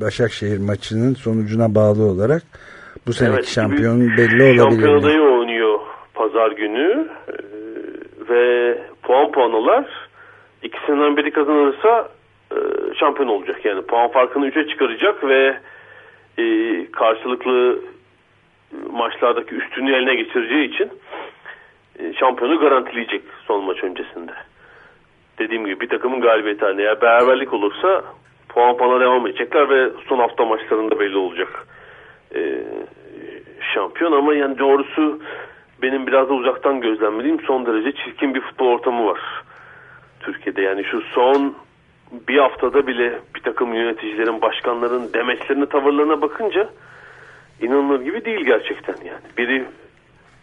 Başakşehir maçının sonucuna bağlı olarak bu seneki Evet, şampiyonun bir belli olabilir. Şampiyon adayı oynuyor pazar günü e, ve puan puanlar ikisinden biri kazanırsa şampiyon olacak. Yani puan farkını 3'e çıkaracak ve e, karşılıklı maçlardaki üstünlüğü eline geçireceği için e, şampiyonu garantileyecek son maç öncesinde. Dediğim gibi bir takımın galibiyeti haline eğer beraberlik olursa puan puana devam edecekler ve son hafta maçlarında belli olacak e, şampiyon ama yani doğrusu benim biraz da uzaktan gözlemlediğim son derece çirkin bir futbol ortamı var Türkiye'de. Yani şu son bir haftada bile bir takım yöneticilerin, başkanların demeçlerine, tavırlarına bakınca inanılır gibi değil gerçekten yani. Biri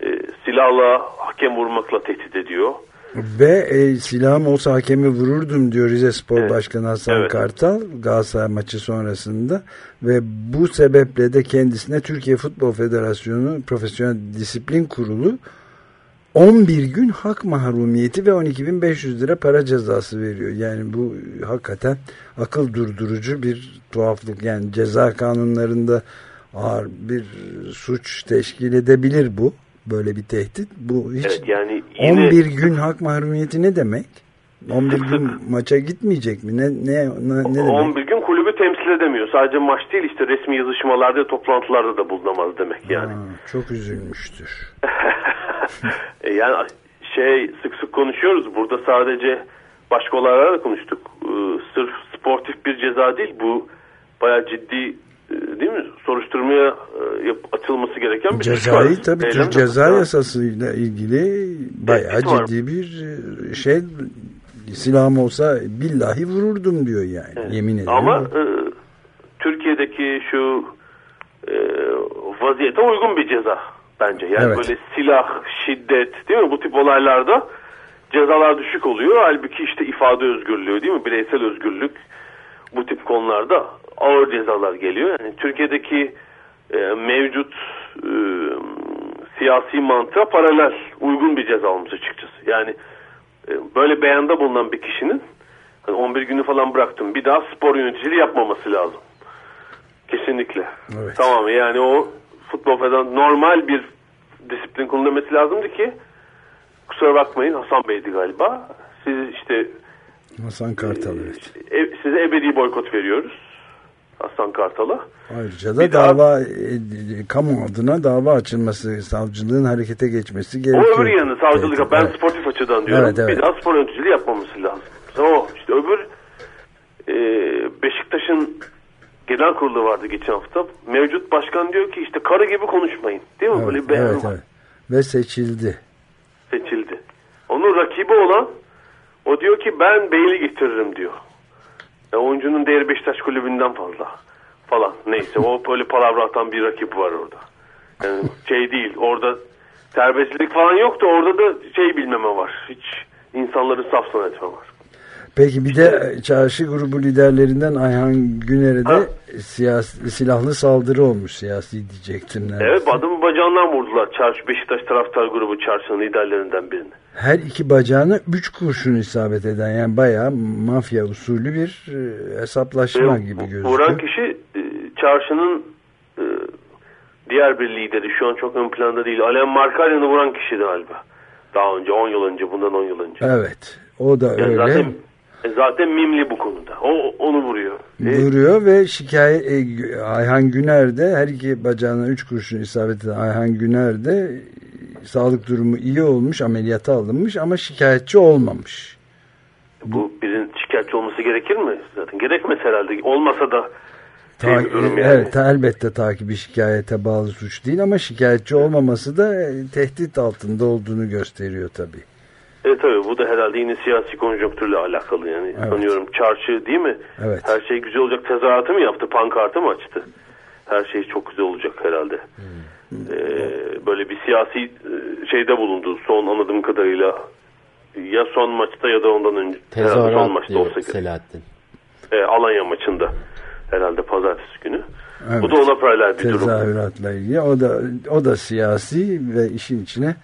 e, silahla hakem vurmakla tehdit ediyor. Ve e, silahım olsa hakemi vururdum diyor Rize Spor Evet. Başkanı Hasan Evet. Kartal Galatasaray maçı sonrasında ve bu sebeple de kendisine Türkiye Futbol Federasyonu Profesyonel Disiplin Kurulu 11 gün hak mahrumiyeti ve 12.500 lira para cezası veriyor. Yani bu hakikaten akıl durdurucu bir tuhaflık. Yani ceza kanunlarında ağır bir suç teşkil edebilir bu. Böyle bir tehdit. Bu hiç Evet yani yine 11 gün hak mahrumiyeti ne demek? 11 gün maça gitmeyecek mi? Ne ne ne, ne demek? 11 gün kulübü temsil edemiyor. Sadece maç değil işte resmi yazışmalarda, toplantılarda da bulunamaz demek yani. Ha, çok üzülmüştür. [LAUGHS] E, yani şey sık sık konuşuyoruz. Burada sadece başka olaylarla da konuştuk. Ee, sırf sportif bir ceza değil. Bu bayağı ciddi e, değil mi? Soruşturmaya e, açılması gereken bir suç var. Cezayı tabii Türk ceza var. yasasıyla ilgili bayağı var. ciddi bir e, şey silahım olsa billahi vururdum diyor yani. Yemin ederim. Ama e, Türkiye'deki şu e, vaziyete uygun bir ceza bence. Yani Evet. böyle silah, şiddet değil mi? Bu tip olaylarda cezalar düşük oluyor. Halbuki işte ifade özgürlüğü değil mi? Bireysel özgürlük bu tip konularda ağır cezalar geliyor. Yani Türkiye'deki e, mevcut e, siyasi mantığa paralel uygun bir ceza olmuş açıkçası. Yani e, böyle beyanda bulunan bir kişinin hani 11 günü falan bıraktım. Bir daha spor yöneticiliği yapmaması lazım. Kesinlikle. Evet. Tamam yani o futbol federasyonu normal bir disiplin kullanılması lazımdı ki kusura bakmayın Hasan Bey'di galiba. Siz işte Hasan Kartal evet. e, size ebedi boykot veriyoruz. Hasan Kartal'a. Ayrıca da Bir daha- dava e, e, kamu adına dava açılması, savcılığın harekete geçmesi O gerekiyor. öbür yanı savcılık. Evet, Ben evet. sportif açıdan diyorum. Evet, evet. Bir daha spor yöneticiliği yapmaması lazım. O işte öbür e, Beşiktaş'ın genel kurulu vardı geçen hafta. Mevcut başkan diyor ki işte karı gibi konuşmayın. Değil mi? Böyle Evet, bir beyan evet, var. evet. Ve seçildi. seçildi. Onun rakibi olan o diyor ki ben Beyli getiririm diyor. Ya oyuncunun değeri Beşiktaş kulübünden fazla falan. Neyse o [LAUGHS] böyle palavra atan bir rakip var orada. Yani şey değil orada serbestlik falan yok da orada da şey bilmeme var. Hiç insanları saf zannetme var. Peki bir de çarşı grubu liderlerinden Ayhan Güner'e de siyasi, silahlı saldırı olmuş siyasi diyecektim. neredeyse. Evet adamın bacağından vurdular. Çarşı Beşiktaş taraftar grubu çarşının liderlerinden birini. Her iki bacağına üç kurşun isabet eden yani bayağı mafya usulü bir e, hesaplaşma Ve gibi gözüküyor. Vuran kişi e, çarşının e, diğer bir lideri şu an çok ön planda değil. Alain Markalya'nı vuran kişiydi galiba. Daha önce 10 yıl önce bundan 10 yıl önce. Evet. O da Yani öyle. zaten e, zaten mimli bu konuda. O onu vuruyor. E, Vuruyor ve şikayet e, Ayhan Güner de her iki bacağına üç kurşun isabet eden Ayhan Güner de e, sağlık durumu iyi olmuş ameliyata alınmış ama şikayetçi olmamış. bu birinin şikayetçi olması gerekir mi? Zaten gerekmez herhalde. Olmasa da Ta- yani. Evet elbette takibi şikayete bağlı suç değil ama şikayetçi olmaması da tehdit altında olduğunu gösteriyor tabii. E tabii bu da herhalde yine siyasi konjonktürle alakalı yani. Evet. Sanıyorum çarşı değil mi? Evet. Her şey güzel olacak tezahüratı mı yaptı? Pankartı mı açtı? Her şey çok güzel olacak herhalde. Ee, böyle bir siyasi e, şeyde bulundu son anladığım kadarıyla. Ya son maçta ya da ondan önce. herhalde son Tezahürat maçta diyor olsa. Selahattin. E, Alanya maçında. Herhalde pazartesi günü. Evet. Bu da ona paralel bir durum. Tezahüratla ilgili o da o da siyasi ve işin içine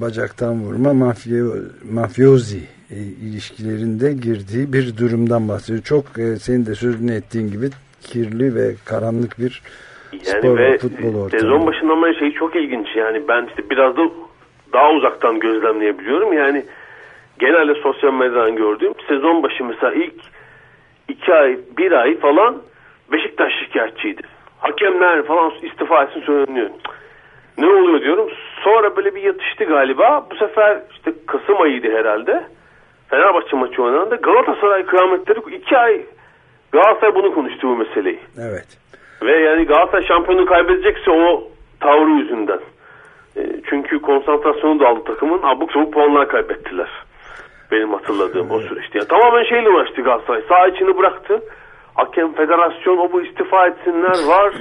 bacaktan vurma mafya mafyozi e, ilişkilerinde girdiği bir durumdan bahsediyor. Çok e, senin de sözünü ettiğin gibi kirli ve karanlık bir Yani spor ve futbol ortamı. sezon başından beri şey çok ilginç yani ben işte biraz da daha uzaktan gözlemleyebiliyorum. Yani genelde sosyal medyadan gördüğüm sezon başı mesela ilk iki ay, bir ay falan Beşiktaş şikayetçiydi. Hakemler falan istifa etsin söyleniyor. Ne oluyor diyorum. Sonra böyle bir yatıştı galiba. Bu sefer işte Kasım ayıydı herhalde. Fenerbahçe maçı oynandı. Galatasaray kıyametleri iki ay Galatasaray bunu konuştu bu meseleyi. Evet. Ve yani Galatasaray şampiyonu kaybedecekse o tavrı yüzünden. E, çünkü konsantrasyonu dağıldı takımın. Abuk sabuk puanlar kaybettiler. Benim hatırladığım o süreçte. Yani tamamen şeyle uğraştı Galatasaray. Sağ içini bıraktı. Hakem, federasyon o bu istifa etsinler var.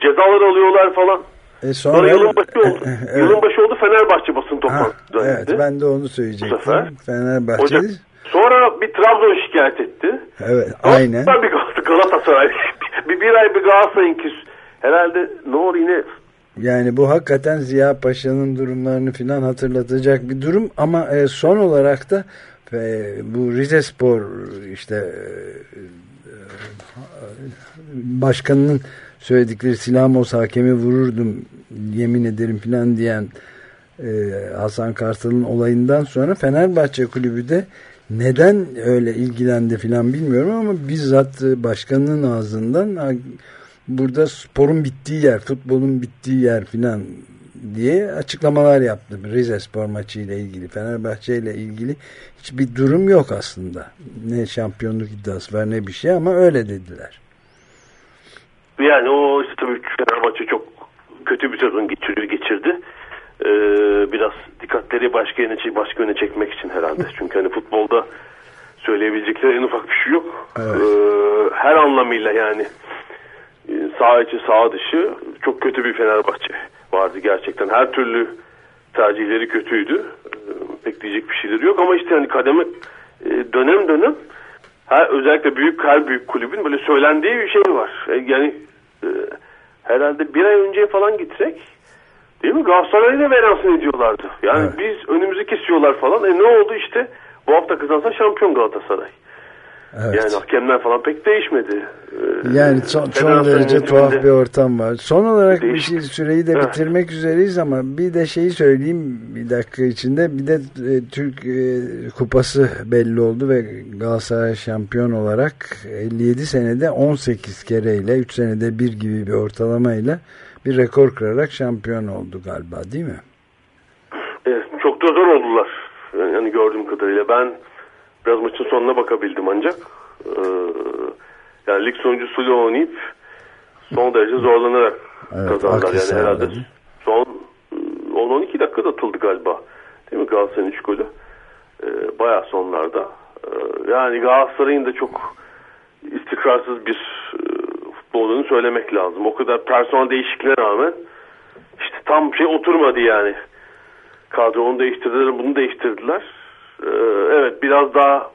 Cezalar alıyorlar falan. E Sonra, sonra, yılın başı oldu. [LAUGHS] Evet. Yılın başı oldu Fenerbahçe basın toplantısı. evet düzenledi. ben de onu Bu söyleyecektim. sefer. Fenerbahçe. Ocak. Sonra bir Trabzon şikayet etti. Evet aynen. Sonra bir Gal- Galatasaray. [LAUGHS] bir, bir ay bir Galatasaray'ın herhalde ne olur yine Yani bu hakikaten Ziya Paşa'nın durumlarını filan hatırlatacak bir durum ama e, son olarak da e, bu Rize Spor işte e, başkanının söyledikleri Silamos hakemi vururdum yemin ederim filan diyen e, Hasan Kartal'ın olayından sonra Fenerbahçe kulübü de neden öyle ilgilendi filan bilmiyorum ama bizzat başkanının ağzından burada sporun bittiği yer, futbolun bittiği yer filan diye açıklamalar yaptı. Rize Spor maçı ile ilgili, Fenerbahçe ile ilgili hiçbir durum yok aslında. Ne şampiyonluk iddiası var ne bir şey ama öyle dediler. Yani o işte tabii Fenerbahçe çok kötü bir sezon geçirdi. geçirdi. Ee, biraz dikkatleri başka yöne, başka yöne çekmek için herhalde. [LAUGHS] Çünkü hani futbolda söyleyebilecekleri en ufak bir şey yok. Ee, her anlamıyla yani e, sağ içi sağ dışı çok kötü bir Fenerbahçe vardı gerçekten. Her türlü tercihleri kötüydü. Ee, pek diyecek bir şeyleri yok ama işte hani kademe e, dönem dönem her, özellikle büyük her büyük kulübün böyle söylendiği bir şey var. E, yani e, herhalde bir ay önce falan gitsek değil mi Galatasaray'ı da veransın ediyorlardı. Yani biz önümüzü kesiyorlar falan. E ne oldu işte bu hafta kazansa şampiyon Galatasaray. Evet. Yani hakemler falan pek değişmedi. Ee, Yani son, son derece tuhaf bir ortam var. Son olarak bir Değişik. şey süreyi de bitirmek üzereyiz ama bir de şeyi söyleyeyim bir dakika içinde. Bir de e, Türk e, kupası belli oldu ve Galatasaray şampiyon olarak 57 senede 18 kereyle 3 senede bir gibi bir ortalamayla bir rekor kırarak şampiyon oldu galiba değil mi? Evet, çok da zor oldular. Yani gördüğüm kadarıyla ben biraz maçın sonuna bakabildim ancak. Ee, yani lig sonuncusuyla oynayıp son derece zorlanarak Evet, kazandılar. Yani herhalde son e, 10-12 dakikada atıldı galiba. Değil mi Galatasaray'ın 3 golü? Ee, bayağı sonlarda. Ee, yani Galatasaray'ın da çok istikrarsız bir e, futbol olduğunu söylemek lazım. O kadar personel değişikliğine rağmen işte tam şey oturmadı yani. Kadro onu değiştirdiler, bunu değiştirdiler. Ee, evet biraz daha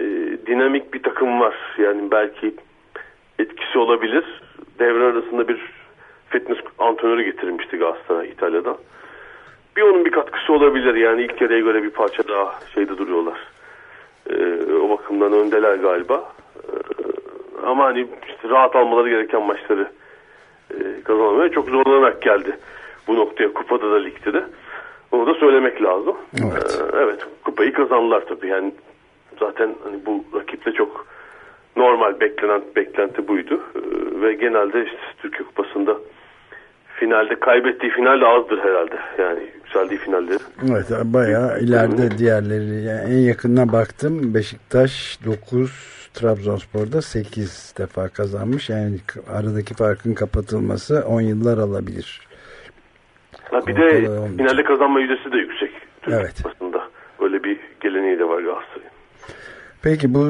e, dinamik bir takım var. Yani belki etkisi olabilir. Devre arasında bir fitness antrenörü getirmişti Galatasaray İtalya'dan. Bir onun bir katkısı olabilir. Yani ilk yarıya göre bir parça daha şeyde duruyorlar. Ee, o bakımdan öndeler galiba. Ee, ama hani işte rahat almaları gereken maçları e, kazanamaya çok zorlanarak geldi bu noktaya kupada da ligde de. Onu da söylemek lazım. Evet. Ee, evet kupayı kazandılar tabii. Yani zaten hani bu rakiple çok normal beklenen beklenti buydu. Ee, ve genelde işte Türkiye Kupası'nda finalde kaybettiği final de azdır herhalde. Yani yükseldiği finalleri. Evet bayağı ileride diğerleri yani en yakınına baktım Beşiktaş 9 Trabzonspor'da 8 defa kazanmış yani aradaki farkın kapatılması 10 yıllar alabilir. Ha, bir de finalde kazanma yüzdesi de yüksek. Türkiye Evet. Kupası'nda. Öyle bir geleneği de var Galatasaray'ın. Peki bu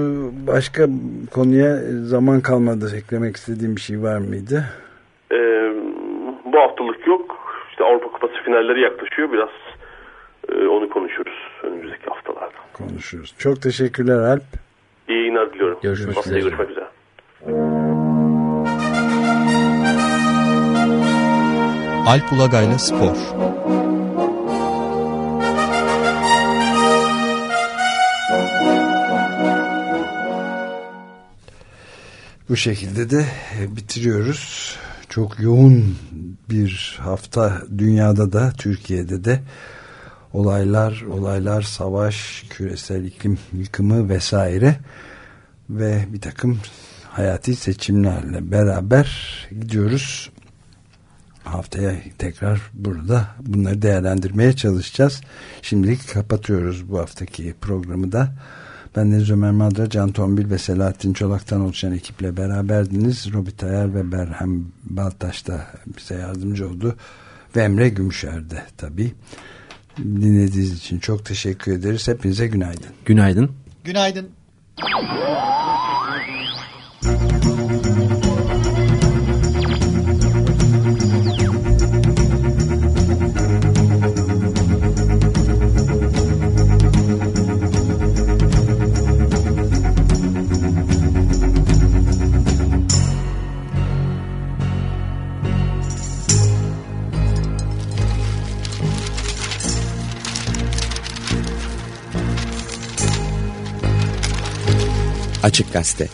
başka konuya zaman kalmadı eklemek istediğim bir şey var mıydı? Ee, bu haftalık yok. İşte Avrupa Kupası finalleri yaklaşıyor. Biraz e, onu konuşuruz önümüzdeki haftalarda. Konuşuruz. Çok teşekkürler Alp. İyi yayınlar diliyorum. Görüşmek Haftaya üzere. Görüşmek üzere. Alp Ulagay'la Spor. Bu şekilde de e, bitiriyoruz. çok yoğun bir hafta dünyada da Türkiye'de de olaylar, olaylar, savaş, küresel iklim yıkımı vesaire ve bir takım hayati seçimlerle beraber gidiyoruz. Haftaya tekrar burada bunları değerlendirmeye çalışacağız. Şimdilik kapatıyoruz bu haftaki programı da. Ben Deniz Ömer Madra, Can Tombil ve Selahattin Çolak'tan oluşan ekiple beraberdiniz. Robi Tayar ve Berhem Baltaş da bize yardımcı oldu. Ve Emre Gümüşer de tabii. Dinlediğiniz için çok teşekkür ederiz. Hepinize günaydın. Günaydın. Günaydın. Açık Gazete